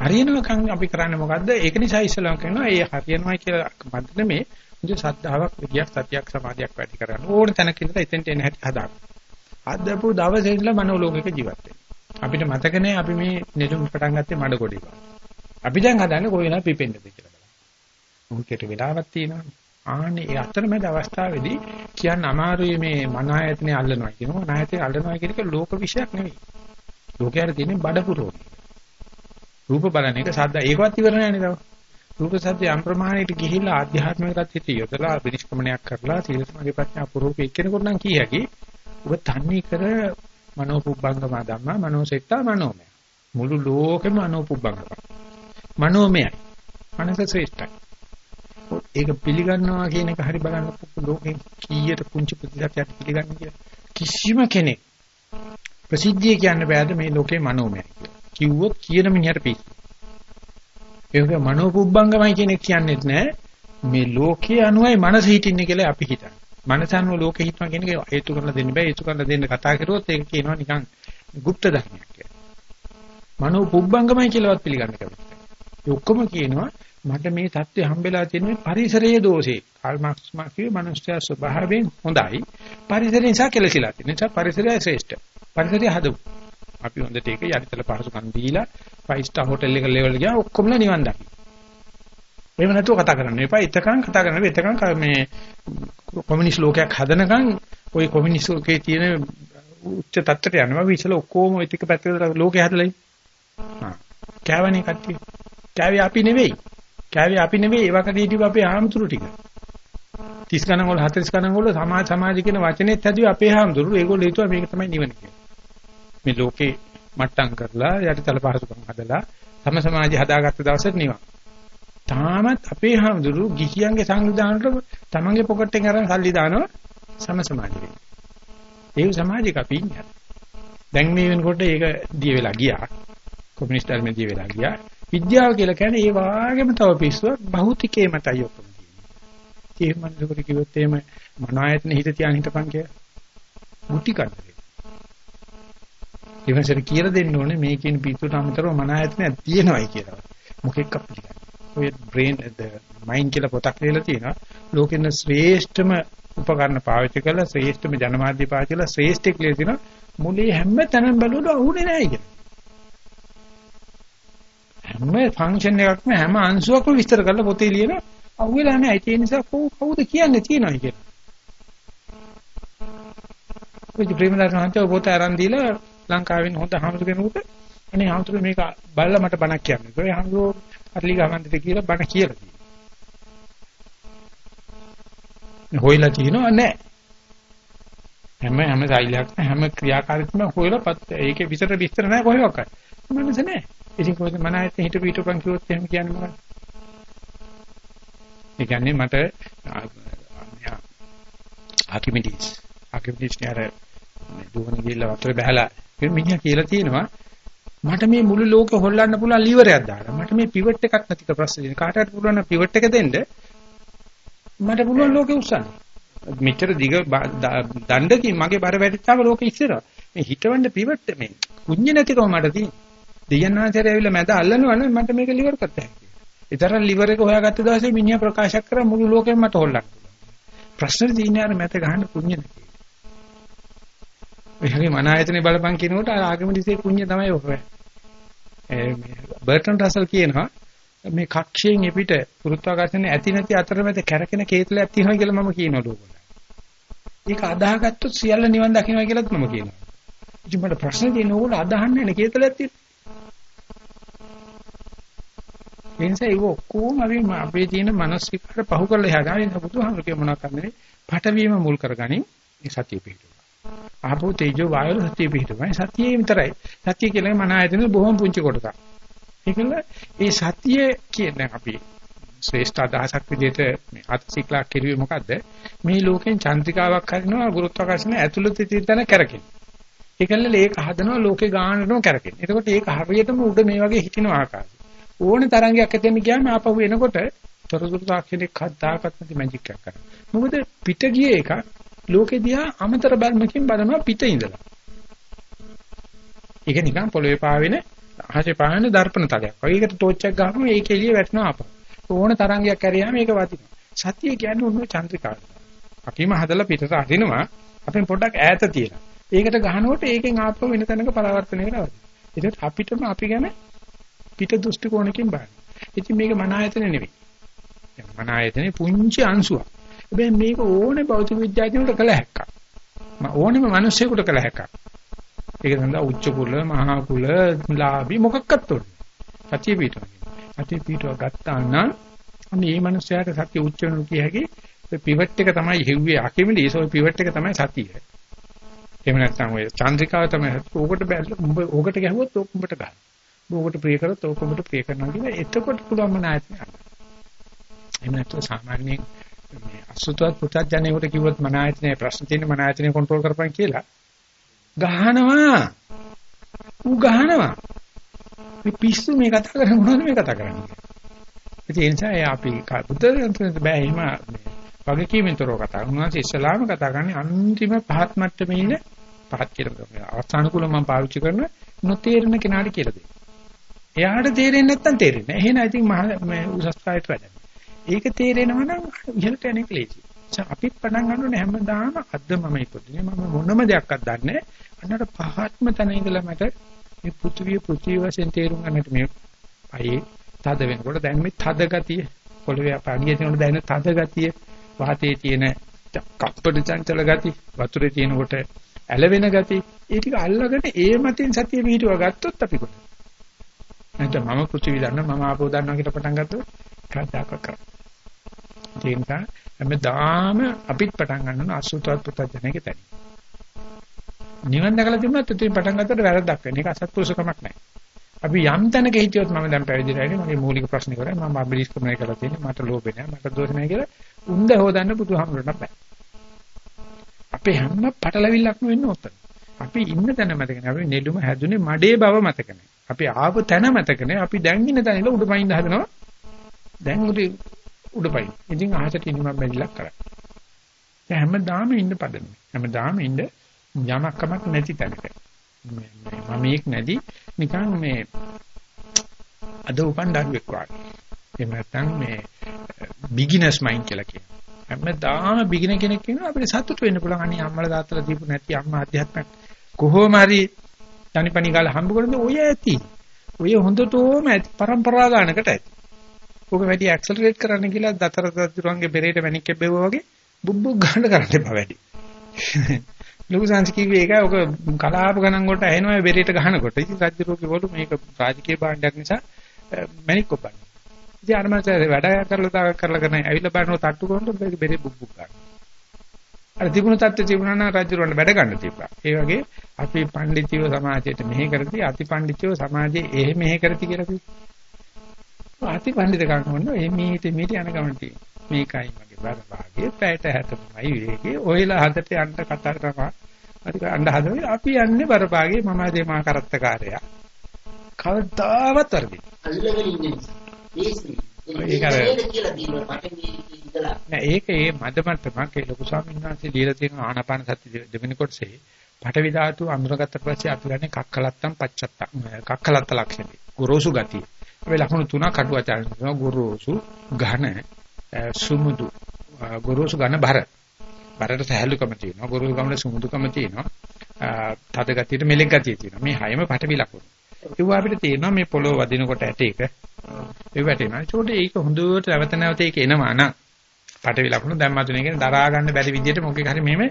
හරියනකම් අපි කරන්නේ මොකද්ද? ඒක නිසා ඉස්සලම කරනවා ඒ හරියනවා කියලා මන්ද නෙමේ මුද සද්ධාාවක් විද්‍යාවක් සතියක් සමාධියක් වැඩි කරගන්න ඕන තැනක ඉඳලා එතෙන්ට එන හැටි හදාගන්න. අදපු දවසේ ඉඳලා මනෝලෝකයක ජීවත් අපිට මතක නැහැ අපි මේ නෙළුම් පටන් ගත්තේ මඩ කොටික. අපි දැන් හදන්නේ කොයි වෙලාවෙ පිපෙන්නද කියලා බලන්න. මොකෙට වෙලාවක් තියෙනවනේ. ආන්නේ ඒ අතරමැද අවස්ථාවේදී කියන්න අමාරුයි මේ මන ආයතනේ අල්ලනවා කියනවා. මන ආයතනේ අල්ලනවා කියන එක ලෝක විශ්යක් නෙවෙයි. ලෝකයට තියෙන බඩ පුරෝණ. රූප බලන එක සද්ද ඒකවත් ඉවර නැහැ නේද? රූප සද්ද යම් ප්‍රමාණයකට ගිහිල්ලා ආධ්‍යාත්මිකවත් හිත යොදලා විනිශ්චයමනයක් කරලා සීල සමාධි ප්‍රඥා පුරෝප එක්කෙනෙකුට නම් කිය හැකි. ඔබ තන්නේ කර මනෝපුබ්බංගම ධම්ම මනෝසෙට්ටා මනෝමය. මුළු ලෝකෙම මනෝපුබ්බංගම. මනෝමයයි. මනස ශ්‍රේෂ්ඨයි. ඒක පිළිගන්නවා කියන එක හරි බලන්න ලෝකේ කීයට පුංචි ප්‍රතිශතයක් පිළිගන්නේ කියලා. කිසිම කෙනෙක් ප්‍රසිද්ධිය කියන්න බෑද මේ ලෝකේ මනෝමයයි කියලා. කිව්වොත් කියන මිනිහට පිස්සු. ඒක මනෝපුබ්බංගමයි කියන එක කියන්නේ නැහැ. මේ ලෝකයේ අනුවයි මනස හිටින්නේ කියලා අපි හිතන්නේ. මනස අනුව ලෝකෙ හිටනවා කියන එක හේතු කරලා දෙන්න බෑ. හේතු කරලා දෙන්න කතා කරුවොත් ඒක කියනවා නිකන් গুপ্ত ධර්මයක් කියලා. මනෝපුබ්බංගමයි කියලාවත් පිළිගන්න කැමතියි. ඒ ඔක්කොම කියනවා මට මේ தත්ත්වය හම්බෙලා තියෙන්නේ පරිසරයේ දෝෂේ. ආල්මාක්ස් මා කියේ මනුෂ්‍යයා ස්වභාවයෙන් හොඳයි. පරිසරය නිසා කෙලසිලා තියෙන නිසා පරිසරය ශ්‍රේෂ්ඨ. පරිසරය හදමු. අපි හොඳට ඒක යටිතල පහසුකම් දීලා 5 star hotel එක level ගියා ඔක්කොමලා නිවන් දකි. එහෙම නැතුව කතා කරන්න එපා. එතකන් කතා කරන්න එපා. එතකන් මේ කොමියුනිස්ට් ලෝකයක් හදනකන් ওই කොමියුනිස්ට් ලෝකයේ තියෙන උච්ච තත්ත්වයට යනවා. විශ්ල ඔක්කොම ওই ටික පැත්තකට ලෝකේ හැදලා ඉන්නේ. කෑවනේ කට්ටිය. කෑවේ අපි නෙවෙයි. කෑවේ අපි නෙවෙයි ඒවකට හිටියු අපේ ආම්තුරු ටික. 30 ගණන් වල 40 ගණන් වල සමාජ සමාජ කියන වචනේත් හැදුවේ අපේ ආම්තුරු. ඒගොල්ලෝ හිතුවා මේක තමයි නිවන කියලා. මේ ලෝකේ මට්ටම් කරලා යටිතල පහසුකම් හදලා තම සමාජය හදාගත්ත දවසට නිවන්. තාමත් අපේ හැමදෙරු ගිහියන්ගේ සංවිධානවල තමන්ගේ පොකට් එකෙන් අරන් සල්ලි දානවා සම සමාජෙට. ඒ සමාජයක අපි ඉන්නේ. දැන් මේ වෙනකොට ඒක දිය වෙලා ගියා. කොමියුනිස්ට් ධර්මයේ දිය වෙලා ගියා. විද්‍යාව කියලා කියන්නේ ඒ වාගේම තව පිස්සුවක් භෞතිකේ මතයි ඔක්කොම තියෙන්නේ. ඒ මනසකට කිව්වොත් එහෙම මන ආයතන හිත තියාගෙන හිටපන් කියලා. මුටි කන්නේ. ඊවන්සර් කියලා දෙන්න ඕනේ මේ කියන පිටුට අමතරව මන ආයතනයක් තියෙනවායි කියලා. මොකෙක් අපිට. ඔය බ්‍රේන් මයින්ඩ් කියලා පොතක් ලියලා තියෙනවා. ලෝකෙන ශ්‍රේෂ්ඨම උපකරණ පාවිච්චි කරලා ශ්‍රේෂ්ඨම ජනමාධ්‍ය පාවිච්චි කරලා ශ්‍රේෂ්ඨ කියලා තියෙනවා. මුලේ හැම තැනම බලුවොත් අහුනේ නැහැ කියලා. හැම ෆන්ක්ෂන් එකක්ම හැම අංශුවක්ම විස්තර කරලා පොතේ ලියන අහුවෙලා නැහැ. ඒ නිසා කවුද කියන්නේ තියනයි කියලා. ඔය ප්‍රේමදාස මහත්තයා පොත අරන් දීලා ලංකාවෙන් හොඳ හාමුදුර කෙනෙකුට අනේ හාමුදුර මේක බලලා මට බණක් කියන්න. ඒ හාමුදුර අර්ලි ගමන්දිට කියලා බණ කියලා තියෙනවා. හොයලා තියනවා නෑ. හැම හැම සෛලයක් හැම ක්‍රියාකාරීත්වම හොයලා ඒකේ විතර විස්තර නෑ කොහෙවත්. මනස නෑ. ඉතින් කොහොමද මන ආයත හිට පිටුපන් කිව්වොත් එහෙම කියන්නේ මොකක්ද? ඒ කියන්නේ මට ආකිමිඩිස් ආකිමිඩිස් කියන්නේ දුවන ගිහිල්ලා වතුර බහැලා මිනිහා කියලා තියෙනවා. මට මේ මුළු ලෝකෙ හොල්ලන්න පුළුවන් ලීවරයක් දාලා මට මේ පිවට් එකක් නැතික ප්‍රශ්න දෙන්න කාටවත් පුළුවන් නම් පිවට් එක දෙන්න. මට පුළුවන් ලෝකෙ උස්සන්න. මෙච්චර දිග දණ්ඩකින් මගේ බර වැටිච්චාම ලෝකෙ ඉස්සර මේ හිටවන්න පිවට් මේ කුඤ්ඤ නැතිකම මට තියෙන දෙයන්නාචරය ඇවිල්ලා මැද අල්ලනවා නම් මට මේක liver කරත හැකියි. ඒතර liver එක හොයාගත්ත දවසේ මිනිහා ප්‍රකාශ කරා මුළු ලෝකෙම මට හොල්ලන්න. ප්‍රශ්නේ තියෙන්නේ අර මැද ගහන්න කුඤ්ඤ නැති. ඔයගේ මන ආයතනේ බලපං කියනකොට ආගමදිසේ කුඤ්ඤ තමයි ඔක. මේ බර්ටන් රසල් කියනවා මේ කක්ෂයෙන් එපිට ගුරුත්වාකර්ෂණ ඇති නැති අතරමැද කැරකෙන කේතලයක් තියෙනවා කියලා මම කියනවා ලෝකවල. ඒක අදාහගත්තොත් සියල්ල නිවන් දකින්නවා කියලාත් මම කියනවා. ඉතින් මට ප්‍රශ්නේ තියෙන ඕගොල්ලෝ අදහන්නේ නැහැ කේතලයක් තියෙනවා. ඒ නිසා ඒක ඔක්කොම අපි අපේ තියෙන මානසිකට පහු කරලා එහා ගන්න බුදුහාමුදුරුවෝ මොනවා කරන්නේ පටවීම මුල් කරගනින් ඒ සතිය පිටුවා. ආපෝ තේජෝ වායෝ සතිය පිටුවයි සතියේ විතරයි. සතිය කියන්නේ මන ආයතන බොහොම පුංචි කොටසක්. ඒකල ඒ සතිය කියන්නේ අපි ශ්‍රේෂ්ඨ අදහසක් විදිහට මේ අත්සිකලා කෙරුවේ මොකද්ද? මේ ලෝකෙන් චන්ද්‍රිකාවක් හරිනවා ගුරුත්වාකර්ෂණ ඇතුළත තියෙන කරකින. ඒකල්ල ඒක හදනවා ලෝකේ ගානටම කරකින. එතකොට ඒක හරියටම උඩ මේ වගේ හිටින ආකාරය. ඕනේ තරංගයක් ඇතෙන්න ගියාම ආපහු එනකොට තොරතුරු තාක්ෂණයක් හදාගත්ත නැති මැජික් එකක් කරනවා. මොකද පිට ගිය එක ලෝකෙ දිහා අමතර බැල්මකින් බලනවා පිට ඉඳලා. ඒක නිකන් පොළවේ පාවෙන අහසේ පාවෙන දර්පණ තලයක්. වගේ එකට ටෝච් එකක් ගහපුවම ඒක එළිය වැටෙනවා ආපහු. ඕනේ තරංගයක් කැරියාම ඒක වදිනවා. සතිය කියන්නේ උන්ව චන්ද්‍රිකාව. අපිම හදලා පිටට අරිනවා අපෙන් පොඩ්ඩක් ඈත තියලා. ඒකට ගහනකොට ඒකෙන් ආපහු වෙන තැනක පරාවර්තනය කරනවා. ඒකත් අපිටම අපි ගැන පිට දෘෂ්ටි කෝණකින් බලන්න. ඉතින් මේක මන ආයතන නෙවෙයි. මන ආයතනේ පුංචි අංශුවක්. හැබැයි මේක ඕනේ භෞතික විද්‍යාඥයෙකුට කළ හැක්කක්. ඕනෙම මිනිස්සෙකුට කළ හැක්කක්. ඒක සඳහා උච්ච කුල, මහා කුල, ලාභි මොකක්වත් උන්නේ. සතිය පිටුව. සතිය පිටුව ගත්තා නම් අනේ මේ මිනිස්යාට සතිය උච්ච වෙනු කිය හැකි පිවට් එක තමයි හෙව්වේ අකෙමඩි ඒ පිවට් එක තමයි සතිය. එහෙම නැත්නම් ඔය චන්ද්‍රිකාව තමයි ඕකට බැල ඕකට ගැහුවොත් ඕක උඹට ගන්න. ඕකට ප්‍රිය කරොත් ඕක උඹට ප්‍රිය කරනවා කියලා එතකොට පුළුවන් මන ආයතනය. එහෙම නැත්නම් සාමාන්‍යයෙන් මේ අසුතවත් පුතත්ජනෙකුට කිව්වොත් මන ආයතනයේ ප්‍රශ්න තියෙන මන ආයතනය කන්ට්‍රෝල් කරපන් කියලා ගහනවා. ඌ ගහනවා. මේ පිස්සු මේ කතා කරන්නේ මොනවද මේ කතා කරන්නේ? ඒ නිසා අපි බුද්ධ බෑ එහෙම වගකීමෙන්තරෝ කතා. උන්වහන්සේ ඉස්ලාම කතා කරන්නේ අන්තිම පහත් මට්ටමේ ඉන්න පහත් කියලා. අවස්ථානුකූලව මම පාවිච්චි කරන නොතේරෙන කෙනාට කියලා දෙන්න. එයාට තේරෙන්නේ නැත්තම් තේරෙන්නේ නැහැ. එහෙනම් ඉතින් මහ මේ උසස් කායට වැඩ. ඒක තේරෙනවා නම් ඉහළට යන්නේ ලේසි. අපි පටන් ගන්නෝනේ හැමදාම අද මම ඉපදුනේ මම මොනම දෙයක්වත් දන්නේ නැහැ. අන්නතර පහත්ම තැන ඉඳලා මට මේ පෘථිවිය පෘථිවිය වශයෙන් තේරුම් ගන්නට මේ අයේ තද වෙනකොට දැන් මේ තද ගතිය පොළවේ අපඩිය තියෙනකොට දැනෙන තද ගතිය වාතයේ තියෙන කප්පඩ චංචල ගති වතුරේ තියෙනකොට ඇලවෙන ගති ඒ ටික අල්ලගෙන ඒ මතින් සතිය පිටුව ගත්තොත් අපි කොට නැත්නම් මම පෘථිවි දන්න මම ආපෝ දන්නවා කියලා පටන් ගත්තොත් කද්දාක කරා. ඒ නිසා හැමදාම අපිත් පටන් ගන්න අසුතවත් පුතජනක තැන. නිවන් දැකලා තිබුණත් ඉතින් පටන් ගත්තට වැරද්දක් වෙන එක අසත්පුරුෂකමක් නැහැ. අපි යම් තැනක හිටියොත් මම දැන් පැවිදිලා ඉන්නේ මගේ මූලික ප්‍රශ්නේ කරා මම අබිලිස්කමයි කරලා තියෙන්නේ මට ලෝභේ නැහැ මට දෝෂ නැහැ කියලා උන්ද හොදන්න බුදුහාමුදුරණ බෑ. අපේ හැම පටලවිල්ලක්ම වෙන්නේ ඔතන. අපි ඉන්න තැන මතක නැහැ. අපි නෙළුම හැදුනේ මඩේ බව මතක නැහැ. අපි ආව තැන මතක නැහැ. අපි දැන් ඉන්න තැන ඉල උඩපයින් හදනවා. දැන් උඩ උඩපයින්. ඉතින් අහසට ඉන්නම බැරිලක් කරා. දැන් හැමදාම ඉන්න පදන්නේ. හැමදාම ඉන්න යමක් කමක් නැති තැනක. මම මේක නැදි නිකන් මේ අද උපන් දරුවෙක් වගේ. එහෙම නැත්නම් මේ බිග්ිනර්ස් මයින්ඩ් කියලා කියනවා. හැමදාම බිග්ිනර් කෙනෙක් කියනවා අපිට සතුට වෙන්න පුළුවන්. අනේ අම්මලා තාත්තලා දීපු නැති අම්මා අධ්‍යාත්මයක් කොහොම හරි තනිපනි ගාලා හම්බ කරන්නේ ඔය ඇති. ඔය හොඳටම ඇති. પરම්පරා ගානකට ඇති. ඔක වැඩි ඇක්සලරේට් කරන්න කියලා දතර දතුරුන්ගේ බෙරේට මැණික් කැබෙවුවා වගේ බුබ්බුක් ගන්න කරන්න එපා වැඩි. ලොකු සංස්කෘතික ඒකයි ඔක කලාප ගණන් වලට ඇහෙනවා බෙරේට ගහනකොට. ඉතින් රජ්‍යරෝගේ වලු මේක රාජකීය භාණ්ඩයක් නිසා මැනික් කොපන්න. ඉතින් අර මාස වැඩ කරලා තාක් කරලා කරන ඇවිල්ලා බලනවා තට්ටු කරනකොට බෙරේ බුක් බුක් ගන්න. අර තිබුණු තත්ත්වය තිබුණා නම් රජුරවන්න වැඩ ගන්න තිබ්බා. ඒ වගේ අපි පඬිතියෝ සමාජයට මෙහෙ කරති අති පඬිතියෝ සමාජයේ එහෙ මෙහෙ කරති කියලා කිව්වා. අති පඬිත කන්න ඕන මේ මේට යන ගමන තියෙනවා. මේකයි මගේ වරභාගයේ පැයට 60මයි වේගේ ඔයලා හදට යන්න කතා කරනවා. හරි අඬ හදන්නේ අපි යන්නේ වරභාගයේ මම දෙමා කරත්තකාරයා. කවදාවත් වරදි ඒක අර නෑ ඒක ඒ මදමට්ටමක් ඒ ලොකු ස්වාමීන් වහන්සේ දීලා තියෙන ආනාපාන සති දෙවෙනි කොටසේ පටවි ධාතු අඳුරගත්ත පස්සේ අපි ගන්නේ කක්කලත්තම් පච්චත්තම් කක්කලත්ත ලක්ෂණේ. ගොරෝසු ගතිය. මේ ලක්ෂණ තුනක් අටුවාචාරය කරනවා ගොරෝසු ඝන සුමුදු. ගොරෝසු ඝන බර. බරට සහැල්ලුකම තියෙනවා. ගොරෝසු ගමන සුමුදුකම තියෙනවා. තද ගතියට මෙලෙක් ගතිය තියෙනවා. මේ හයම පටවි ලකුණු ඒව අපිට තේරෙනවා මේ පොළොව වදිනකොට ඇට එක. ඒ වැටෙනවා. ඒකට ඒක හොඳට නැවත නැවත ඒක එනවා නම් පටවි ලකුණු දැන් මතුනේ කියන දරා ගන්න බැරි විදිහට මොකෙක් හරි මෙහෙම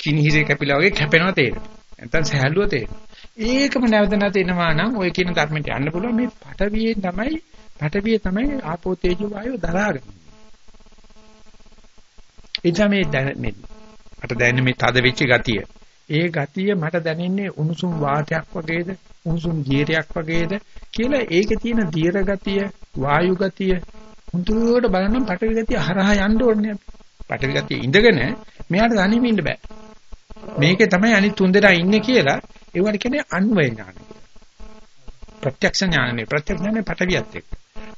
කිනිහිරේ කැපිලා වගේ කැපෙනවා තේරෙනවා. නැත්නම් සහැල්ලුව තේරෙනවා. ඒකම නැවත නැවත එනවා නම් ඔය කියන ධර්මයට යන්න පුළුවන්. මේ පටවියේ තමයි පටවියේ තමයි ආපෝ තේජෝ වායෝ දරාගන්නේ එනිසා මේ මේ මට දැනෙන මේ තද වෙච්ච ගතිය. ඒ ගතිය මට දැනෙන්නේ උණුසුම් වාතයක් වගේද, උණුසුම් ජීරයක් වගේද කියලා ඒකේ තියෙන දීර්ඝ ගතිය, වායු ගතිය හුදුවට බලනම් පටවි ගතිය හරහා යන්න ඕනේ. පටවි ගතිය ඉඳගෙන මෙයාට තනියම ඉන්න බෑ. මේකේ තමයි අනිත් තුන් දෙනා ඉන්නේ කියලා ඒවට කියන්නේ අන්වය ඥාන කියලා. ප්‍රත්‍යක්ෂ ඥානනේ ප්‍රත්‍යක්ෂ ඥානේ පටවියත් එක්ක.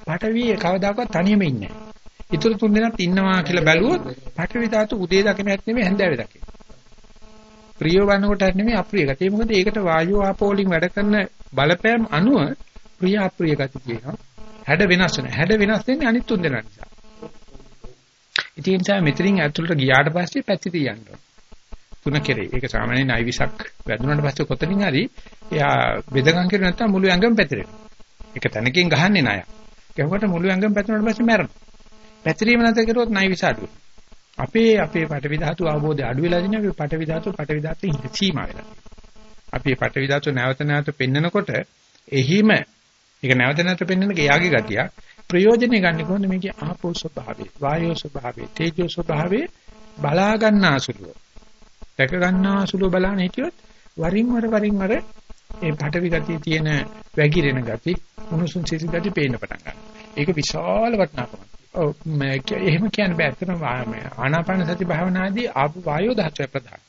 පටවිය කවදාකවත් තනියම ඉන්නේ නැහැ. ඊටු තුන් දෙනාත් ඉන්නවා කියලා බැලුවොත් පඨවි ධාතු උදේ දකින්නත් නෙමෙයි හැන්දෑවේ දකින්න. ප්‍රිය වන්නකොටත් නෙමෙයි අප්‍රිය ගතිය. මොකද ඒකට වායු ආපෝලින් වැඩ කරන බලපෑම් අනුව ප්‍රිය අප්‍රිය ගති කියනවා. හැඩ වෙනස් වෙනවා. හැඩ වෙනස් වෙන්නේ අනිත් තුන් දෙනා නිසා. ඉතින් ඒ මෙතනින් ඇතුළට ගියාට පස්සේ පැති තියන්න තුන කෙරේ. ඒක සාමාන්‍යයෙන් අයිවිසක් වැදුනට පස්සේ කොතනින් හරි එයා බෙදගම් කෙරුව නැත්තම් මුළු ඇඟම පැතිරෙනවා. ඒක තැනකින් ගහන්නේ නෑ. ගැහුවට මුළු ඇඟම පැතිරුණාට පස්සේ මැරෙනවා. පැතිරීම නැතර කරුවොත් නයි විස අඩුයි. අපේ අපේ පටවි ධාතු අවබෝධය අඩු වෙලා දින අපි පටවි ධාතු පටවි ධාතු හිත සීමා වෙලා. අපි පටවි ධාතු නැවත නැවත පෙන්නකොට එහිම ඒක නැවත නැවත පෙන්වන ගයාගේ ගතිය ප්‍රයෝජනෙ ගන්න කොහොමද මේකේ ආපෝ ස්වභාවය වායෝ ස්වභාවය තේජෝ ස්වභාවය බලා ගන්නාසුලුව දැක ගන්නාසුලුව බලන්න හිටියොත් වරින් වර වරින් වර ඒ පටවි ගතිය තියෙන වැగిරෙන ගති උණුසුම් සිසිල් ගති පේන්න පටන් ගන්නවා. ඒක විශාල වටිනාකමක්. ඔව් එහෙම කියන්න බෑ. ඇත්තටම ආනාපාන සති භාවනාදී ආපු වායෝ ධාතුව ප්‍රධාන.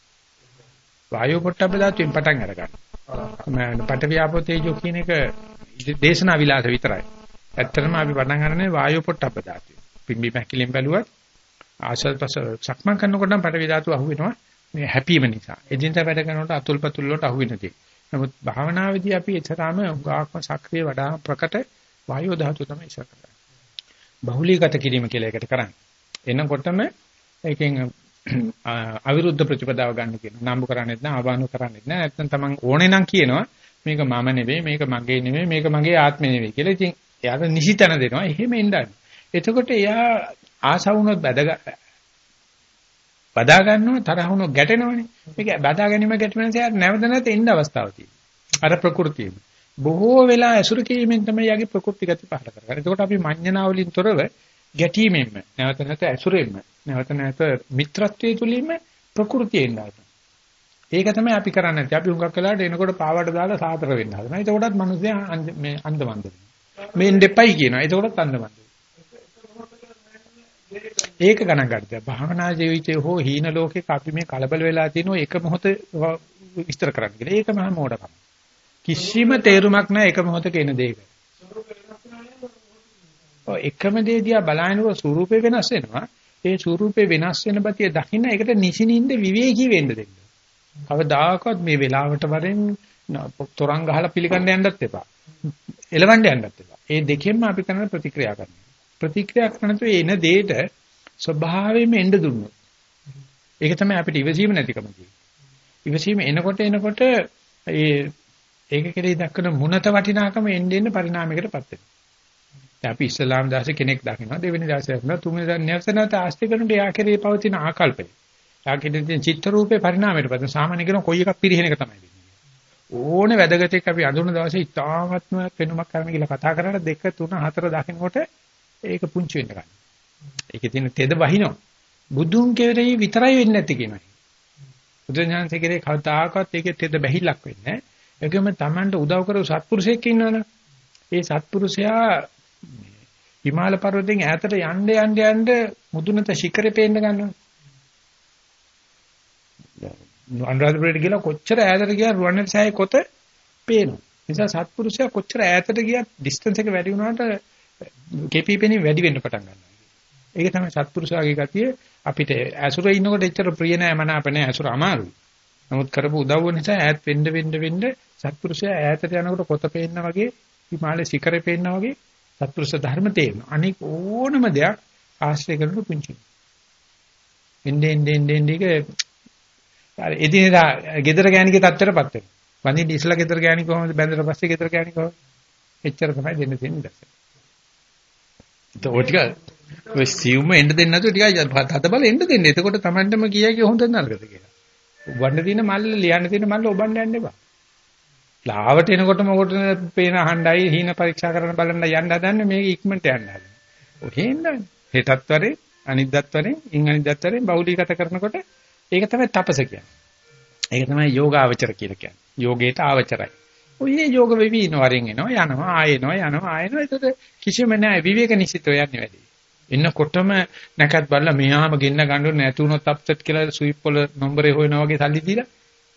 වායෝ පොට්ටබ්බ ධාතුවෙන් පටන් අරගන්න. පටවියාපෝ තේජෝ කියන එක දේශනා විලාස විතරයි. ඇත්තටම අපි පටන් ගන්නනේ වායෝ පොට්ටබ්බ ධාතුව. පිම්බි මහකිලෙන් බැලුවත් ආශල්පස සක්මන් කරනකොට නම් පටවි ධාතුව අහුවෙනවා. මේ හැපීම නිසා. එදිනට වැඩ කරනකොට අතුල් පතුල් වලට අහු වෙනදී. නමුත් භාවනාවේදී අපි එතරම් උගාක්ම සක්‍රිය වඩා ප්‍රකට වායෝ ධාතුව තමයි ඉස්සර කරන්නේ. බහුලීගත කිරීම කියලා එකට කරන්නේ. එනකොටම ඒකෙන් අවිරුද්ධ ප්‍රතිපදාව ගන්න කියනවා. නම්බු කරන්නේත් නැහැ, ආවානු කරන්නේත් නැහැ. නැත්නම් තමන් ඕනේ නම් කියනවා මේක මම නෙවෙයි, මේක මගේ නෙවෙයි, මේක මගේ ආත්මෙ නෙවෙයි කියලා. ඉතින් එයාට නිසිතන දෙනවා. එහෙම එන්නයි. එතකොට එයා ආසවුනොත් බැද බදා ගන්නවා තරහ වුණොත් ගැටෙනවනේ. මේක බදා ගැනීම ගැටෙන නිසා නැවත නැවත එන්න අවස්ථාවක් තියෙනවා. අර ප්‍රകൃතියෙම. බොහෝ වෙලා ඇසුරු කිරීමෙන් තමයි යගේ ප්‍රකෘති ගති පහළ කරගන්නේ. එතකොට අපි මඤ්ඤණා වලින් තොරව ගැටීමෙන්ම නැවත නැවත ඇසුරෙන්ම නැවත නැවත මිත්‍රත්වයේ තුලින්ම ප්‍රകൃතියෙන් දානවා. ඒක තමයි අපි කරන්නේ නැති. අපි හුඟක් වෙලාවට එනකොට පාවට දාලා සාතර වෙන්න හදනවා. එතකොටත් මිනිස්සයා මේ අන්දමන්ද. මේ දෙපයි කියනවා. එතකොටත් අන්දමන්ද. ඒක ගණන් ගන්න. භාවනා ජීවිතයේ හෝ හීන ලෝකයක අපි මේ කලබල වෙලා තියෙන එක මොහොත විස්තර කරන්න කියලා. ඒක මහා මෝඩකම. කිසිම තේරුමක් නැහැ එක මොහොතක එන දෙයක. ඔය එකම දේ දිහා බලනකොට ස්වරූපේ වෙනස් වෙනවා. ඒ ස්වරූපේ වෙනස් වෙන බතිය දකින්න ඒකට නිසිනින්ද විවේකී වෙන්න දෙන්න. කවදාකවත් මේ වෙලාවට වරෙන් තොරන් ගහලා පිළිගන්න යන්නත් එපා. එලවන්න යන්නත් එපා. ඒ දෙකෙන්ම අපි කරන ප්‍රතික්‍රියා කරනවා. ප්‍රතික්‍රියා කරනකොට එන දෙයට ස්වභාවයෙන්ම එන්න දුන්නොත්. ඒක තමයි අපිට ඉවසීම නැතිකම කියන්නේ. ඉවසීම එනකොට එනකොට ඒ ඒක කෙරෙහි දක්වන මුනත වටිනාකම එන්නේ එන්නේ පරිණාමයකටපත් වෙනවා. දැන් අපි ඉස්ලාම් දාසේ කෙනෙක් දකිනවා දෙවෙනි දාසේ දකිනවා තුන්වෙනි දාසේ නැවත නැවත ආස්ති කරනට යා කෙරෙහි පවතින ආකල්පය. යාකිට තියෙන චිත්ත රූපේ පරිණාමයට පස්සේ සාමාන්‍ය කියන කොයි එකක් පිරිහෙන එක තමයි වෙන්නේ. ඕනේ වැදගත් එක්ක අපි අඳුන දවසේ ඉතාමත්ම වෙනුමක් කරන්න කියලා කතා කරලා දෙක තුන හතර දකින්නකොට ඒක පුංචි වෙන්න ගන්නවා. ඒකේ තියෙන තෙද වහිනවා. බුදුන් කෙරෙහි විතරයි වෙන්නේ නැති කියනවා. බුදුඥානසේ කෙරේ කවදාකවත් ඒකේ තෙද බැහිලක් වෙන්නේ නැහැ. ඒකම Tamanට උදව් කරව සත්පුරුෂයෙක් ඉන්නවනේ. ඒ සත්පුරුෂයා හිමාල පර්වතයෙන් ඈතට යන්න යන්න යන්න මුදුනට ශිඛරේ පේන්න ගන්නවා. අනුරාධපුරයට ගිහලා කොච්චර ඈතට ගියා රුවන්වැලි සෑයේ කොත පේනවා. නිසා සත්පුරුෂයා කොච්චර ඈතට ගියත් ඩිස්ටන්ස් එක වැඩි වුණාට KPP වැඩි වෙන්න පටන් ගන්නවා. ඒක තමයි සත්පුරුෂයාගේ ගතිය අපිට ඇසුරේ ඉන්නකොට එච්චර ප්‍රිය නෑ මනාප නෑ ඇසුර අමාරුයි. නමුත් කරපු උදව්ව නිසා ඈත් වෙන්න වෙන්න වෙන්න සත්පුරුෂයා ඈතට යනකොට කොත පේන්න වගේ හිමාලය ශිඛරේ පේන්න වගේ සත්පුරුෂ ධර්ම තේරෙනවා. අනික ඕනම දෙයක් ආශ්‍රය කරන පුංචි. එන්නේ එන්නේ එන්නේ අර එදිනෙදා gedara ගෑණිගේ තත්ත්වයටපත් වෙනවා. වඳින්න ඉස්ලා gedara ගෑණි කොහොමද බැඳලා පස්සේ gedara ගෑණි කොහොමද? එච්චර තමයි දෙන්න තියෙන්නේ දැස. ඒක ඔය ටික ඔය සිව්ම එන්න දෙන්නේ නැතුව ටිකයි හත බල එන්න දෙන්නේ. එතකොට Tamandම කියයි හොඳ නරකද කියලා. ඔබන්න තියෙන මල්ල ලියන්න තියෙන මල්ල ඔබන්න යන්න එපා. ලාවට එනකොටම ඔකට පේන අහණ්ඩයි හීන පරීක්ෂා කරන බලන්න යන්න හදන්නේ මේක ඉක්මනට යන්න හදන්නේ. ඔහේ ඉන්නන්නේ. හෙටත් වරේ අනිද්දත් වරේ ඉන් අනිද්දත් වරේ බෞද්ධීගත කරනකොට ඒක තමයි තපස කියන්නේ. ඒක තමයි යෝගාවචර කියලා කියන්නේ. යෝගේට ආවචරයි. ඔය යෝග වෙවි ඉනවරින් එනවා යනවා ආයෙනවා යනවා ආයෙනවා ඒකට කිසිම නැහැ විවේක නිසිතව යන්නේ වැඩි. එන්නකොටම නැකත් බලලා මෙහාම ගෙන්න ගන්න නැති වුණොත් අප්සෙට් කියලා ස්විප් වල නම්බරේ හොයනවා වගේ සල්ලි දීලා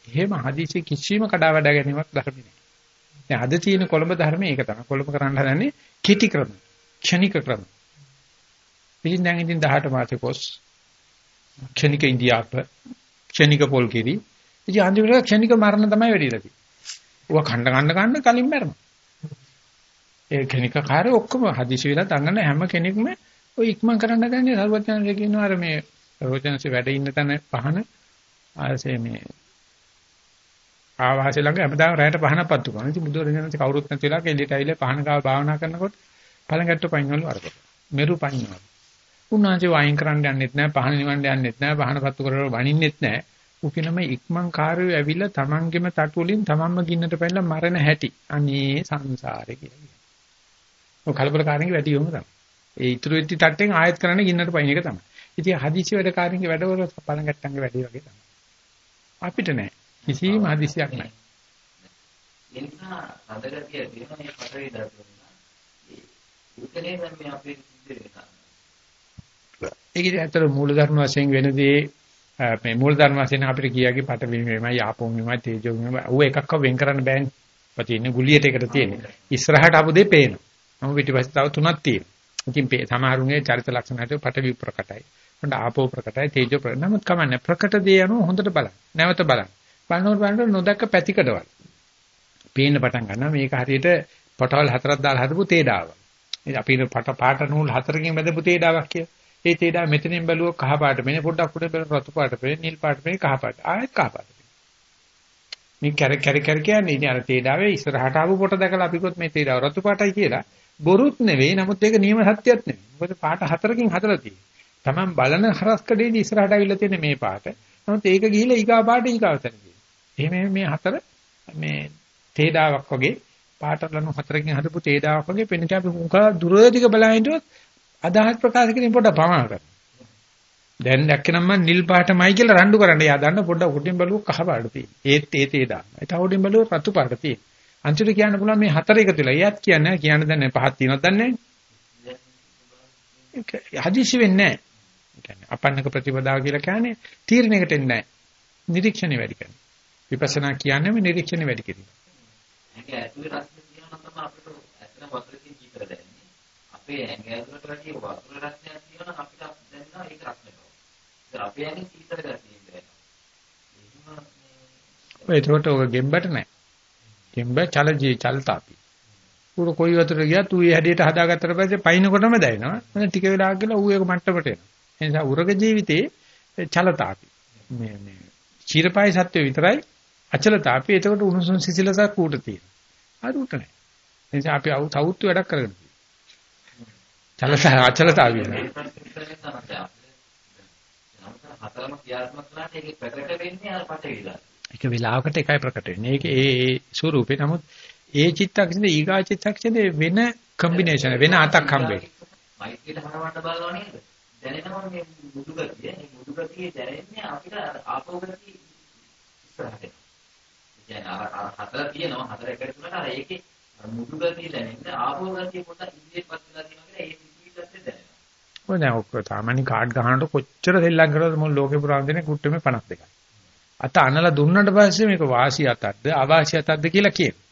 එහෙම හදිසි කිසිම කඩා වඩා ගැනීමක් ධර්මේ නෑ. දැන් අද තියෙන කොළඹ ධර්මයේ ඒක තමයි. කොළඹ කරන්න හදන්නේ කිටි ක්‍රම, ක්ෂණික ක්‍රම. ඉතින් දැන් ඉතින් 18 මාසේ කොස් ක්ෂණික ඉන්දියාප, ක්ෂණික පොල්කිරි. ඉතින් අන්තිමට ක්ෂණික මරණ තමයි වෙඩිලා තියෙන්නේ. ඌව කණ්ඩ කණ්ඩ කණ්ඩ කලින් මැරෙනවා. ඒ ක්ෂණික කාර්ය ඔක්කොම හදිසි වෙලා තංගන හැම කෙනෙක්ම ඔය ඉක්මන් කරන්න ගන්නේ සර්වඥාන්සේ කියනවා අර මේ රෝජනසේ වැඩ ඉන්න තැන පහන ආසේ මේ ආවාසය ළඟ හැමදාම රැයට පහනක් පත්තු කරනවා. ඉතින් බුදුරජාණන් කවුරුත් නැති වෙලා කෙලියට ඇවිල්ලා පහන ගාව භාවනා කරනකොට පළඟැට්ට පයින්වලු අරකට. මෙරු පයින්වලු. උන්වහන්සේ වයින් කරන්න යන්නෙත් නැහැ, පහන නිවන්න යන්නෙත් නැහැ, පහන පත්තු කරලා වනින්නෙත් නැහැ. උකිනම ඉක්මන් කාර්යය ඇවිල්ලා තමන්ගෙම තටු වලින් තමන්ම ගින්නට පැනලා මරණ හැටි. අනේ සංසාරේ කියලා. ඔය කලබලකාරීන්ගේ වැඩි යොමු තමයි. ඒ ඉතුරු වෙච්ච තට්ටෙන් ආයෙත් කරන්නේ ගින්නට පයින් එක තමයි. ඉතින් හදිසි වැඩ කාර්යන්ගේ වැඩවල පළඟැට්ටන්ගේ වැඩි වගේ තමයි. අපිට නෑ. කිසිම හදිසියක් නැහැ. ඒ නිසා හදගතිය තියෙන මේ පතරේ දරුවනා ඒ උත්තරේ නම් මේ අපේ සිද්ධ වෙනවා. ඒකේ ඇත්තට මූල ධර්ම වශයෙන් වෙනදී මේ මූල ධර්ම වශයෙන් අපිට කියාගේ පට වීමයි යාපෝම් වීමයි තේජෝ වීමයි ඌ එකක්ව වෙන් කරන්න බෑනේ. පතින්නේ ගුලියට එකට තියෙන්නේ. ඉස්සරහට ආපු දෙය පේනවා. මම පිටිපස්සේ තව තුනක් තියෙනවා. ඉතින් සමහරුන්ගේ චරිත ලක්ෂණ හැටියට පට වී ප්‍රකටයි. හොඳ ආපෝ ප්‍රකටයි තේජෝ ප්‍රකට. නමුත් කමන්නේ ප්‍රකට දේ යනවා හොඳට බලන්න. නැවත බලන්න. බලනකොට බලනකොට නොදැක්ක පැතිකඩවල්. පේන්න පටන් ගන්නවා මේක හරියට පොටවල් හතරක් දාලා හදපු තේඩාව. ඉතින් අපි පට පාට නූල් හතරකින් බෙදපු තේඩාවක් කිය. ඒ තේඩාව මෙතනින් බැලුවොත් කහ පාට වෙන්නේ පොඩ්ඩක් උඩ බැලුවොත් රතු පාට වෙන්නේ නිල් පාට වෙන්නේ කහ පාට. ආයෙත් කහ පාට. මේ කැර කැර කැර කියන්නේ ඉතින් අර තේඩාවේ ඉස්සරහට ආපු පොට දැකලා අපි කොත් මේ තේඩාව රතු පාටයි කියලා බොරුත් නෙවෙයි නමුත් ඒක නියම සත්‍යයක් නෙවෙයි. මොකද පාට හතරකින් හදලා තියෙන්නේ. Taman බලන හරස්කඩේදී ඉස්සරහට අවිල්ල තියෙන මේ පාට. නමුත් ඒක ගිහිල්ලා ඊගා පාට ඊගාවතන. එහෙම මේ හතර මේ තේඩාවක් වගේ පාටලනු හතරකින් හදපු තේඩාවක් වගේ පෙන්නට අපි මුඛා දුරදිග බලහින්දුවත් අදහස් ප්‍රකාශ කිරීම පොඩ්ඩක් පමා කරනවා. දැන් දැක්කනම් මම නිල් පාටමයි කියලා රණ්ඩු කරන්න. යා දන්න පොඩ්ඩක් උඩින් බලුව කහ පාට තියෙන. ඒත් ඒ තේඩා. ඒත් උඩින් බලුව රතු පාට තියෙන. අන්තිමට කියන්න පුළුවන් මේ හතර එකතු වෙලා. එයාත් කියන්නේ කියන්න දන්නේ පහක් තියෙනවද දන්නේ නැහැ. හදිසි වෙන්නේ නැහැ. අපන්නක ප්‍රතිපදාව කියලා කියන්නේ තීරණයකට එන්නේ නැහැ. නිරීක්ෂණය වැඩි කරනවා. විපස්සනා කියන්නේ මේ නිරීක්ෂණය වැඩි කිරීම. ඒක ඇතුලේ රසය කියනවා තමයි අපිට ඇත්තම වතුරකින් ජීතර දැනෙන්නේ. අපේ ඇඟ ඇතුලට වැඩි වතුර රසයක් තියෙනවා අපිට දැනෙනවා ඒක රසයක්. ඒක අපේ ඇඟේ ගතිය ඉඳලා. ඔය ඒකට ඔය ගෙම්බට නැහැ. ගෙම්බ චලජී චල්තාපි. උඩ කොයි වතුර ගියත් ඌ ඒ හැඩයට හදාගත්තට පස්සේ පයින්නකොටම දැනෙනවා. මම ටික වෙලාවක් ගිහලා ඌ ඒක මට්ටමට එනවා. ඒ නිසා උරග ජීවිතේ චලතාපි. මේ මේ චීරපායි සත්‍ය විතරයි අචලතාපි එතකොට උණුසුම් සිසිලසක් ඌට තියෙනවා. හරි උට නැහැ. ඒ නිසා අපි සෞත්තු වැඩක් කරගෙන තියෙනවා. චලස අචලතාවිය. හතරම ක්‍රියාත්මක කරාට ඒකේ ප්‍රකට වෙන්නේ අර පටවිලා. එක වෙලාවකට එකයි ප්‍රකට වෙන්නේ. ඒක ඒ ඒ ස්වරූපේ. නමුත් ඒ චිත්තක්ෂණේ ඊගා චිත්තක්ෂණේ වෙන කම්බිනේෂන් වෙන අතක් හම්බෙයි. මෛත්‍රියට හරවන්න බලනවා නේද? දැනෙනවා මේ මුදු ගතිය. මේ මුදු ගතිය දැනෙන්නේ අපිට ආපෝ ගතිය ඉස්සරහට. يعني අර අර හතර තියෙනවා හතර එකට තුනට අර ඒකේ මුදු ගතිය දැනෙන්නේ ආපෝ ගතිය පොඩ්ඩක් ඉදිරියට පත් වෙලා තියෙනවා කියලා ඒ පිටිපස්සේ දැනෙනවා. ඔය දැන් ඔක්කො සාමාන්‍ය කාඩ් ගහනකොට කොච්චර සෙල්ලම් කරනවද මොන ලෝකේ පුරාම දෙන කුට්ටමේ 52යි. අත අනලා දුන්නට පස්සේ මේක වාසිය අතක්ද අවාසිය අතක්ද කියලා කියනවා.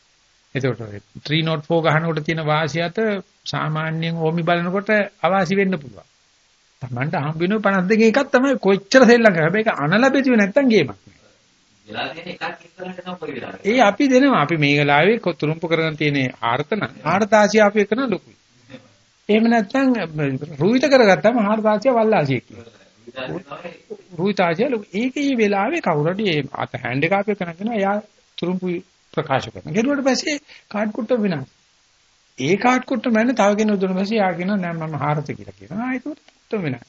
එතකොට 304 ගහනකොට තියෙන වාසිය අත සාමාන්‍යයෙන් ඕමි බලනකොට අවාසි වෙන්න පුළුවන්. Tamanට හම්බ වෙන 52 එකක් තමයි කොච්චර සෙල්ලම් කරා. ඒක අනලා බෙදුවේ නැත්තම් ගේමක් නෑ. ඒ අපි දෙනවා. අපි මේ වෙලාවේ තුරුම්පු කරගෙන තියෙන ආර්තන ආර්තාසිය අපි එකන ලොකුයි. එහෙම නැත්නම් රුවිත කරගත්තම ආර්තාසිය වල්ලාසිය කියනවා. රුවිතාසිය ලොකු. ඒකේ වෙලාවේ කවුරුහරි ඒ අත හැන්ඩ් එක අපි කරගෙන එයා තුරුම්පු ප්‍රකාශ කරනවා. ගෙරුවට පස්සේ කාඩ් කුට්ට වෙනවා. ඒ කාඩ් කුට්ට මැන්න තව කෙනෙක් දුන්න පස්සේ යා කියනවා නෑ මම හාරත කියලා කියනවා. ආ ඒක උත්තර වෙනවා.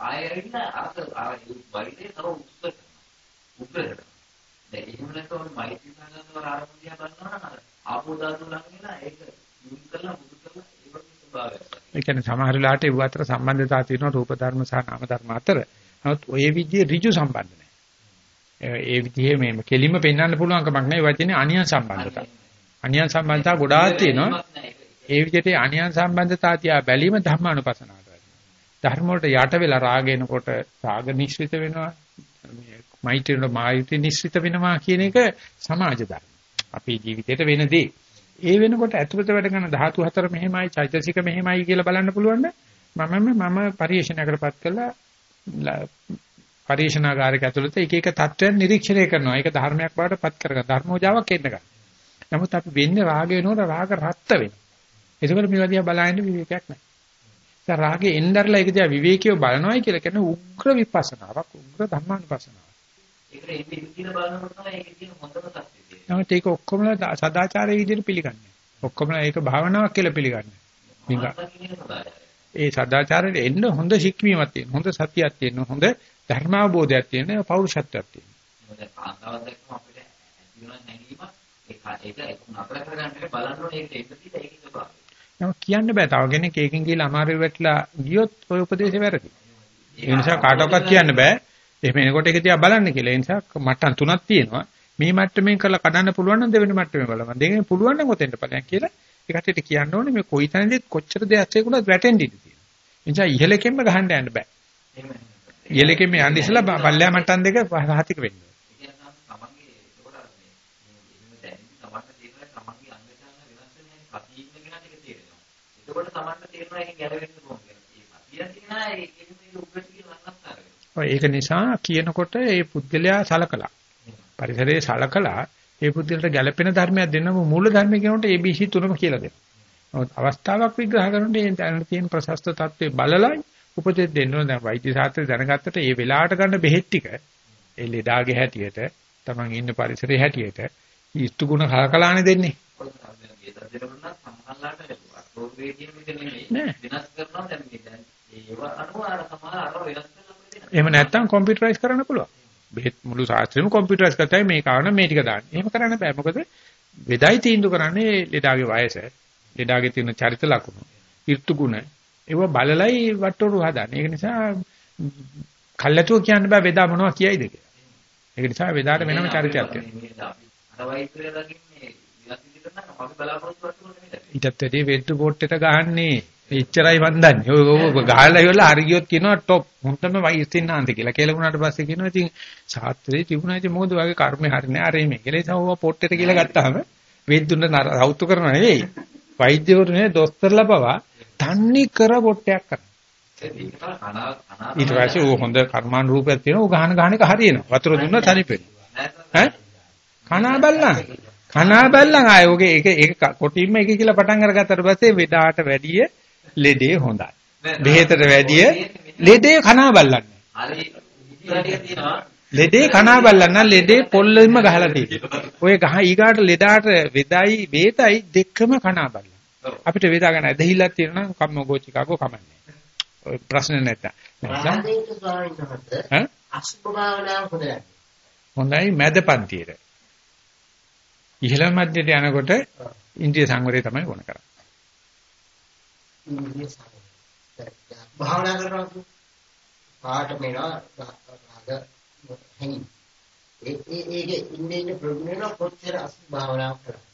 ආයෙත් අර අර වයිලේ තව උත්තර උත්තර දැන් එහෙම නැත්නම් මෛත්‍රී සංගතවල ආරම්භය බලනවා ආපෝ ධාතු ළඟ වෙලා ඒක යොමු කරලා මුදු කරලා ඒකට ස්වභාවය. ඒ කියන්නේ සමහර වෙලාවට ඒ අතර සම්බන්ධතාව තියෙනවා රූප ධර්ම සහ නාම ධර්ම අතර. නමුත් ඔය විදිහේ ඍජු සම්බන්ධ නැහැ. ඒ විදිහේ මේ කෙලින්ම පෙන්වන්න පුළුවන් කමක් නැහැ. ඒ වචනේ අනියන් සම්බන්ධතාව. අනියන් සම්බන්ධතාව ගොඩාක් තියෙනවා. ඒ විදිහට අනියන් සම්බන්ධතාව තියා බැලීම ධර්මානුපස්සනාවට වැඩිනවා. ධර්ම වලට යට වෙලා රාග එනකොට රාග නිශ්චිත වෙනවා. මෛත්‍රියට මායිති නිශ්චිත වෙනවා කියන එක සමාජ ධර්ම. අපේ ජීවිතේට වෙන දේ. ඒ වෙනකොට ඇතුළත වැඩ කරන ධාතු හතර මෙහෙමයි, චෛතසික මෙහෙමයි කියලා බලන්න පුළුවන් මමම මම පරිශනාකරපත් කළා පරිශනාගාරයක ඇතුළත එක එක தත්වයන් නිරීක්ෂණය කරනවා. ඒක ධර්මයක් බවට පත් කරගන්න. ධර්මෝජාවක් එන්න ගන්න. නමුත් අපි වෙන්නේ රාගය වෙනකොට රාග රත්ත වෙනවා. ඒකවල මේවා දිහා බලන්නේ විවේකයක් නැහැ. දැන් රාගේ එnderලා ඒක දිහා විවේකීව බලනවායි කියලා කියන උග්‍ර විපස්සනාවක්, උග්‍ර ධර්මානුපස්සනාවක්. ඒකට එන්නේ විදින බලනකොට තමයි ඒකේ තියෙන හොඳම තත්ත්වය. නමුත් ඒක ඔක්කොම සදාචාරයේ විදිහට පිළිගන්නේ. ඔක්කොම ඒක භාවනාවක් කියලා පිළිගන්නේ. නිකන් ඒ සදාචාරයට එන්න හොඳ ශික්ෂීමක් තියෙන. හොඳ සතියක් තියෙන. හොඳ ධර්මාවබෝධයක් තියෙන. පෞරුෂත්වයක් තියෙන. මොකද කාන්තාවක් දැක්කම අපිට ඇති වෙන නැගීම ඒක ඒක නතර කරගන්න බලන්න ඕනේ ඒකට එන්න තියෙන ඒකේ ස්වභාවය. නම කියන්න බෑ. තව කෙනෙක් ඒකෙන් කියලා අමාරු වෙట్లా ගියොත් ඔය උපදේශය වැරදි. ඒ නිසා කාටවත් කියන්න බෑ. එහෙම එනකොට ඒක තියා බලන්න කියලා. ඒ නිසා මට්ටම් තුනක් තියෙනවා. මේ මට්ටමින් කරලා කඩන්න පුළුවන් නම් දෙවෙනි මට්ටමේ බලන්න. දෙකෙන් පුළුවන් නම් ඔතෙන්ට ඵලයන් කියලා. ඒකට කියන්න ඕනේ මේ කොයි තැනදීත් කොච්චර දෙයක් ඒකුණත් වැටෙන්න ඉඩ තියෙනවා. ඒ නිසා ඉහළකෙන්ම ගහන්න යන්න බෑ. ඉහළකෙන්ම යන්න ඉස්සලා පල්ලෑ මට්ටම් දෙක සහතික වෙන්න. එතකොට තමන්ට තේරෙනවා ඒක ගැලවෙන්න ඕන කියලා. ඒ පතිය තියෙනවා ඒකෙම මේ උග්‍රට කියන ලක්ෂණ ඒක නිසා කියනකොට ඒ පුද්ගලයා සලකලා පරිසරයේ සලකලා ඒ පුද්ගලට ගැළපෙන ධර්මයක් දෙන්නම මූල ධර්ම කියනකොට ABC තුනම කියලා දෙනවා. අවස්ථාවක් විග්‍රහ කරනකොට ඒ දැනට තියෙන ප්‍රශස්ත தත්ත්වේ බලලා උපදෙස් දෙන්න ඕන. දැන් වෛද්‍ය ශාස්ත්‍රය දැනගත්තට ඒ වෙලාවට ගන්න බෙහෙත් ටික ඒ ලෙඩාගේ හැටියට තමන් ඉන්න පරිසරයේ හැටියට ඉස්තු ගුණ කලකලානේ දෙන්නේ. වෙනස් කරනවා දැන් මේ දැන් ඒව අනුව අර සමහර අර වෙනස් එහෙම නැත්නම් කම්පියුටරයිස් කරන්න පුළුවන්. බෙහෙත් මුළු ශාස්ත්‍රෙම කම්පියුටරයිස් කරතයි මේ කාරණා මේ ටික දාන්න. එහෙම කරන්න බෑ. මොකද වෙදයි තීන්දුව කරන්නේ ලෙඩාගේ වයස, ලෙඩාගේ තියෙන චරිත ලක්ෂණ, ඍතු ගුණ. ඒව බලලයි වට්ටෝරු හදන්නේ. ඒක නිසා කල්ැතුව කියන්න බෑ වෙදා මොනවා කියයිද කියලා. ඒක නිසා වෙදාට වෙනම චරිතයක් තියෙනවා. අර වෛද්‍යය දකින්නේ විලාසිත කරනවා අපි බලාපොරොත්තු වෙන්නේ ඊටත් වැඩි වෙද්දු පොට් එක ගහන්නේ එච්චරයි මන් දන්නේ. ඔය ගහලා ඉවරලා හරි ගියොත් කියනවා টොප් හොඳම වයිස්තින්නාන්ත කියලා. කියලා වුණාට පස්සේ කියනවා ඉතින් ශාත්‍රයේ තිබුණා ඉතින් මොකද ඔයගේ කර්මේ හරිනේ අරේ මේ කියලා. ඒසම ඔවා පොට්ටෙට කියලා ගත්තාම වෙද්දුන්න රවුතු කරනවා නෙවෙයි. වෛද්‍යවරුනේ දොස්තරලා පවා තන්නේ කර පොට්ටයක් කරනවා. ඊට පස්සේ ਉਹ හොඳ කර්මාන් රූපයක් තියෙනවා. ਉਹ ගහන ගහන එක හරියනවා. වතුර දුන්නා තනිපෙන. ඈ? කනා බල්ලන්. කනා බල්ලන් ආයේ ඔගේ ඒක ඒක කොටින්ම එක කියලා පටන් අරගත්තට පස්සේ වෙඩාට වැඩියේ ලෙඩේ හොඳයි. බෙහෙතට වැඩිය ලෙඩේ කනා බල්ලන්නේ. ලෙඩේ කනා බල්ලන්න ලෙඩේ පොල්ලෙම ගහලා තියෙනවා. ඔය ගහ ඊගාට ලෙඩාට වෙදයි බේතයි දෙකම කනා බල්ලන. අපිට වේදා ගන්න ඇදහිල්ලක් තියෙනවා නම් කම්ම ගෝචිකාකෝ කමන්නේ. ඔය ප්‍රශ්න නැත්තම්. හොඳයි. මැද පන්තියේ. ඉහළ මැදට යනකොට ඉන්ද්‍රිය සංවරය තමයි වුණ කරන්නේ. ඉන්ද්‍රිය සංවරය. භාවනා කරනවා පාට මේනවා රාග හැංගි. ඒ ඒ ඒකේ ඉන්නේ ඉන්න ප්‍රොබ්ලම් වෙන කොච්චර අසුභ භාවනාව කරා.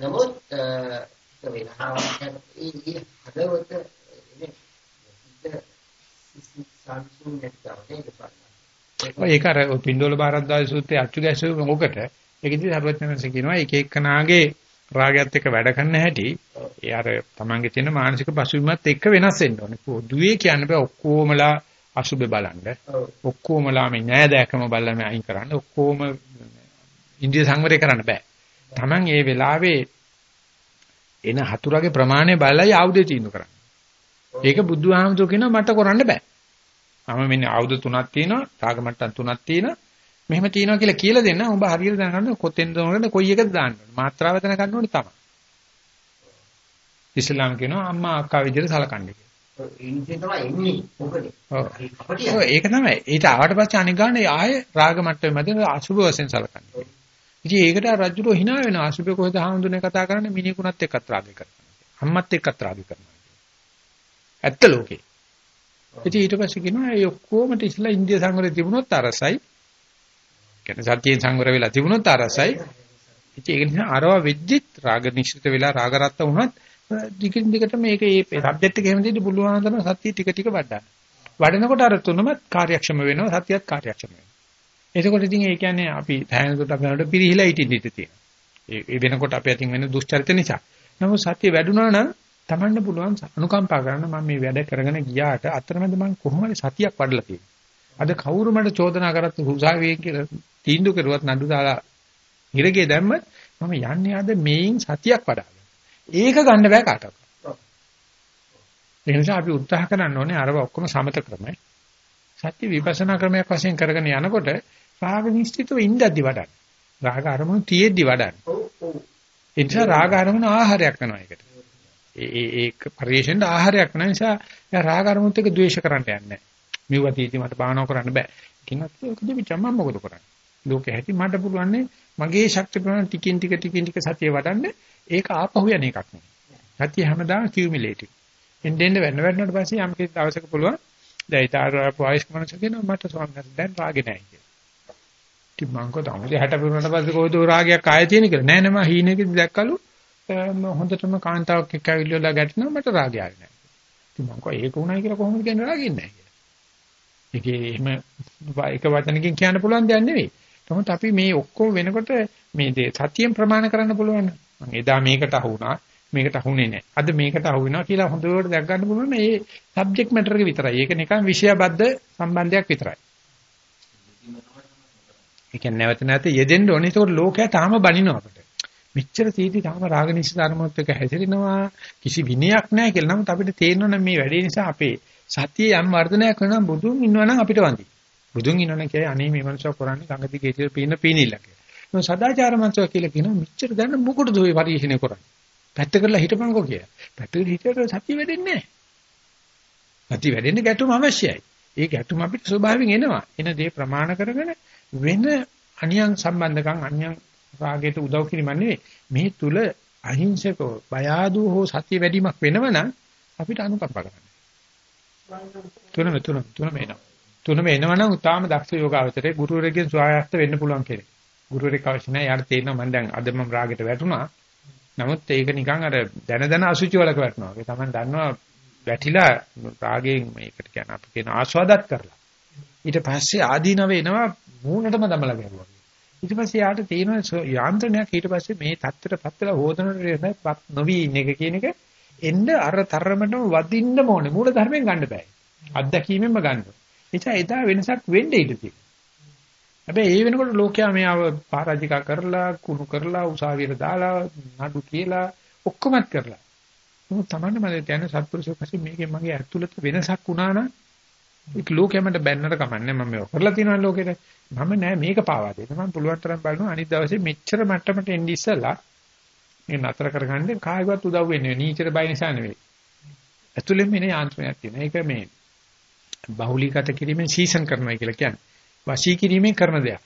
නමුත් ඒක වෙනහාවක් ඒ ඒ හදවත එනේ සංසුන් නැත්නම් නේද ඒක අර පින්ඩෝල බාරද්දාජ සූත්‍රයේ අච්චු ගැසුව මොකට ඒකෙදි සර්වඥාන්ස කියනවා එක එකනාගේ රාගයත් එක්ක වැඩ කරන්න හැටි ඒ අර තමන්ගේ තියෙන මානසික පසුබිමත් එක්ක වෙනස් වෙන්න ඕනේ. පොදුවේ කියන්න බෑ ඔක්කොමලා අසුබේ බලන්න. ඔක්කොමලා මේ නෑදෑකම බලන්න අයින් කරන්න. ඔක්කොම ඉන්දිය සංවරය කරන්න බෑ. තමන් ඒ වෙලාවේ එන හතුරගේ ප්‍රමාණය බලලා ආයුධය තීන්දුව කරන්න. ඒක බුදුහාමුදුරු කියනවා මට කරන්න බෑ. මම මෙන්න ආයුධ තුනක් තියෙනවා, රාග මට්ටම් තුනක් තියෙනවා. මෙහෙම තියෙනවා කියලා කියලා දෙන්න. උඹ හරියට දැනගන්න කොතෙන්ද ඕනද කොයි එකද දාන්න ඕනේ. මාත්‍රාව දැනගන්න ඕනේ තමයි. ඉස්ලාම් කියනවා අම්මා අක්කා විදිහට සලකන්නේ කියලා. ඒක තමයි. ඊට ආවට පස්සේ අනික ගන්න ආයේ රාග මට්ටමේ මැදින් අසුභ වශයෙන් සලකන්නේ. ඉතින් ඒකට රජුරෝ hina වෙනවා. අසුභ කොහෙද හාමුදුරනේ කතා කරන්නේ මිනිකුණත් එක්කත් රාගය කරනවා. අම්මත් එක්කත් රාගය කරනවා. ඇත්ත ලෝකේ. ඉතින් ඊට පස්සේ කියනවා මේ ඔක්කොම ඉස්ලා ඉන්දිය සංවරය තිබුණොත් අරසයි. කියන්නේ සත්‍යයෙන් සංවර වෙලා තිබුණොත් අරසයි. ඉතින් ඒක නිසා අරව වෙද්දිත් රාග නිශ්චිත වෙලා රාග රත්ත වුණත් දිගින් දිගට මේක මේ සබ්ජෙක්ට් එක එහෙම දෙන්න පුළුවන් නම් සත්‍ය ටික ටික වඩන්න. වඩනකොට අර තුනමත් කාර්යක්ෂම වෙනවා සත්‍යයත් කාර්යක්ෂම වෙනවා. එතකොට ඉතින් ඒ කියන්නේ අපි තැනකට අපිට පිරිහිලා හිටින්න ඉඳී තියෙනවා. ඒ වෙනකොට අපි අතින් වෙන දුෂ්චරිත නිසා. නමුත් සත්‍ය වැඩුණා නම් Tamanne පුළුවන් අනුකම්පා කරන්න මම මේ වැඩ කරගෙන ගියාට අතරමැද මම කොහොමද සතියක් වඩලා තියෙන්නේ. අද කවුරු මට චෝදනා කරත් උසාවියේ කියලා තීන්දුව කරුවත් නඩු දාලා හිරගේ දැම්මත් මම යන්නේ අද මේන් සතියක් වඩාගෙන. ඒක ගන්න බෑ කාටවත්. ඒ නිසා අපි උත්සාහ කරන්න ඕනේ අරව ඔක්කොම සමත ක්‍රමයි. සත්‍ය විපස්සනා ක්‍රමයක් වශයෙන් කරගෙන යනකොට රාග නිශ්චිතව ඉඳද්දි වඩන්න. රාග අරමුණු තියෙද්දි වඩන්න. ඒ නිසා රාග අරමුණ ආහාරයක් වෙනවා ඒකට. ඒ ඒක පරිේශෙන්ද ආහාරයක් වෙන නිසා එයා රාග අරමුණත් එක්ක ද්වේෂ කරන්න යන්නේ නැහැ. මෙවුවා තීති මට බානව කරන්න බෑ. කිනත් ඒකද විචම මොකද කරන්නේ? ලෝකෙ හැටි මට පුළුවන් මගේ ශක්ති ප්‍රමාණ ටිකින් ටික ටිකින් ටික සතිය වඩන්න ඒක ආපහු යන එකක් නෙවෙයි. සතිය හැමදාම කියුමුලේටිව්. එන්නෙන් වෙන්න වෙන්නට පස්සේ යම් කිසි දවසක පුළුවන් දැන් ඊටාර වයස්ක මනස කියනවා මට ස්වාමීන් වහන්සේ දැන් රාගේ නැහැ කියලා. ඉතින් මං කොහොමද 60 පිරුණාට පස්සේ කොහොමද රාගයක් ආයෙ තියෙන කියලා. නෑ නෑ මම හීනෙකදී දැක්කලු හොඳටම කාන්තාවක් එක්ක ඇවිල්ලා ගැටෙනවා මට රාගය ආවේ නැහැ. ඉතින් මං කෝ ඒක උණයි කියලා කොහොමද කියන්නේ රාගෙන්නේ නැහැ කියලා. ඒකේ එහෙම එක වචනකින් කියන්න පුළුවන් දෙයක් නෙවෙයි. නමුත් අපි මේ ඔක්කොම වෙනකොට මේ දේ සතියෙන් ප්‍රමාණ කරන්න පුළුවන්. මම එදා මේකට අහු වුණා මේකට අහුනේ නැහැ. අද මේකට අහු වෙනවා කියලා හොඳට දැක් ගන්න පුළුවන් මේ සබ්ජෙක්ට් මැටර් එක විතරයි. ඒක නිකන් විෂයබද්ධ සම්බන්ධයක් විතරයි. ඒ කියන්නේ නැවත නැවත යෙදෙන්න ඕනේ. ඒකෝට ලෝකයා තාම බනිනවා අපිට. මෙච්චර තීටි තාම රාග නිශ්චිත අරමුණත් එක්ක හැසිරෙනවා. කිසි විනයක් නැහැ කියලා. නමුත් අපිට තේරෙනවා මේ වැඩේ නිසා අපේ සතියේ යම් වර්ධනයක් වෙනවා බුදුන් ඉන්නවනම් අපිට වඳි. බුදුන් ඉන්නවනම් කියයි අනේ මේ මනුස්සයා කරන්නේ ගඟ දිගේ ඉතින් පීන පීනිල්ල කියලා. මොකද සදාචාර මංසව කියලා කියනවා මෙච්චර දැන මොකටද ඔය පරිශීලනය කරන්නේ? පැත්ත කරලා හිටපන්කෝ කියලා. පැත්තකට හිටියට සතිය වැඩෙන්නේ නැහැ. සතිය වැඩෙන්න ගැටුම අවශ්‍යයි. ඒ ගැටුම අපිට ස්වභාවයෙන් එනවා. එන දේ ප්‍රමාණ කරගෙන වෙන අනියම් සම්බන්ධකම් අනියම් රාගයට උදව් කිරීම නෙවෙයි. මේ තුල අහිංසකව බය ආදු හෝ සතිය වැඩිමක් වෙනවනම් අපිට අනුකම්ප කරන්න. තුනම තුනම තුනම එනවා. තුනම එනවනම් උතාම දක්ෂ යෝගාවචරයේ ගුරුවරයෙක්ගෙන් ස්වායත්ත වෙන්න පුළුවන් කෙනෙක්. ගුරුවරයෙක් අවශ්‍ය නැහැ. යාට තේරෙනවා මම දැන් අද මම රාගයට වැටුණා. නමුත් ඒක නිකන් අර දැන දැන අසුචි වලක වැටෙනවා. ඒ තමයි දන්නවා වැටිලා රාගයෙන් මේකට කියන අපි කියන ආස්වාදත් කරලා. ඊට පස්සේ ආදීනව එනවා මූණටම දමලා ගැහුවා. ඊට පස්සේ යාට තියෙන යාන්ත්‍රණයක් ඊට පස්සේ මේ தත්තටපත් වෙලා හොදනට නොවි ඉන්න එක කියන එක එන්න අර තරමටම වදින්න ඕනේ. මූල ධර්මයෙන් ගන්න බෑ. අත්දැකීමෙන්ම ගන්න. එචා එදා වෙනසක් වෙන්න ඉඩ තියෙනවා. හැබැයි ඒ වෙනකොට ලෝකයා මෙයාව පරාජිකා කරලා කුණු කරලා උසාවියට දාලා නඩු කියලා ඔක්කොමත් කරලා. මොකද තමන්න මම කියන්නේ සත්පුරුෂය පස්සේ මේකෙන් මගේ ඇතුළත වෙනසක් වුණා නම් ඒක ලෝකෙමඩ බැන්නට කමන්නේ මම මේක කරලා තියෙනවා ලෝකෙට. මම නෑ මේක පාවා දෙන්න. මම පුළුවන් තරම් බලනවා අනිත් දවසේ මෙච්චර මට්ටමට එන්න ඉස්සලා මේ නතර කරගන්න කායවත් උදව් වෙන්නේ නීචර බය නිසා නෙවෙයි. ඇතුළෙන් එන යාන්ත්‍රණයක් තියෙනවා. ඒක මේ බහුලීගත කිරීමෙන් සීසන් කරනවා කියලා කියන්නේ. වශී කිරීමෙන් කරන දෙයක්.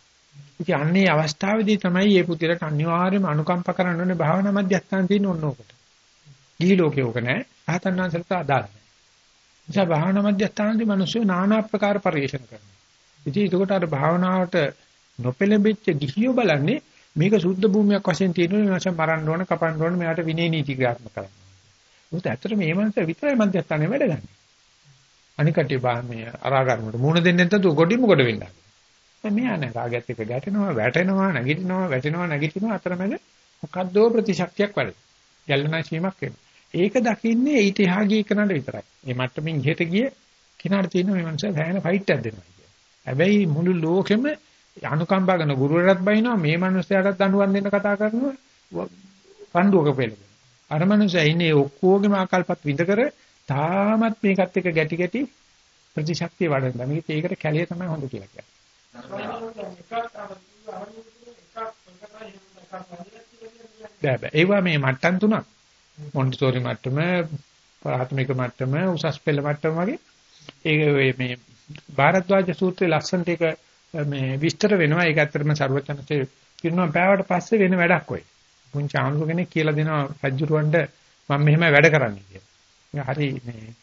ඉතින් අන්නේ අවස්ථාවේදී තමයි මේ පුතිරට අනිවාර්යයෙන්ම අනුකම්ප කරන්න ඕනේ භාවනා මධ්‍යස්ථාන තියෙන ඕන ඕකට. ගිහි ලෝකේ ඕක නැහැ. රහතන් වහන්සේට අදාළ නැහැ. නිසා භාවනා මධ්‍යස්ථානදී මිනිස්සු নানা ආකාර පරිශ්‍රණ කරනවා. ඉතින් ඒකට අර භාවනාවට නොපෙළඹෙච්ච ගිහියෝ බලන්නේ මේක සුද්ධ භූමියක් වශයෙන් තියෙනවා මේ මාසෙන් මරන්න ඕන කපන්න ඕන මෙයාට විනය නීති ක්‍රියාත්මක කරන්න. මොකද ඇත්තට මේ මනස විතරයි මධ්‍යස්ථානේ වැඩ ගන්න. අනිකට මේ අරාගන්නට මූණ දෙන්නේ නැත්නම් ගොඩින්ම ගොඩ වෙන්න. දැන් මෙයා නෑ රාගයත් එක්ක ගැටෙනවා වැටෙනවා නැගිටිනවා වැටෙනවා නැගිටිනවා අතරමැද මොකද්දෝ ප්‍රතිශක්තියක් වැඩ. ගැල්වනාශීමක් වෙනවා. ඒක දකින්නේ ඊට එහා ගිය කෙනාට විතරයි. මේ මට්ටමින් ඉහට ගිය කෙනාට තියෙන මේ මනස සෑහෙන ෆයිට් එකක් දෙනවා කියන්නේ. හැබැයි මුළු ලෝකෙම අනුකම්පා කරන ගුරුවරයාත් බයිනවා මේ මනුස්සයාටත් දඬුවම් දෙන්න කතා කරනවා පණ්ඩුවක පෙළගෙන. අර මනුස්සයා ඉන්නේ ඔක්කොගේම ආකල්පත් විඳ කර තාමත් මේකත් එක්ක ගැටි ගැටි ප්‍රතිශක්තිය වඩනවා. මේක ඒකට කැලිය තමයි හොඳ කියලා කියන්නේ. බෑ ඒවා මේ මට්ටම් තුනක් මොන්ටිසෝරි මට්ටම ප්‍රාථමික මට්ටම උසස් පෙළ මට්ටම වගේ ඒක මේ ಭಾರද්වාජ සූත්‍රයේ ලස්සනට ඒක මේ විස්තර වෙනවා ඒක ඇත්තටම ਸਰවචනසේ කියනවා පෑවට පස්සේ වෙන වැඩක් ඔය පුංචි ආම්සු කෙනෙක් කියලා දෙනවා රජුරවණ්ඩ මම මෙහෙම වැඩ කරන්නේ කියලා. හරි මේ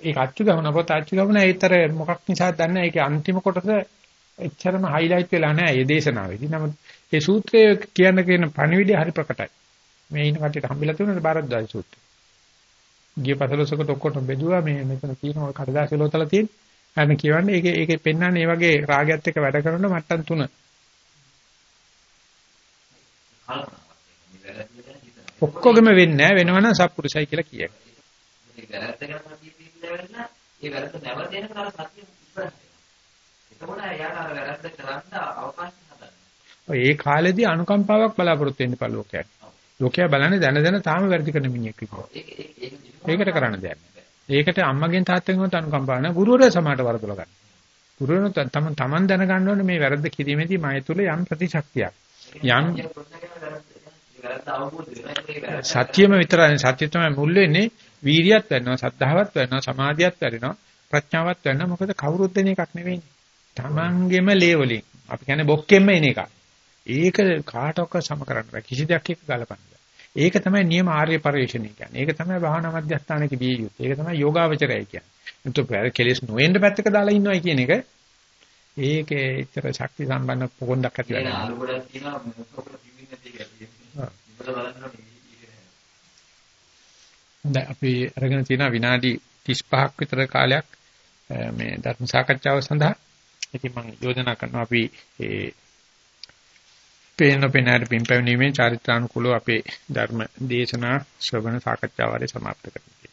ඒක අච්චු ගමන පොත අච්චු ගමන ඒතර මොකක් නිසාද දන්නේ ඒකේ අන්තිම කොටස එච්චරම highlight වෙලා නැහැ මේ දේශනාවේදී. නමුත් මේ සූත්‍රයේ කියන්න කියන පණිවිඩය හරි ප්‍රකටයි. මේ ඉන්න කට්ටියට හම්බෙලා තියෙනවා බාරද්දායි සූත්‍රය. ගිය පසලොසකට ඔක්කොටම බෙදුවා මේ මෙතන තියෙන ඔය කඩදාසි වලතල තියෙන. අන්න කියවන්නේ ඒකේ ඒකේ පෙන්වන්නේ මේ වගේ රාගයත් එක්ක වැඩ කරන මට්ටම් තුන. ඔක්කොගෙම වෙන්නේ නැහැ වෙනවනම් සත්පුරුෂයි කියලා කියයි. ඒ වැරද්ද ගැන සතිය පිළිබඳව වෙන්න ඒ වැරද්ද නැවත එනකන් සතිය ඉස්සරහට එතකොට එයාට අර වැරද්ද කරන්න අවකාශය හදන්න. ඒ කාලෙදී අනුකම්පාවක් බලාපොරොත්තු වෙන්න පුළුවන් ලෝකයක්. ලෝකයා බලන්නේ දැන දැන තාම වැරදි කරන මිනිහෙක් විදියට. ඒකට කරන්න දෙයක් ඒකට අම්මගෙන් තාත්තගෙන් අනුකම්පාව නැහැ. ගුරුවරයා සමාට වරදොල ගන්න. ගුරුවරයා තම තමන් දැනගන්න ඕනේ මේ වැරද්ද කිරීමේදී මය තුල යම් ප්‍රතිශක්තියක්. යම් සත්‍යම විතරයි සත්‍ය තමයි මුල් වෙන්නේ වීරියත් වෙනවා සද්ධාවත් වෙනවා සමාධියත් වෙනවා ප්‍රඥාවත් වෙනවා මොකද කවුරුත් දෙන එකක් නෙවෙයි තමන්ගෙම ලේවලින් අපි කියන්නේ බොක්කෙම්ම එන එක. ඒක කාටවත් සම කරන්න බෑ. කිසි දෙයක් එක්ක ගලපන්න බෑ. ඒක තමයි නියම ආර්ය පරිශ්‍රණය කියන්නේ. ඒක තමයි භාවනා මධ්‍යස්ථානයේ බිය යුත්තේ. ඒක තමයි යෝගාවචරය කියන්නේ. මුතු කෙලෙස් නොවෙන්න පැත්තක දාලා ඉන්නවයි කියන එක ඒකේ ඉතර ශක්ති සම්බන්ධ පොකොන්දක් ඇති වෙනවා. දැන් අපි අරගෙන තියෙන විනාඩි 35ක් විතර කාලයක් මේ ධර්ම සාකච්ඡාව සඳහා ඉතින් මම යෝජනා කරනවා අපි ඒ පේන පේනාට පින් පැවණීමේ චාරිත්‍රානුකූලව අපේ ධර්ම දේශනා ශ්‍රවණ සාකච්ඡාව ආරේ સમાપ્ત කරමු